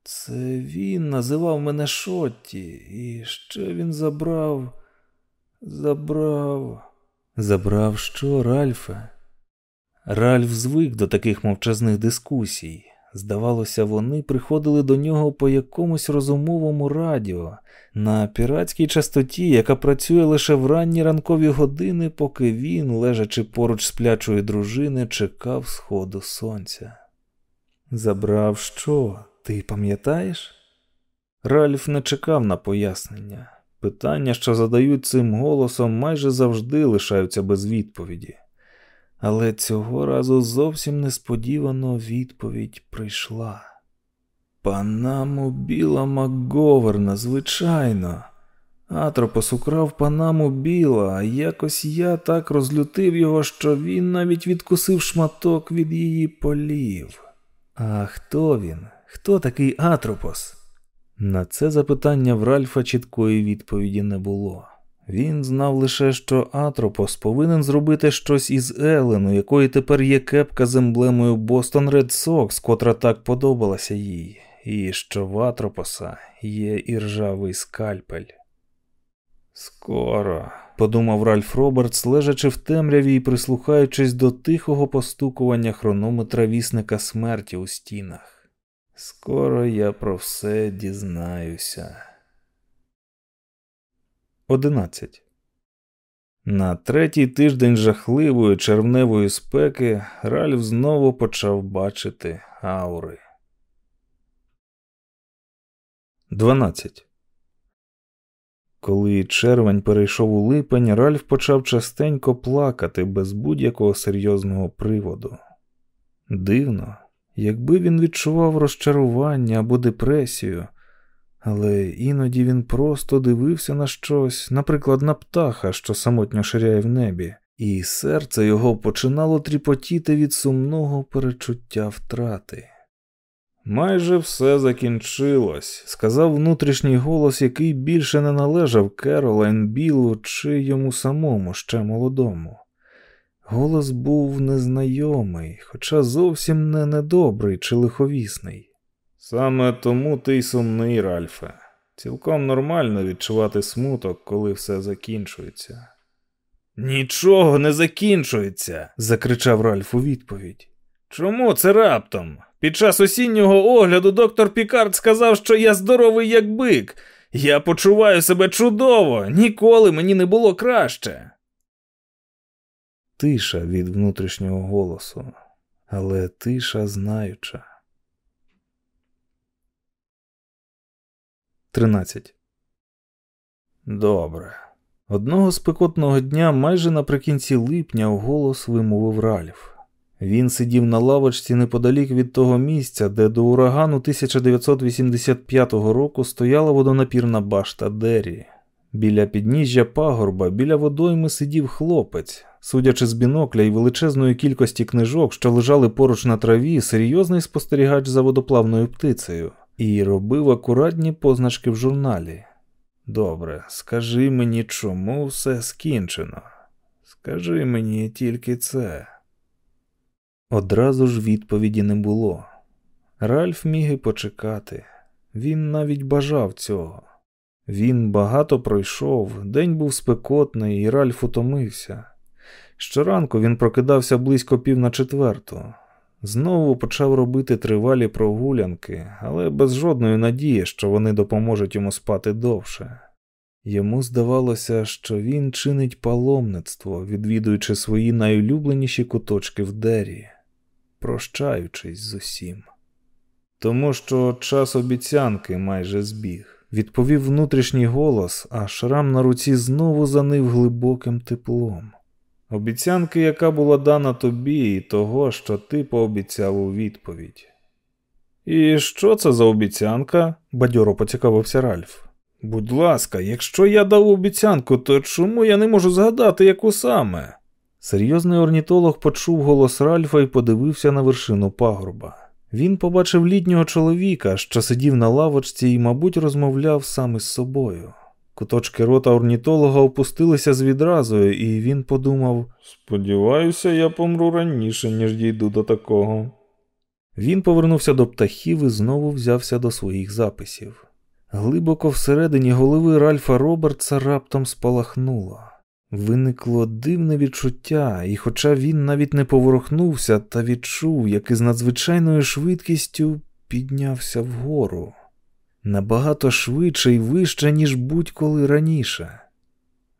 Це він називав мене Шотті, і ще він забрав. Забрав. Забрав що, Ральфе? Ральф звик до таких мовчазних дискусій. Здавалося, вони приходили до нього по якомусь розумовому радіо на піратській частоті, яка працює лише в ранні ранкові години, поки він, лежачи поруч сплячої дружини, чекав сходу сонця. Забрав що? Ти пам'ятаєш? Ральф не чекав на пояснення. Питання, що задають цим голосом, майже завжди лишаються без відповіді. Але цього разу зовсім несподівано відповідь прийшла. Панаму біла Макговерна, звичайно. Атропос украв панаму біла, а якось я так розлютив його, що він навіть відкусив шматок від її полів. А хто він? Хто такий Атропос? На це запитання в Ральфа чіткої відповіді не було. Він знав лише, що Атропос повинен зробити щось із Елен, у якої тепер є кепка з емблемою Бостон Ред Сокс, котра так подобалася їй, і що в Атропоса є іржавий скальпель. Скоро, подумав Ральф Робертс, лежачи в темряві і прислухаючись до тихого постукування хронометра вісника смерті у стінах. Скоро я про все дізнаюся. 11. На третій тиждень жахливої червневої спеки Ральф знову почав бачити аури. 12. Коли червень перейшов у липень, Ральф почав частенько плакати без будь-якого серйозного приводу. Дивно, якби він відчував розчарування або депресію. Але іноді він просто дивився на щось, наприклад, на птаха, що самотньо ширяє в небі, і серце його починало тріпотіти від сумного перечуття втрати. Майже все закінчилось, сказав внутрішній голос, який більше не належав Керолайн Білу чи йому самому ще молодому. Голос був незнайомий, хоча зовсім не недобрий чи лиховісний. Саме тому ти й сумний, Ральфе. Цілком нормально відчувати смуток, коли все закінчується. Нічого не закінчується, закричав Ральф у відповідь. Чому це раптом? Під час осіннього огляду доктор Пікард сказав, що я здоровий як бик. Я почуваю себе чудово, ніколи мені не було краще. Тиша від внутрішнього голосу, але тиша знаюча. 13. Добре. Одного спекотного дня, майже наприкінці липня, голос вимовив Ральф. Він сидів на лавочці неподалік від того місця, де до урагану 1985 року стояла водонапірна башта Дері. Біля підніжжя пагорба, біля водойми сидів хлопець. Судячи з бінокля і величезної кількості книжок, що лежали поруч на траві, серйозний спостерігач за водоплавною птицею, і робив акуратні позначки в журналі. Добре, скажи мені, чому все скінчено? Скажи мені тільки це. Одразу ж відповіді не було. Ральф міг і почекати. Він навіть бажав цього. Він багато пройшов, день був спекотний, і Ральф утомився. Щоранку він прокидався близько пів на четверту. Знову почав робити тривалі прогулянки, але без жодної надії, що вони допоможуть йому спати довше. Йому здавалося, що він чинить паломництво, відвідуючи свої найулюбленіші куточки в дері прощаючись з усім. Тому що час обіцянки майже збіг, відповів внутрішній голос, а шрам на руці знову занив глибоким теплом. Обіцянки, яка була дана тобі, і того, що ти пообіцяв у відповідь. І що це за обіцянка? бадьоро поцікавився Ральф. Будь ласка, якщо я дав обіцянку, то чому я не можу згадати, яку саме? Серйозний орнітолог почув голос Ральфа і подивився на вершину пагорба. Він побачив літнього чоловіка, що сидів на лавочці і, мабуть, розмовляв сам із собою. Куточки рота орнітолога опустилися з відразу, і він подумав: Сподіваюся, я помру раніше, ніж дійду до такого. Він повернувся до птахів і знову взявся до своїх записів. Глибоко всередині голови Ральфа Робертса раптом спалахнуло. Виникло дивне відчуття, і, хоча він навіть не поворухнувся, та відчув, як із надзвичайною швидкістю піднявся вгору набагато швидше і вище, ніж будь-коли раніше.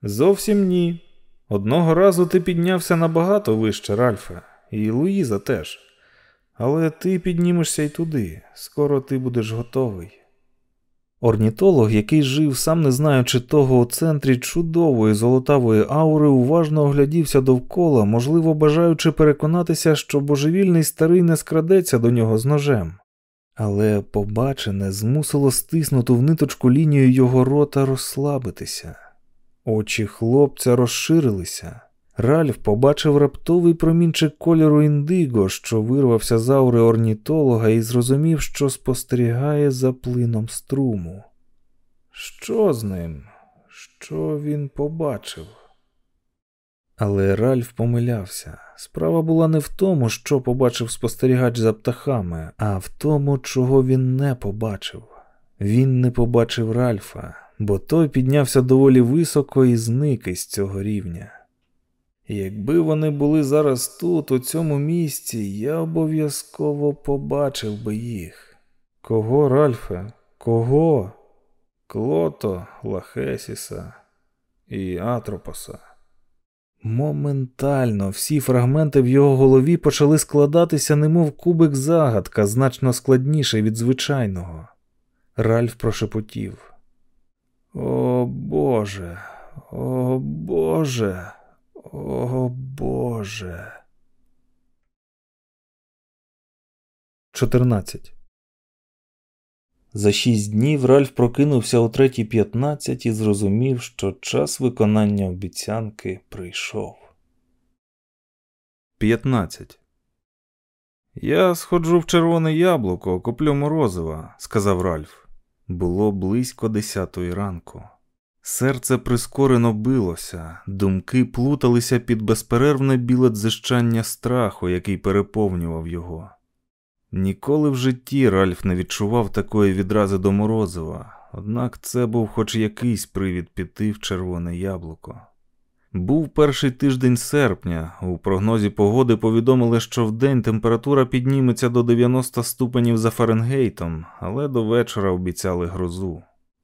Зовсім ні. Одного разу ти піднявся набагато вище, Ральфа, і Луїза теж. Але ти піднімешся й туди, скоро ти будеш готовий. Орнітолог, який жив, сам не знаючи того у центрі чудової золотавої аури, уважно оглядівся довкола, можливо, бажаючи переконатися, що божевільний старий не скрадеться до нього з ножем. Але побачене змусило стиснуту в ниточку лінію його рота розслабитися. Очі хлопця розширилися. Ральф побачив раптовий промінчик кольору індиго, що вирвався з аури орнітолога, і зрозумів, що спостерігає за плином струму. Що з ним? Що він побачив? Але Ральф помилявся. Справа була не в тому, що побачив спостерігач за птахами, а в тому, чого він не побачив. Він не побачив Ральфа, бо той піднявся доволі високо і зник із цього рівня. Якби вони були зараз тут, у цьому місці, я обов'язково побачив би їх. Кого, Ральфе? Кого? Клото, Лахесіса і Атропоса. Моментально всі фрагменти в його голові почали складатися, немов кубик загадка, значно складніший від звичайного. Ральф прошепотів. О Боже, о Боже. О Боже. 14. За шість днів Ральф прокинувся о 3.15 і зрозумів, що час виконання обіцянки прийшов. 15. Я сходжу в червоне яблуко, куплю морозива, сказав Ральф. Було близько десятої ранку. Серце прискорено билося, думки плуталися під безперервне біле дзижчання страху, який переповнював його. Ніколи в житті Ральф не відчував такої відрази до морозива, однак це був хоч якийсь привід піти в червоне яблуко. Був перший тиждень серпня. У прогнозі погоди повідомили, що вдень температура підніметься до 90 ступенів за Фаренгейтом, але до вечора обіцяли грозу.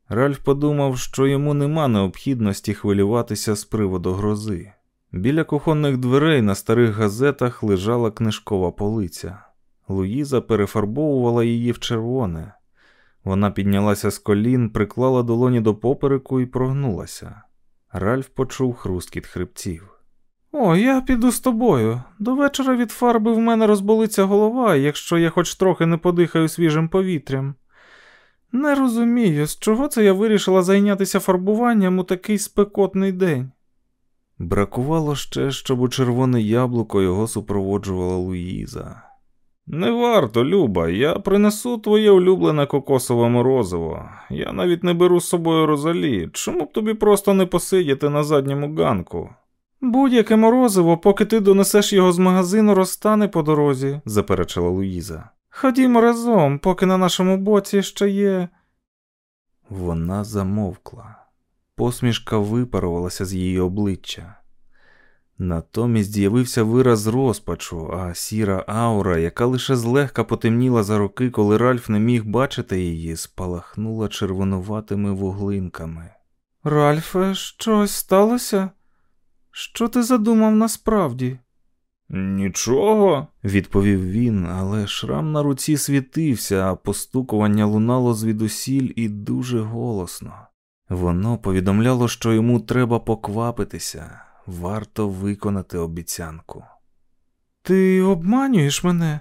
Ральф подумав, що йому нема необхідності хвилюватися з приводу грози. Біля кухонних дверей на старих газетах лежала книжкова полиця. Луїза перефарбовувала її в червоне. Вона піднялася з колін, приклала долоні до попереку і прогнулася. Ральф почув хрусткіт хребців. О, я піду з тобою. До вечора від фарби в мене розболиться голова, якщо я хоч трохи не подихаю свіжим повітрям. Не розумію, з чого це я вирішила зайнятися фарбуванням у такий спекотний день. Бракувало ще, щоб у червоне яблуко його супроводжувала Луїза. Не варто, Люба, я принесу твоє улюблене кокосове морозиво. Я навіть не беру з собою розалі. Чому б тобі просто не посидіти на задньому ганку? Будь-яке морозиво, поки ти донесеш його з магазину, розтане по дорозі, заперечила Луїза. Ходімо разом, поки на нашому боці ще є. Вона замовкла. Посмішка випарувалася з її обличчя. Натомість з'явився вираз розпачу, а сіра аура, яка лише злегка потемніла за роки, коли Ральф не міг бачити її, спалахнула червонуватими вуглинками. Ральфе, щось сталося? Що ти задумав насправді? Нічого, відповів він, але шрам на руці світився, а постукування лунало звідусіль і дуже голосно. Воно повідомляло, що йому треба поквапитися варто виконати обіцянку. Ти обманюєш мене?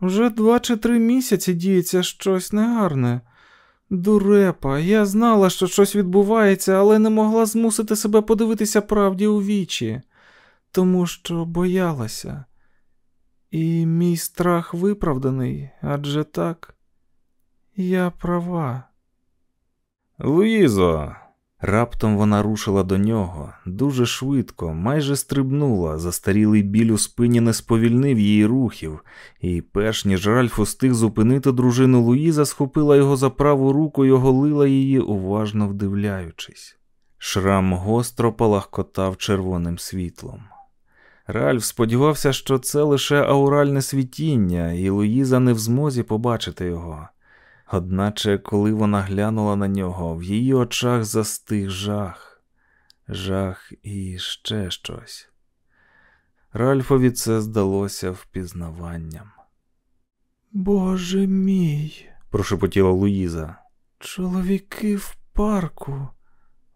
Вже два чи три місяці діється щось негарне. Дурепа, я знала, що щось відбувається, але не могла змусити себе подивитися правді у вічі, тому що боялася. І мій страх виправданий, адже так, я права. Луїзо, Раптом вона рушила до нього дуже швидко, майже стрибнула, застарілий біль у спині не сповільнив її рухів, і, перш ніж Ральф устиг зупинити дружину Луїза, схопила його за праву руку і оголила її, уважно вдивляючись. Шрам гостро палахкотав червоним світлом. Ральф сподівався, що це лише ауральне світіння, і Луїза не в змозі побачити його. Одначе, коли вона глянула на нього, в її очах застиг жах, жах і ще щось. Ральфові це здалося впізнаванням. Боже мій, прошепотіла Луїза. Чоловіки в парку.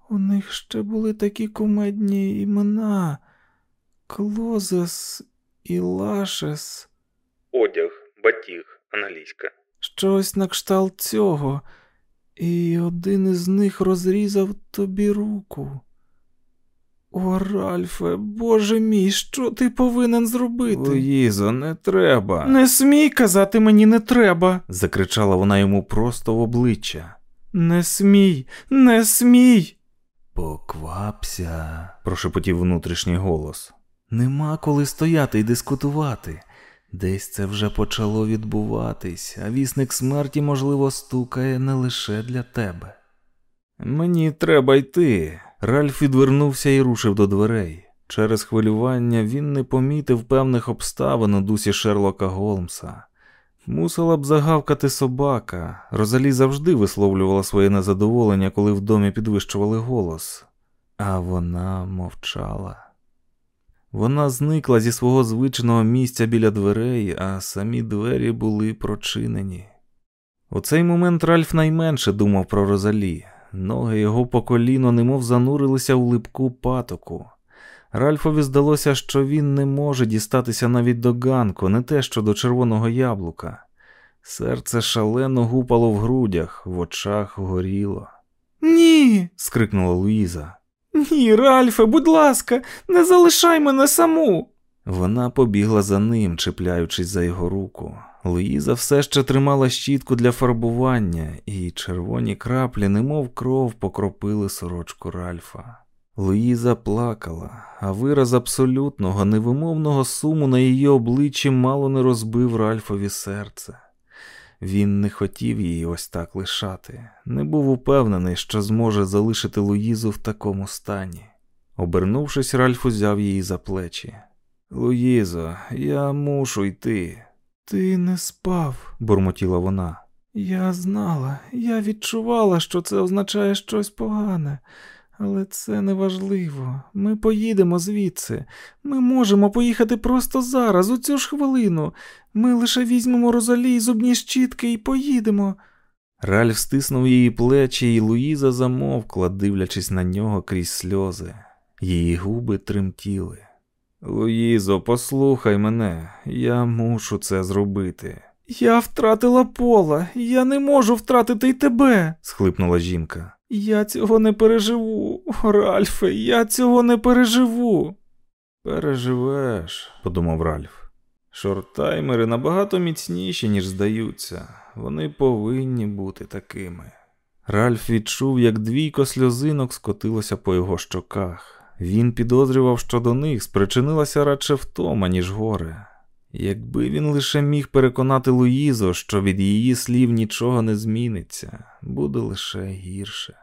У них ще були такі кумедні імена Клото і Лахесіс. Одяг, батіг, англійська щось на кшталт цього, і один із них розрізав тобі руку. О, Ральфе, боже мій, що ти повинен зробити? Луїзо, не треба. Не смій казати мені не треба, закричала вона йому просто в обличчя. Не смій, не смій. Поквапся, прошепотів внутрішній голос. Нема коли стояти і дискутувати. Десь це вже почало відбуватись, а вісник смерті, можливо, стукає не лише для тебе. Мені треба йти. Ральф відвернувся і рушив до дверей. Через хвилювання він не помітив певних обставин у дусі Шерлока Голмса. Мусила б загавкати собака. Розалі завжди висловлювала своє незадоволення, коли в домі підвищували голос, а вона мовчала. Вона зникла зі свого звичного місця біля дверей, а самі двері були прочинені. У цей момент Ральф найменше думав про Розалі. Ноги його по коліно немов занурилися у липку патоку. Ральфові здалося, що він не може дістатися навіть до ганку, не те що до червоного яблука. Серце шалено гупало в грудях, в очах горіло. Ні. скрикнула Луїза. Ні, Ральфе, будь ласка, не залишай мене саму. Вона побігла за ним, чіпляючись за його руку. Луїза все ще тримала щітку для фарбування, і червоні краплі, немов кров, покропили сорочку Ральфа. Луїза плакала, а вираз абсолютного, невимовного суму на її обличчі мало не розбив Ральфові серце. Він не хотів її ось так лишати, не був упевнений, що зможе залишити Луїзу в такому стані. Обернувшись, Ральф узяв її за плечі. Луїзо, я мушу йти. Ти не спав, бурмотіла вона. Я знала, я відчувала, що це означає щось погане, але це не важливо. Ми поїдемо звідси. Ми можемо поїхати просто зараз, у цю ж хвилину. Ми лише візьмемо розалі зубні щітки і поїдемо. Ральф стиснув її плечі, і Луїза замовкла, дивлячись на нього крізь сльози. Її губи тремтіли. Луїзо, послухай мене, я мушу це зробити. Я втратила пола, я не можу втратити й тебе, схлипнула жінка. Я цього не переживу, Ральфе, я цього не переживу. Переживеш, подумав Ральф. Шортаймери набагато міцніші, ніж здаються. Вони повинні бути такими. Ральф відчув, як двійко сльозинок скотилося по його щоках. Він підозрював, що до них спричинилася радше втома, ніж горе. Якби він лише міг переконати Луїзу, що від її слів нічого не зміниться, буде лише гірше.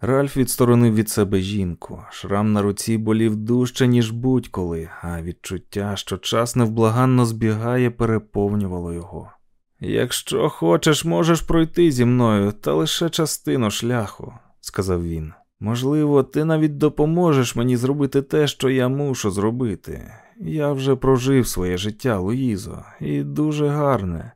Ральф відсторонив від себе жінку, шрам на руці болів дужче, ніж будь-коли, а відчуття, що час невблаганно збігає, переповнювало його. Якщо хочеш, можеш пройти зі мною, та лише частину шляху, сказав він. Можливо, ти навіть допоможеш мені зробити те, що я мушу зробити. Я вже прожив своє життя, Луїзо, і дуже гарне,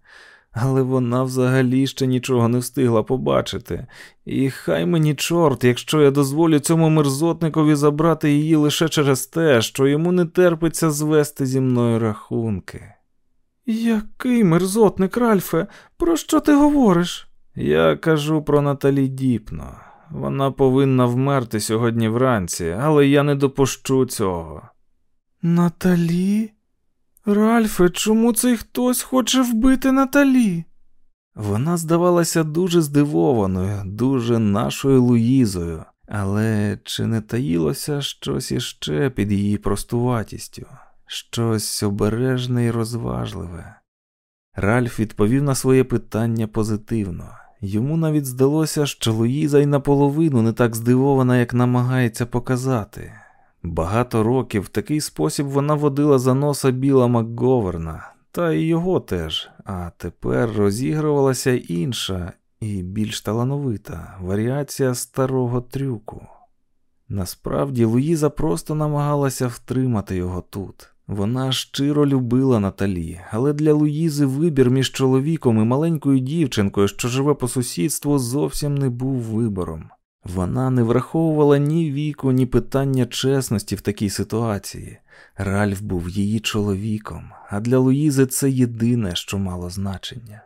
але вона взагалі ще нічого не встигла побачити, і хай мені чорт, якщо я дозволю цьому мерзотникові забрати її лише через те, що йому не терпиться звести зі мною рахунки. Який мерзотник, Ральфе, про що ти говориш? Я кажу про Наталі Діпно. Вона повинна вмерти сьогодні вранці, але я не допущу цього. Наталі? Ральфе, чому цей хтось хоче вбити Наталі? Вона здавалася дуже здивованою, дуже нашою Луїзою, але чи не таїлося щось іще під її простуватістю, щось обережне і розважливе? Ральф відповів на своє питання позитивно. Йому навіть здалося, що Луїза й наполовину не так здивована, як намагається показати. Багато років в такий спосіб вона водила за носа Біла Макговерна, та й його теж, а тепер розігрувалася інша і більш талановита варіація старого трюку. Насправді Луїза просто намагалася втримати його тут. Вона щиро любила Наталі, але для Луїзи вибір між чоловіком і маленькою дівчинкою, що живе по сусідству, зовсім не був вибором. Вона не враховувала ні віку, ні питання чесності в такій ситуації. Ральф був її чоловіком, а для Луїзи це єдине, що мало значення.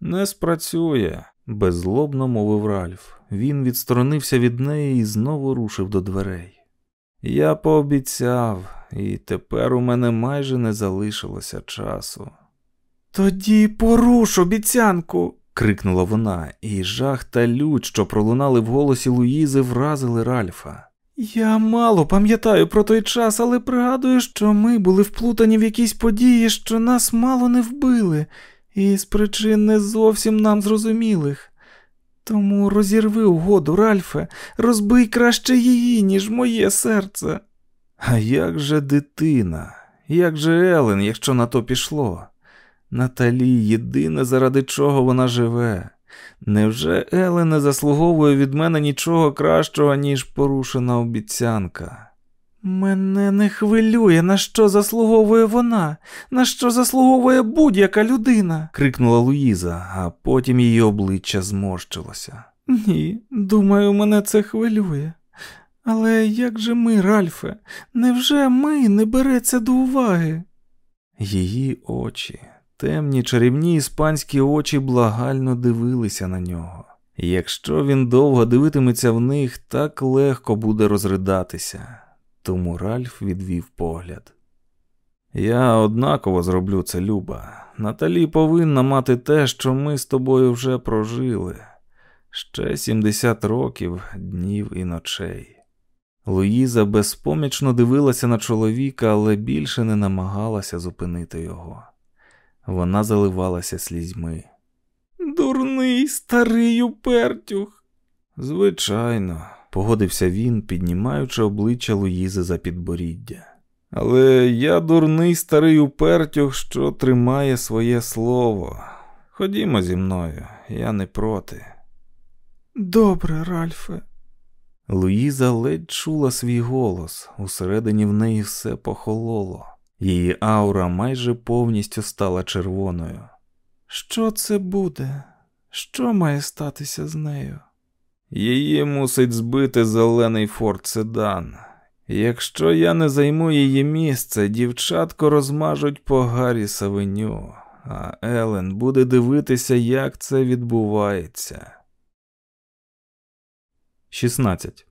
Не спрацює, беззлобно мовив Ральф. Він відсторонився від неї і знову рушив до дверей. Я пообіцяв, і тепер у мене майже не залишилося часу. Тоді поруш обіцянку. Крикнула вона, і жах та лють, що пролунали в голосі Луїзи, вразили Ральфа. Я мало пам'ятаю про той час, але пригадую, що ми були вплутані в якісь події, що нас мало не вбили, і з причин не зовсім нам зрозумілих. Тому розірви угоду, Ральфе, розбий краще її, ніж моє серце. А як же дитина? Як же Елен, якщо на то пішло? Наталі єдине, заради чого вона живе. Невже Елен не заслуговує від мене нічого кращого, ніж порушена обіцянка? Мене не хвилює, на що заслуговує вона, на що заслуговує будь-яка людина, крикнула Луїза, а потім її обличчя зморщилося. Ні, думаю, мене це хвилює. Але як же ми, Ральфе, невже ми не береться до уваги? Її очі, темні чарівні іспанські очі благально дивилися на нього. Якщо він довго дивитиметься в них, так легко буде розридатися. Тому Ральф відвів погляд. Я однаково зроблю це, Люба. Наталі повинна мати те, що ми з тобою вже прожили. Ще 70 років, днів і ночей. Луїза безпомічно дивилася на чоловіка, але більше не намагалася зупинити його. Вона заливалася слізьми. Дурний старий упертюх. Звичайно, погодився він, піднімаючи обличчя Луїзи за підборіддя. Але я дурний старий упертюх, що тримає своє слово. Ходімо зі мною, я не проти. Добре, Ральфе. Луїза ледь чула свій голос, усередині в неї все похололо. Її аура майже повністю стала червоною. Що це буде? Що має статися з нею? Її мусить збити зелений форт седан. Якщо я не займу її місце, дівчатко розмажуть по Гаррі Савеню, а Елен буде дивитися, як це відбувається. 16.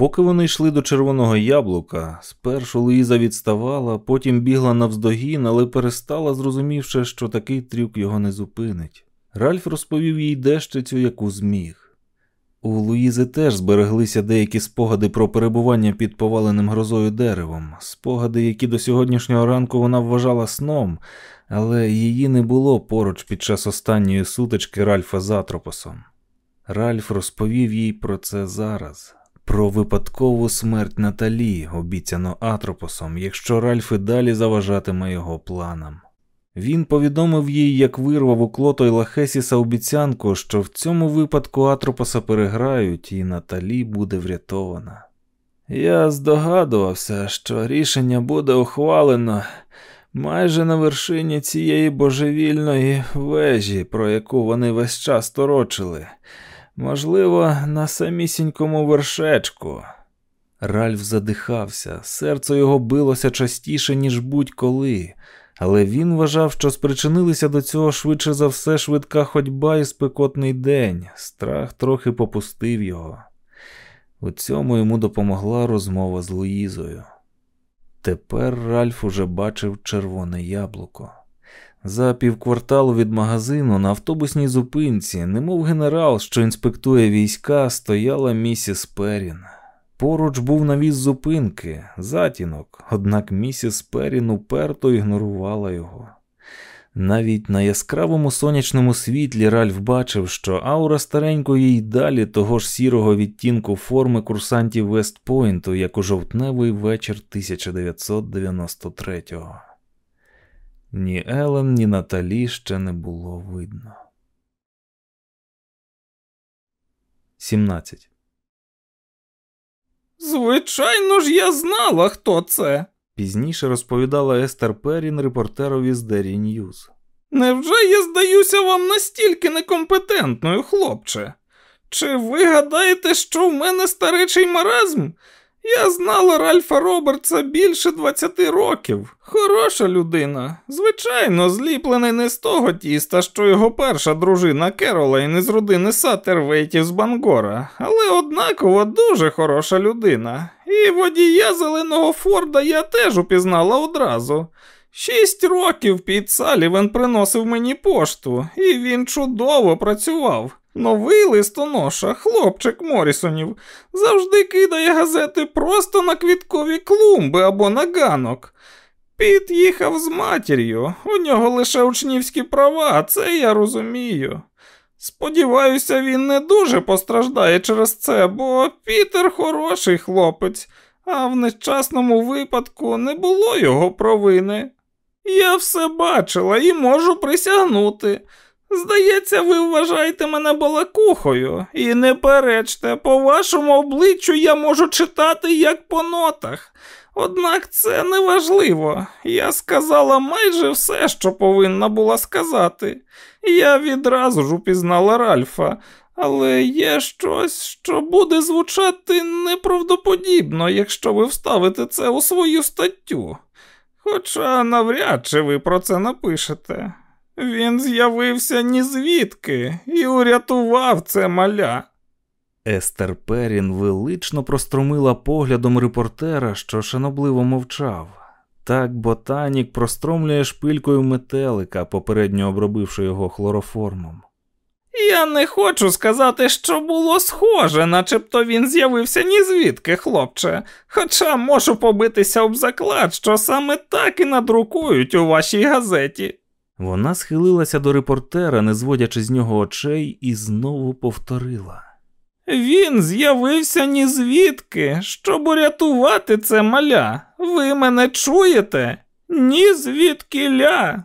Поки вони йшли до червоного яблука, спершу Луїза відставала, потім бігла навздогін, але перестала, зрозумівши, що такий трюк його не зупинить. Ральф розповів їй дещицю, яку зміг. У Луїзи теж збереглися деякі спогади про перебування під поваленим грозою деревом, спогади, які до сьогоднішнього ранку вона вважала сном, але її не було поруч під час останньої сутички Ральфа з Атропосом. Ральф розповів їй про це зараз, про випадкову смерть Наталі, обіцяну Атропосом, якщо Ральф і далі заважатиме його планам. Він повідомив їй, як вирвав у Клото й Лахесіса обіцянку, що в цьому випадку Атропоса переграють і Наталі буде врятована. Я здогадувався, що рішення буде ухвалено майже на вершині цієї божевільної вежі, про яку вони весь час торочили, можливо, на самісінькому вершечку. Ральф задихався, серце його билося частіше, ніж будь-коли але він вважав, що спричинилися до цього швидше за все швидка ходьба і спекотний день. Страх трохи попустив його. У цьому йому допомогла розмова з Луїзою. Тепер Ральф уже бачив червоне яблуко. За півкварталу від магазину на автобусній зупинці, немов генерал, що інспектує війська, стояла місіс Перін. Поруч був навіс зупинки, затінок, однак місіс Перін уперто ігнорувала його. Навіть на яскравому сонячному світлі Ральф бачив, що аура старенької й далі того ж сірого відтінку форми курсантів Вестпойнту, як у жовтневий вечір 1993-го. Ні Елен, ні Наталі ще не було видно. 17. Звичайно ж, я знала, хто це. Пізніше розповідала Естер Перін репортерові з Дері Ньюз. Невже я здаюся вам настільки некомпетентною, хлопче? Чи ви гадаєте, що в мене старечий маразм? Я знала Ральфа Робертса більше 20 років. Хороша людина. Звичайно, зліплений не з того тіста, що його перша дружина Керолайн із родини Саттервейтів з Бангора, але однаково дуже хороша людина. І водія зеленого Форда я теж упізнала одразу. Шість років Піт Салівен приносив мені пошту, і він чудово працював. Новий листоноша, хлопчик Морісонів, завжди кидає газети просто на квіткові клумби або на ганок. Піт їхав з матір'ю, у нього лише учнівські права, це я розумію. Сподіваюся, він не дуже постраждає через це, бо Пітер хороший хлопець, а в нещасному випадку не було його провини. Я все бачила і можу присягнути. Здається, ви вважаєте мене балакухою, і не перечте, по вашому обличчю я можу читати як по нотах. Однак це не важливо. Я сказала майже все, що повинна була сказати. Я відразу ж упізнала Ральфа, але є щось, що буде звучати неправдоподібно, якщо ви вставите це у свою статтю. Хоча навряд чи ви про це напишете. Він з'явився ні звідки і урятував це маля. Естер Перін велично простромила поглядом репортера, що шанобливо мовчав. Так ботанік простромлює шпилькою метелика, попередньо обробивши його хлороформом. Я не хочу сказати, що було схоже, начебто він з'явився ні звідки, хлопче. Хоча можу побитися об заклад, що саме так і надрукують у вашій газеті. Вона схилилася до репортера, не зводячи з нього очей, і знову повторила. Він з'явився ні звідки, щоб урятувати це маля. Ви мене чуєте? Ні звідки ля.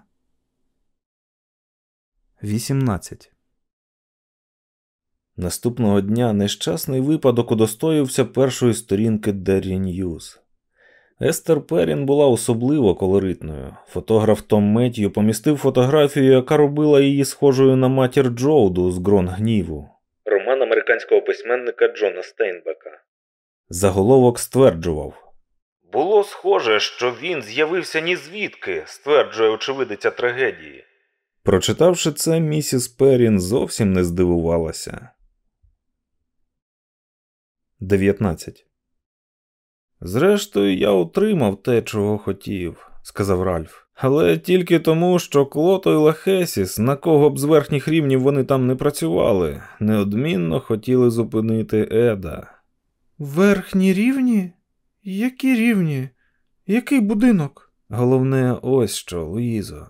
18. Наступного дня нещасний випадок удостоївся першої сторінки Деррі Ньюз. Естер Перін була особливо колоритною. Фотограф Том Меттью помістив фотографію, яка робила її схожою на матір Джоуда з Грон гніву. Роман американського письменника Джона Стейнбека. Заголовок стверджував Було схоже, що він з'явився нізвідки, стверджує очевидиця трагедії. Прочитавши це, місіс Перін зовсім не здивувалася. 19. Зрештою, я отримав те, чого хотів, сказав Ральф. Але тільки тому, що Клото і Лахесіс, на кого б з верхніх рівнів вони там не працювали, неодмінно хотіли зупинити Еда. Верхні рівні? Які рівні? Який будинок? Головне, ось що, Луїзо.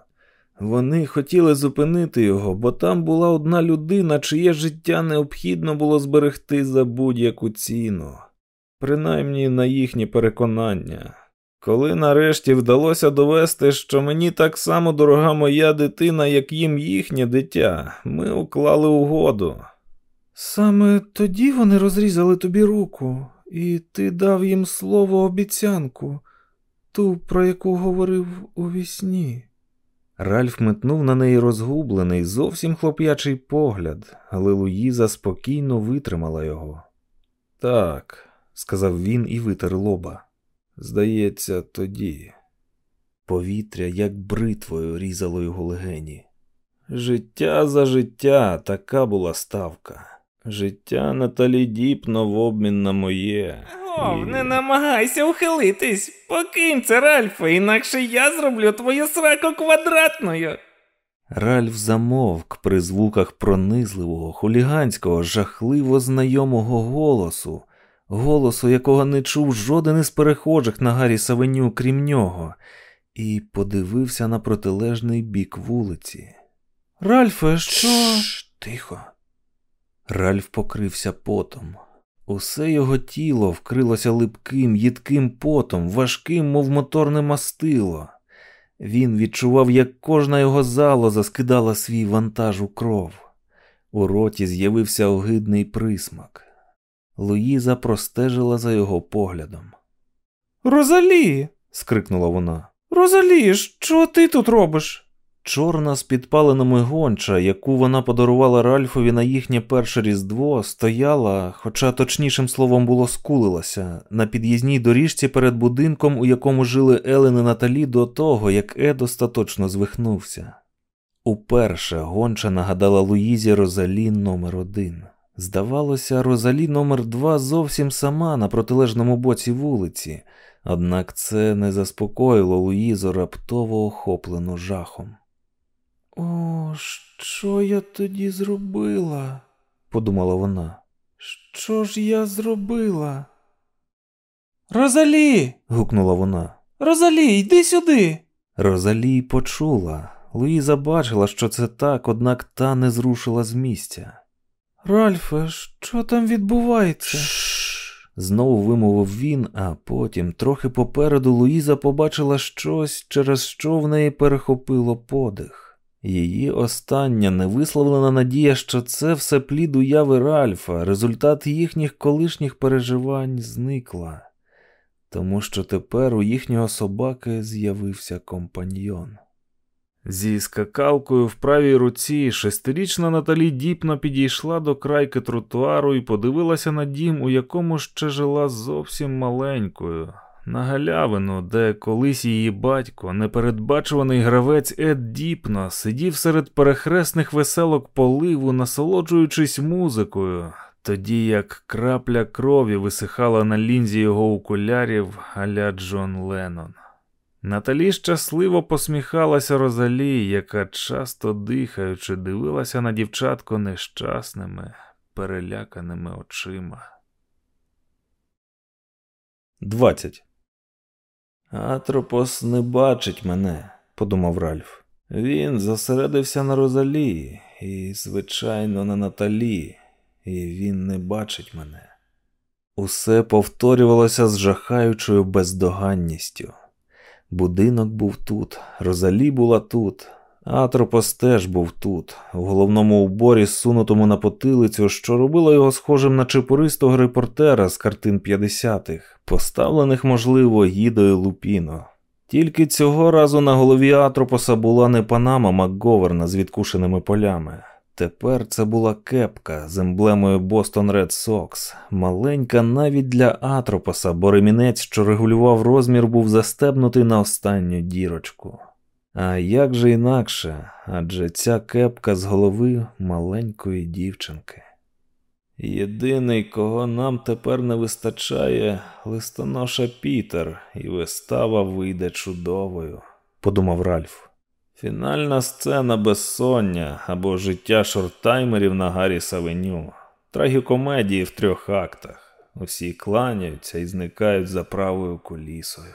Вони хотіли зупинити його, бо там була одна людина, чиє життя необхідно було зберегти за будь-яку ціну, принаймні на їхні переконання. Коли нарешті вдалося довести, що мені так само дорога моя дитина, як їм їхнє дитя, ми уклали угоду. Саме тоді вони розрізали тобі руку, і ти дав їм слово обіцянку, ту, про яку говорив у вісні. Ральф метнув на неї розгублений, зовсім хлоп'ячий погляд, але Луїза спокійно витримала його. Так, сказав він і витер лоба. Здається, тоді. Повітря, як бритвою, різало його легені. Життя за життя така була ставка. Життя Наталі Діпно в обмін на моє. О, І- не намагайся ухилитись. Покинь це, Ральфе, інакше я зроблю твою сраку квадратною. Ральф замовк при звуках пронизливого, хуліганського, жахливо знайомого голосу, голосу, якого не чув жоден із перехожих на Гаррі Савеню, крім нього, і подивився на протилежний бік вулиці. Ральфе, що. Шш, тихо. Ральф покрився потом. Усе його тіло вкрилося липким, їдким потом, важким, мов моторне мастило. Він відчував, як кожна його залоза скидала свій вантаж у кров. У роті з'явився огидний присмак. Луїза простежила за його поглядом. Розалі. скрикнула вона. Розалі, що ти тут робиш? Чорна з підпаленими гонча, яку вона подарувала Ральфові на їхнє перше різдво, стояла, хоча точнішим словом було скулилася, на під'їзній доріжці перед будинком, у якому жили Елен і Наталі до того, як Ед остаточно звихнувся. Уперше гонча нагадала Луїзі Розалі номер один. Здавалося, Розалі номер два зовсім сама на протилежному боці вулиці, однак це не заспокоїло Луїзу раптово охоплену жахом. О, що я тоді зробила? подумала вона. Що ж я зробила? Розалі. гукнула вона. Розалі, йди сюди. Розалій почула. Луїза бачила, що це так, однак та не зрушила з місця. Ральфе, що там відбувається? Знову вимовив він, а потім, трохи попереду, Луїза побачила щось, через що в неї перехопило подих. Її остання невисловлена надія, що це все плід уяви Ральфа, результат їхніх колишніх переживань зникла, тому що тепер у їхнього собаки з'явився компаньйон. Зі скакалкою в правій руці шестирічна Наталі діпно підійшла до крайки тротуару і подивилася на дім, у якому ще жила зовсім маленькою, на галявину, де колись її батько, непередбачуваний гравець Ед Діпно, сидів серед перехресних веселок поливу, насолоджуючись музикою, тоді як крапля крові висихала на лінзі його окулярів аля Джон Леннон. Наталі щасливо посміхалася Розалі, яка, часто дихаючи, дивилася на дівчатко нещасними, переляканими очима. 20. Атропос не бачить мене, подумав Ральф. Він зосередився на Розалі і, звичайно, на Наталі, і він не бачить мене. Усе повторювалося з жахаючою бездоганністю. Будинок був тут, Розалі була тут, Атропос теж був тут, у головному уборі, сунутому на потилицю, що робило його схожим на чепуристого репортера з картин 50-х, поставлених, можливо, гідою Лупіно. Тільки цього разу на голові Атропоса була не панама Макговерна з відкушеними полями. Тепер це була кепка з емблемою Boston Red Sox, маленька навіть для Атропоса, бо ремінець, що регулював розмір, був застебнутий на останню дірочку. А як же інакше, адже ця кепка з голови маленької дівчинки. Єдиний, кого нам тепер не вистачає, листоноша Пітер, і вистава вийде чудовою, подумав Ральф. Фінальна сцена безсоння або життя шорттаймерів на Гаррі Савеню, трагікомедії в трьох актах. Усі кланяються і зникають за правою колісою.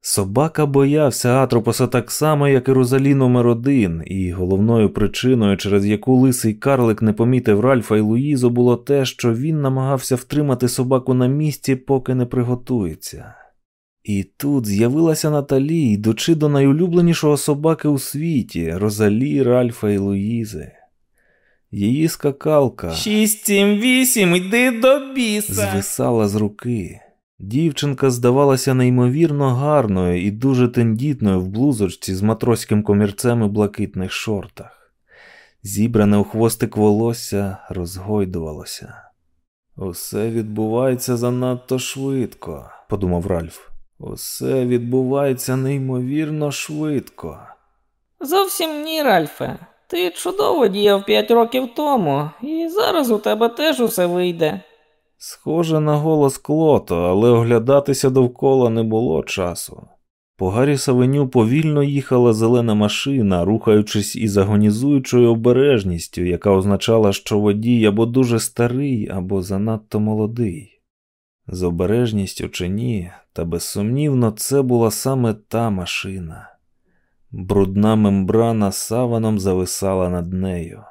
Собака боявся Атропоса так само, як і Розалі номер і головною причиною, через яку лисий карлик не помітив Ральфа і Луїзу, було те, що він намагався втримати собаку на місці, поки не приготується. І тут з'явилася Наталі, йдучи до найулюбленішого собаки у світі Розалі, Ральфа і Луїзи. Її скакалка Шість, сім, вісім, йди до біса. звисала з руки. Дівчинка здавалася неймовірно гарною і дуже тендітною в блузочці з матроським комірцем і блакитних шортах. Зібране у хвостик волосся розгойдувалося. Усе відбувається занадто швидко, подумав Ральф. Усе відбувається неймовірно швидко. Зовсім ні, Ральфе. Ти чудово діяв п'ять років тому, і зараз у тебе теж усе вийде. Схоже на голос Клото, але оглядатися довкола не було часу. По Гаррі Савеню повільно їхала зелена машина, рухаючись із агонізуючою обережністю, яка означала, що водій або дуже старий, або занадто молодий. З обережністю чи ні, та безсумнівно, це була саме та машина. Брудна мембрана саваном зависала над нею.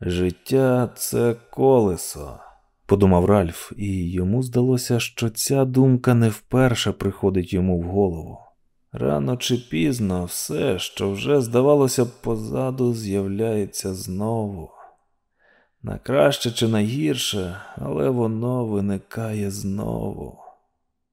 Життя це колесо подумав Ральф, і йому здалося, що ця думка не вперше приходить йому в голову. Рано чи пізно все, що вже здавалося позаду, з'являється знову. На краще чи на гірше, але воно виникає знову.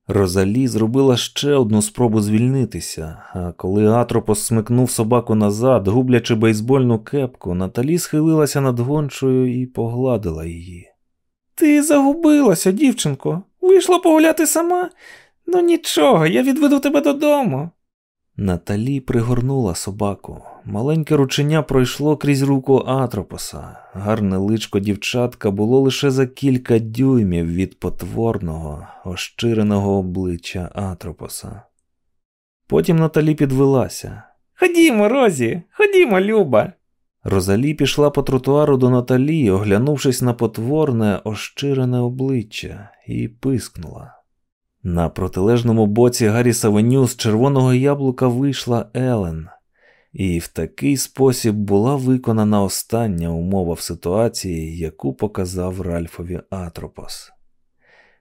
Розалі зробила ще одну спробу звільнитися, а коли Атропос смикнув собаку назад, гублячи бейсбольну кепку, Наталі схилилася над гончою і погладила її. Ти загубилася, дівчинко. Вийшла погуляти сама? Ну нічого, я відведу тебе додому. Наталі пригорнула собаку. Маленьке рученя пройшло крізь руку Атропоса. Гарне личко дівчатка було лише за кілька дюймів від потворного, ощиреного обличчя Атропоса. Потім Наталі підвелася. Ходімо, Розі, ходімо, Люба. Розалі пішла по тротуару до Наталі, оглянувшись на потворне, ощирене обличчя, і пискнула. На протилежному боці Гаррі Савеню з червоного яблука вийшла Елен, і в такий спосіб була виконана остання умова в ситуації, яку показав Ральфові Атропос.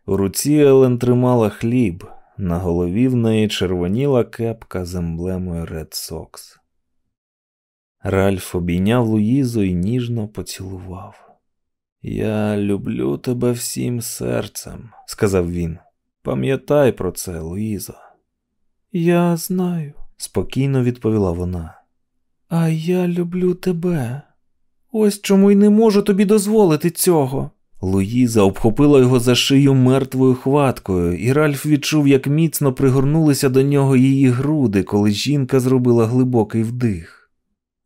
У руці Елен тримала хліб, на голові в неї червоніла кепка з емблемою Red Sox. Ральф обійняв Луїзу і ніжно поцілував. Я люблю тебе всім серцем, сказав він. Пам'ятай про це, Луїзо. Я знаю, спокійно відповіла вона. А я люблю тебе. Ось чому й не можу тобі дозволити цього. Луїза обхопила його за шию мертвою хваткою, і Ральф відчув, як міцно пригорнулися до нього її груди, коли жінка зробила глибокий вдих.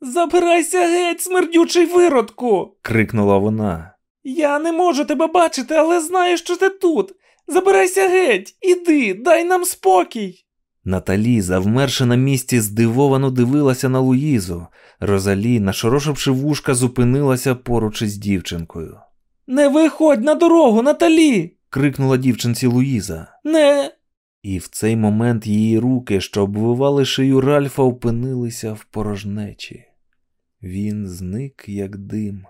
Забирайся геть, смердючий виродку. крикнула вона. Я не можу тебе бачити, але знаю, що ти тут. Забирайся геть, іди, дай нам спокій. Наталі, завмерши на місці, здивовано дивилася на Луїзу. Розалі, нашорошивши вушка, зупинилася поруч із дівчинкою. Не виходь на дорогу, Наталі. крикнула дівчинці Луїза. Не. І в цей момент її руки, що обвивали шию Ральфа, опинилися в порожнечі. Він зник, як дим.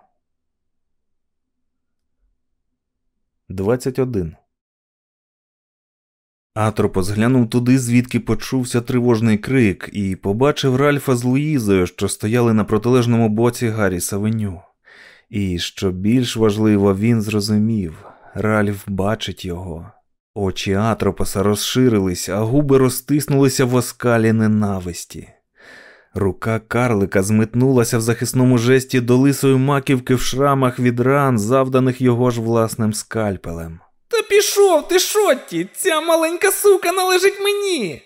21. Атропос глянув туди, звідки почувся тривожний крик, і побачив Ральфа з Луїзою, що стояли на протилежному боці Гарріса Веню. І, що більш важливо, він зрозумів Ральф бачить його. Очі Атропоса розширились, а губи розтиснулися в оскалі ненависті. Рука карлика змитнулася в захисному жесті до лисої маківки в шрамах від ран, завданих його ж власним скальпелем. Та пішов ти шотті, ця маленька сука належить мені.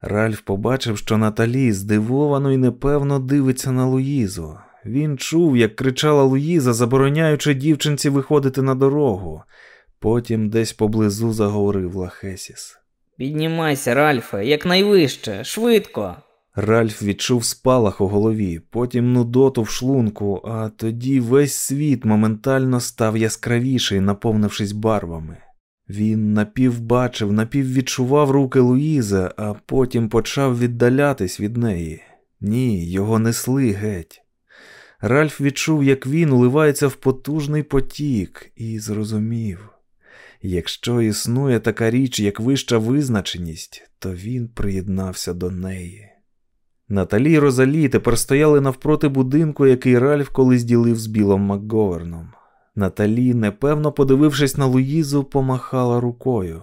Ральф побачив, що Наталі здивовано і непевно дивиться на Луїзу. Він чув, як кричала Луїза, забороняючи дівчинці виходити на дорогу. Потім десь поблизу заговорив Лахесіс. Піднімайся, Ральфе, якнайвище, швидко. Ральф відчув спалах у голові, потім нудоту в шлунку, а тоді весь світ моментально став яскравіший, наповнившись барвами. Він напівбачив, напіввідчував руки Луїзи, а потім почав віддалятись від неї. Ні, його несли геть. Ральф відчув, як він уливається в потужний потік, і зрозумів. Якщо існує така річ, як вища визначеність, то він приєднався до неї. Наталі і Розалі тепер стояли навпроти будинку, який Ральф колись ділив з Білом Макговерном. Наталі, непевно подивившись на Луїзу, помахала рукою.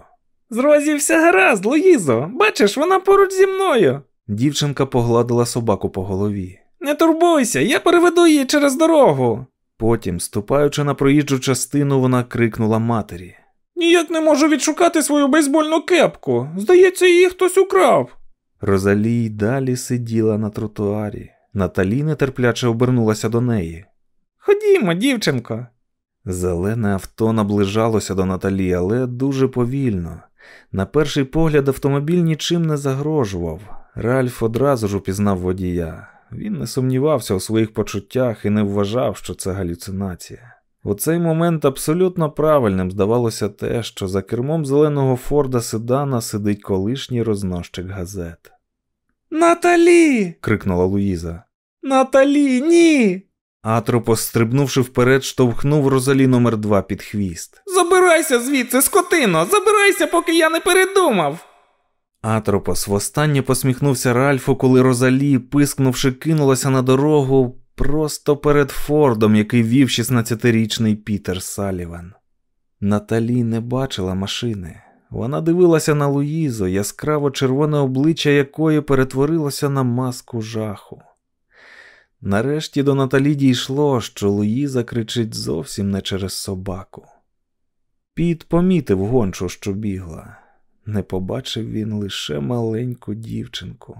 З Розі все гаразд, Луїзо. Бачиш, вона поруч зі мною. Дівчинка погладила собаку по голові. Не турбуйся, я переведу її через дорогу. Потім, ступаючи на проїжджу частину, вона крикнула матері. Ніяк не можу відшукати свою бейсбольну кепку. Здається, її хтось украв. Розалі й далі сиділа на тротуарі. Наталі нетерпляче обернулася до неї. Ходімо, дівчинко. Зелене авто наближалося до Наталі, але дуже повільно. На перший погляд автомобіль нічим не загрожував. Ральф одразу ж упізнав водія. Він не сумнівався у своїх почуттях і не вважав, що це галюцинація. У цей момент абсолютно правильним здавалося те, що за кермом зеленого Форда Седана сидить колишній рознощик газет. Наталі. крикнула Луїза. Наталі, ні. Атропос, стрибнувши вперед, штовхнув Розалі номер два під хвіст. Забирайся звідси, скотино, забирайся, поки я не передумав. Атропос востаннє посміхнувся Ральфу, коли Розалі, пискнувши, кинулася на дорогу просто перед Фордом, який вів 16-річний Пітер Саліван. Наталі не бачила машини. Вона дивилася на Луїзу, яскраво червоне обличчя якої перетворилося на маску жаху. Нарешті до Наталі дійшло, що Луїза кричить зовсім не через собаку. Піт помітив гончу, що бігла. Не побачив він лише маленьку дівчинку.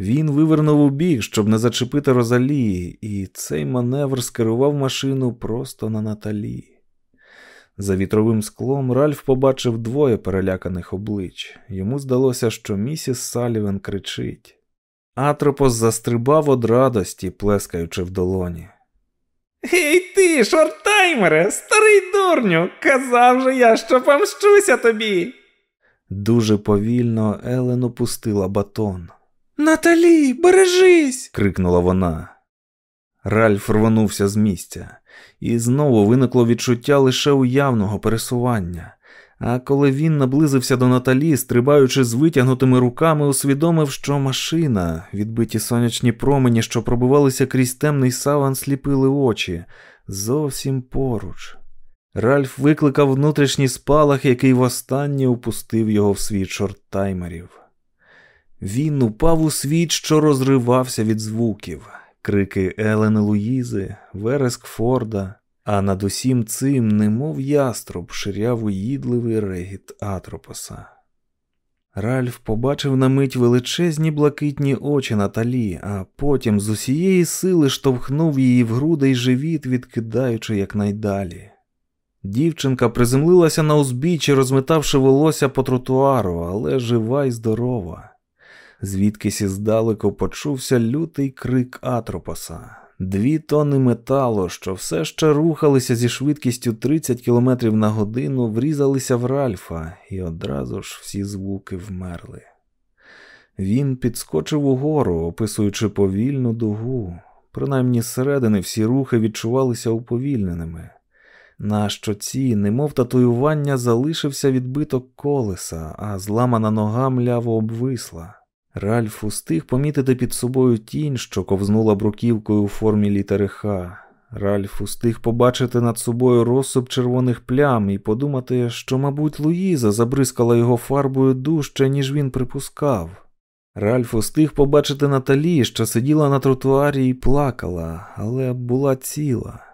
Він вивернув у бік, щоб не зачепити Розалії, і цей маневр скерував машину просто на Наталі. За вітровим склом Ральф побачив двоє переляканих облич. Йому здалося, що місіс Салівен кричить. Атропос застрибав од радості, плескаючи в долоні. Гей ти, шорттаймере, старий дурню, казав же я, що помщуся тобі. Дуже повільно Елен опустила батон. Наталі, бережись. крикнула вона. Ральф рвонувся з місця, і знову виникло відчуття лише уявного пересування. А коли він наблизився до Наталі, стрибаючи з витягнутими руками, усвідомив, що машина, відбиті сонячні промені, що пробивалися крізь темний саван, сліпили очі, зовсім поруч. Ральф викликав внутрішній спалах, який востаннє упустив його в світ шорттаймерів. Він упав у світ, що розривався від звуків, крики Елени Луїзи, вереск Форда, а над усім цим, немов яструб, ширяв уїдливий регіт Атропоса. Ральф побачив на мить величезні блакитні очі Наталі, а потім з усієї сили штовхнув її в груди й живіт, відкидаючи якнайдалі. Дівчинка приземлилася на узбіччі, розметавши волосся по тротуару, але жива й здорова. Звідкись іздалеку почувся лютий крик Атропоса. Дві тони металу, що все ще рухалися зі швидкістю 30 км на годину, врізалися в Ральфа, і одразу ж всі звуки вмерли. Він підскочив угору, описуючи повільну дугу. Принаймні зсередини всі рухи відчувалися уповільненими. На щоці, немов татуювання, залишився відбиток колеса, а зламана нога мляво обвисла. Ральф устиг помітити під собою тінь, що ковзнула бруківкою у формі літери Х. Ральф устиг побачити над собою розсип червоних плям і подумати, що, мабуть, Луїза забризкала його фарбою дужче, ніж він припускав. Ральф устиг побачити Наталі, що сиділа на тротуарі і плакала, але була ціла,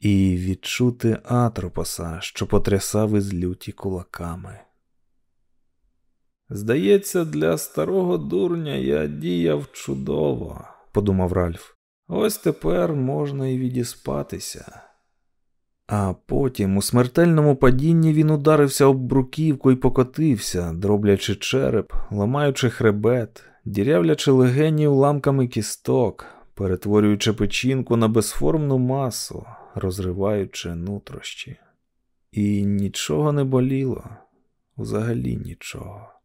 і відчути Атропоса, що потрясав із люті кулаками. Здається, для старого дурня я діяв чудово, подумав Ральф. Ось тепер можна і відіспатися. А потім у смертельному падінні він ударився об бруківку і покотився, дроблячи череп, ламаючи хребет, дірявлячи легені уламками кісток, перетворюючи печінку на безформну масу, розриваючи нутрощі. І нічого не боліло, взагалі нічого.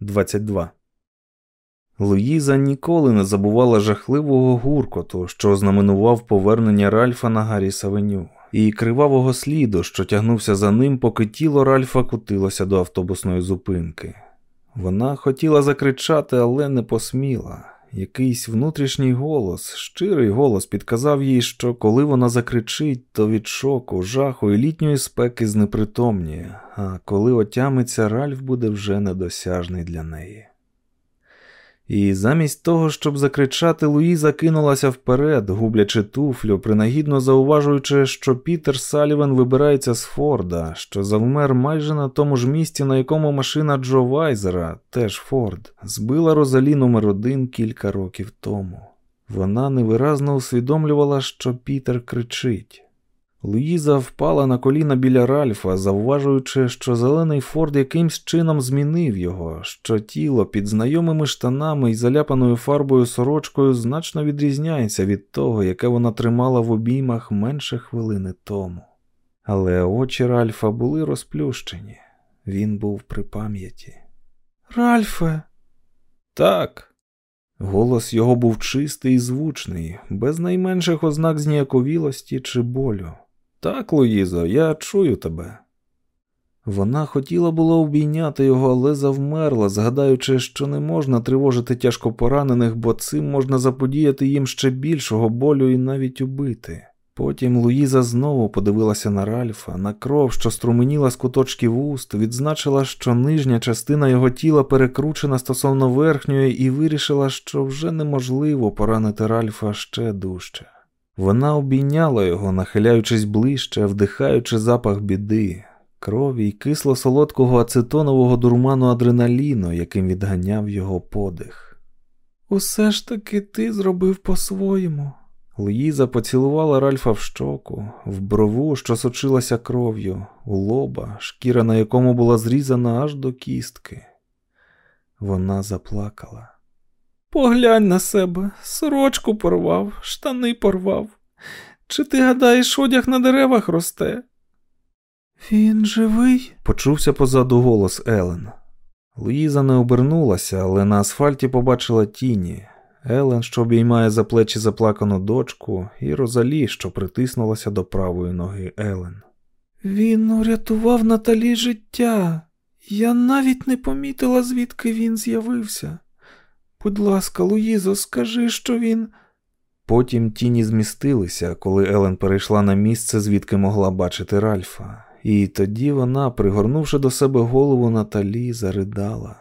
22. Луїза ніколи не забувала жахливого гуркоту, що ознаменував повернення Ральфа на Гарріса Веню, і кривавого сліду, що тягнувся за ним, поки тіло Ральфа кутилося до автобусної зупинки. Вона хотіла закричати, але не посміла. Якийсь внутрішній голос, щирий голос підказав їй, що коли вона закричить, то від шоку, жаху і літньої спеки знепритомніє, а коли отямиться, Ральф буде вже недосяжний для неї. І замість того, щоб закричати, Луїза кинулася вперед, гублячи туфлю, принагідно зауважуючи, що Пітер Саліван вибирається з Форда, що завмер майже на тому ж місці, на якому машина Джо Вайзера, теж Форд, збила Розалі номер один кілька років тому. Вона невиразно усвідомлювала, що Пітер кричить. Луїза впала на коліна біля Ральфа, завважуючи, що зелений Форд якимсь чином змінив його, що тіло під знайомими штанами і заляпаною фарбою сорочкою значно відрізняється від того, яке вона тримала в обіймах менше хвилини тому. Але очі Ральфа були розплющені, він був при пам'яті. Ральфе. Так. Голос його був чистий і звучний, без найменших ознак зніяковілості чи болю. Так, Луїзо, я чую тебе. Вона хотіла було обійняти його, але завмерла, згадаючи, що не можна тривожити тяжко поранених, бо цим можна заподіяти їм ще більшого болю і навіть убити. Потім Луїза знову подивилася на Ральфа, на кров, що струменіла з куточків уст, відзначила, що нижня частина його тіла перекручена стосовно верхньої, і вирішила, що вже неможливо поранити Ральфа ще дужче. Вона обійняла його, нахиляючись ближче, вдихаючи запах біди, крові й кисло солодкого ацетонового дурману адреналіну, яким відганяв його подих. Усе ж таки ти зробив по-своєму. Луїза поцілувала Ральфа в щоку, в брову, що сочилася кров'ю, у лоба, шкіра на якому була зрізана аж до кістки. Вона заплакала. Поглянь на себе, сорочку порвав, штани порвав. Чи ти гадаєш, одяг на деревах росте? Він живий? почувся позаду голос Елен. Луїза не обернулася, але на асфальті побачила тіні. Елен, що обіймає за плечі заплакану дочку, і Розалі, що притиснулася до правої ноги Елен. Він урятував Наталі життя. Я навіть не помітила, звідки він з'явився. Будь ласка, Луїзо, скажи, що він. Потім тіні змістилися, коли Елен перейшла на місце, звідки могла бачити Ральфа, і тоді вона, пригорнувши до себе голову Наталі, заридала.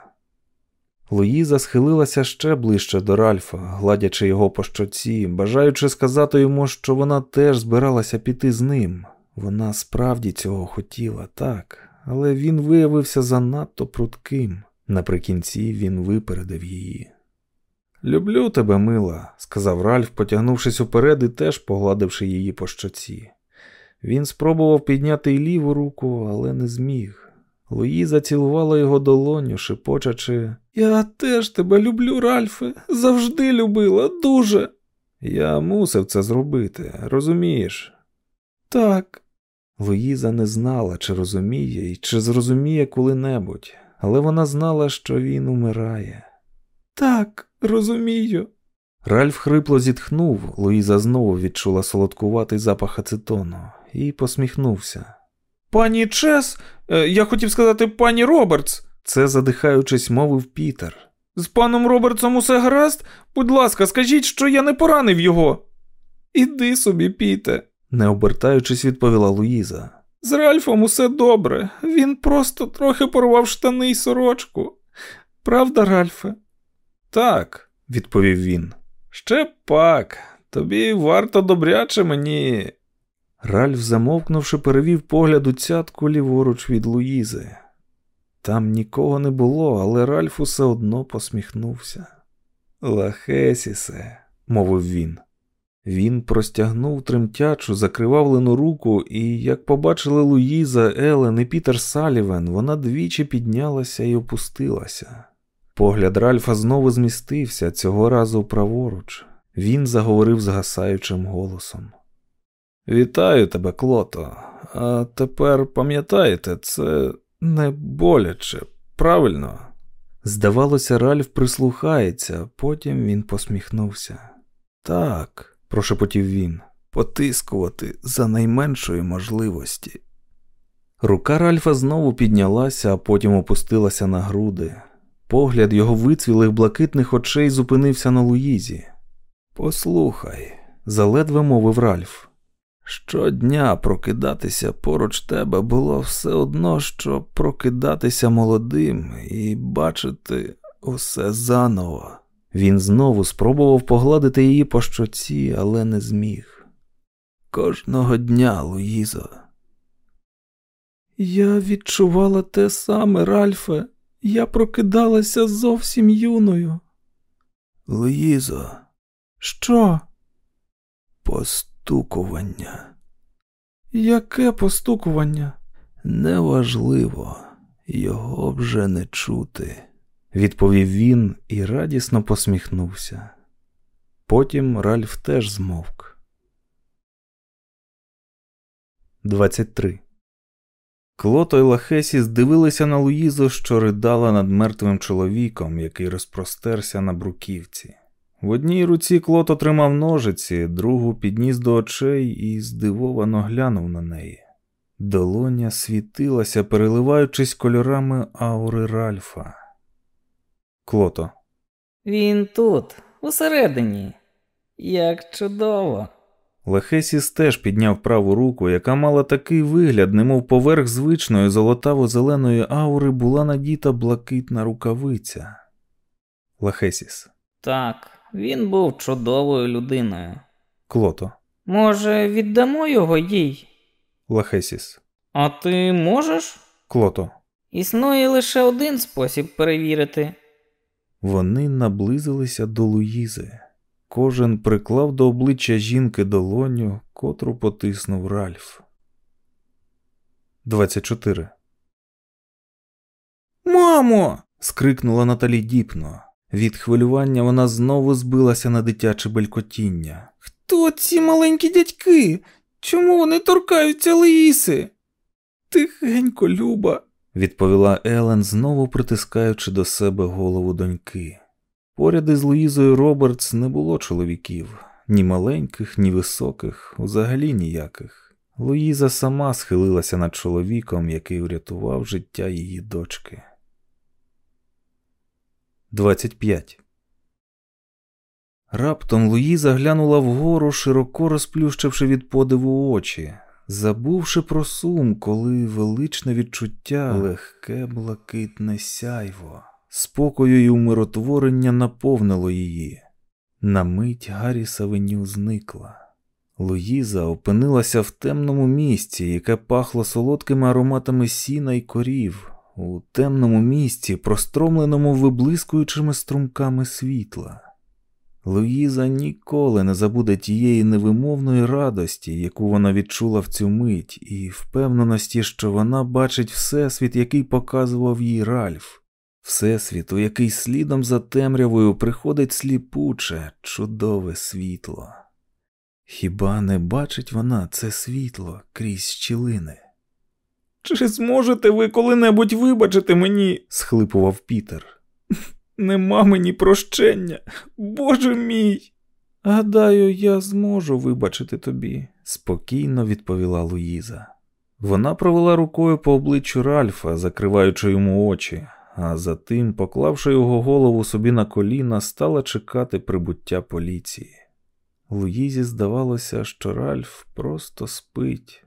Луїза схилилася ще ближче до Ральфа, гладячи його по щоці, бажаючи сказати йому, що вона теж збиралася піти з ним. Вона справді цього хотіла, так, але він виявився занадто прутким. Наприкінці він випередив її. Люблю тебе, мила, сказав Ральф, потягнувшись уперед і теж погладивши її по щоці. Він спробував підняти й ліву руку, але не зміг. Луїза цілувала його долоню, шепочачи Я теж тебе люблю, Ральфе, завжди любила, дуже. Я мусив це зробити, розумієш? Так. Луїза не знала, чи розуміє і чи зрозуміє коли-небудь, але вона знала, що він умирає. Так, розумію. Ральф хрипло зітхнув, Луїза знову відчула солодкуватий запах ацетону і посміхнувся. Пані Чес, е, я хотів сказати пані Робертс, це задихаючись, мовив Пітер. З паном Робертсом усе гаразд? Будь ласка, скажіть, що я не поранив його. Іди собі, Піте, не обертаючись, відповіла Луїза. З Ральфом усе добре. Він просто трохи порвав штани й сорочку. Правда, Ральфе? Так, відповів він. Ще пак, тобі варто добряче мені. Ральф, замовкнувши, перевів погляд у цятку ліворуч від Луїзи. Там нікого не було, але Ральф усе одно посміхнувся. Лахесісе, мовив він. Він простягнув тремтячу, закривавлену руку, і, як побачили Луїза, Елен і Пітер Салівен, вона двічі піднялася і опустилася. Погляд Ральфа знову змістився, цього разу праворуч. Він заговорив згасаючим голосом. Вітаю тебе, Клото. А тепер пам'ятаєте, це не боляче, правильно? Здавалося, Ральф прислухається, потім він посміхнувся. Так, прошепотів він, потискувати за найменшої можливості. Рука Ральфа знову піднялася, а потім опустилася на груди. Погляд його вицвілих блакитних очей зупинився на Луїзі. Послухай, заледве мовив Ральф. Щодня прокидатися поруч тебе було все одно, що прокидатися молодим і бачити усе заново. Він знову спробував погладити її по щоці, але не зміг. Кожного дня, Луїзо. Я відчувала те саме, Ральфе. Я прокидалася зовсім юною. Луїзо, що? Постукування. Яке постукування? Неважливо, його вже не чути, відповів він і радісно посміхнувся. Потім Ральф теж змовк. 23 Клото й Лахесі здивилися на Луїзу, що ридала над мертвим чоловіком, який розпростерся на бруківці. В одній руці Клото тримав ножиці, другу підніс до очей і здивовано глянув на неї. Долоня світилася, переливаючись кольорами аури Ральфа. Клото. Він тут, усередині. Як чудово. Лехесіс теж підняв праву руку, яка мала такий вигляд, немов поверх звичної золотаво-зеленої аури була надіта блакитна рукавиця. Лехесіс. Так, він був чудовою людиною. Клото. Може, віддамо його їй? Лехесіс. А ти можеш? Клото. Існує лише один спосіб перевірити. Вони наблизилися до Луїзи. Кожен приклав до обличчя жінки долоню, котру потиснув Ральф. 24. Мамо. скрикнула Наталі діпно. Від хвилювання вона знову збилася на дитяче белькотіння. Хто ці маленькі дядьки? Чому вони торкаються Луїси? Тихенько, Люба, відповіла Елен, знову притискаючи до себе голову доньки. Поряд із Луїзою Робертс не було чоловіків, ні маленьких, ні високих, взагалі ніяких. Луїза сама схилилася над чоловіком, який врятував життя її дочки. 25. Раптом Луїза глянула вгору, широко розплющивши від подиву очі, забувши про сум, коли величне відчуття, легке блакитне сяйво, спокою й умиротворення наповнило її. На мить Гаррі Савеню зникла. Луїза опинилася в темному місці, яке пахло солодкими ароматами сіна й корів, у темному місці, простромленому виблискуючими струмками світла. Луїза ніколи не забуде тієї невимовної радості, яку вона відчула в цю мить, і впевненості, що вона бачить всесвіт, який показував їй Ральф, всесвіт, у який слідом за темрявою приходить сліпуче, чудове світло. Хіба не бачить вона це світло крізь щілини? Чи зможете ви коли-небудь вибачити мені? схлипував Пітер. (laughs) Нема мені прощення, Боже мій. Гадаю, я зможу вибачити тобі, спокійно відповіла Луїза. Вона провела рукою по обличчю Ральфа, закриваючи йому очі, а затим, поклавши його голову собі на коліна, стала чекати прибуття поліції. Луїзі здавалося, що Ральф просто спить.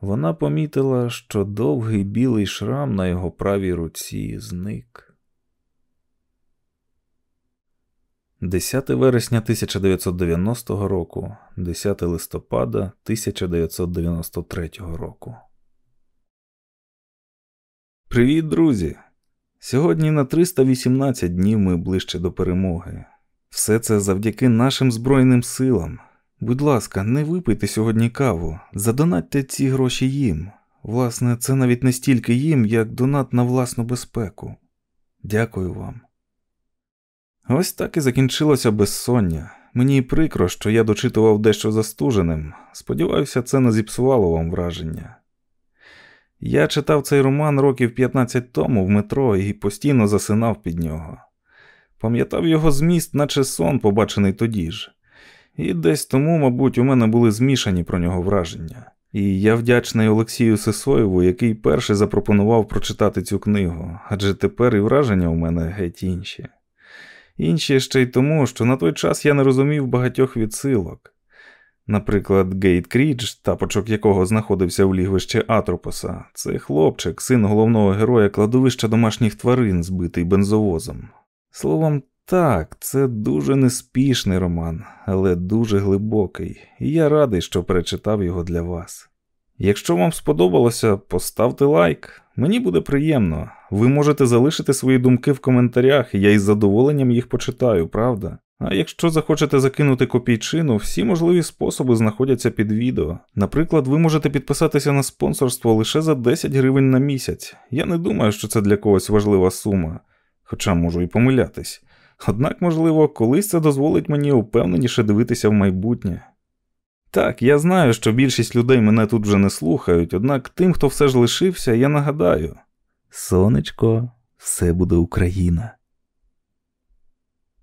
Вона помітила, що довгий білий шрам на його правій руці зник. 10 вересня 1990 року, 10 листопада 1993 року. Привіт, друзі! Сьогодні на 318 днів ми ближче до перемоги. Все це завдяки нашим Збройним силам. Будь ласка, не випийте сьогодні каву, задонатьте ці гроші їм. Власне, це навіть не стільки їм, як донат на власну безпеку. Дякую вам. Ось так і закінчилося безсоння. Мені прикро, що я дочитував дещо застуженим. Сподіваюся, це не зіпсувало вам враження. Я читав цей роман років 15 тому в метро і постійно засинав під нього. Пам'ятав його зміст, наче сон, побачений тоді ж. І десь тому, мабуть, у мене були змішані про нього враження. І я вдячний Олексію Сисоєву, який перший запропонував прочитати цю книгу, адже тепер і враження у мене геть інші. Інші ще й тому, що на той час я не розумів багатьох відсилок. Наприклад, Гейт Крідж, тапочок якого знаходився в лігвищі Атропоса, це хлопчик, син головного героя кладовища домашніх тварин, збитий бензовозом. Словом, так, це дуже неспішний роман, але дуже глибокий, і я радий, що перечитав його для вас. Якщо вам сподобалося, поставте лайк. Мені буде приємно. Ви можете залишити свої думки в коментарях, я із задоволенням їх почитаю, правда? А якщо захочете закинути копійчину, всі можливі способи знаходяться під відео. Наприклад, ви можете підписатися на спонсорство лише за 10 гривень на місяць. Я не думаю, що це для когось важлива сума, хоча можу і помилятись. Однак, можливо, колись це дозволить мені упевненіше дивитися в майбутнє. Так, я знаю, що більшість людей мене тут вже не слухають, однак тим, хто все ж лишився, я нагадаю: Сонечко, все буде Україна.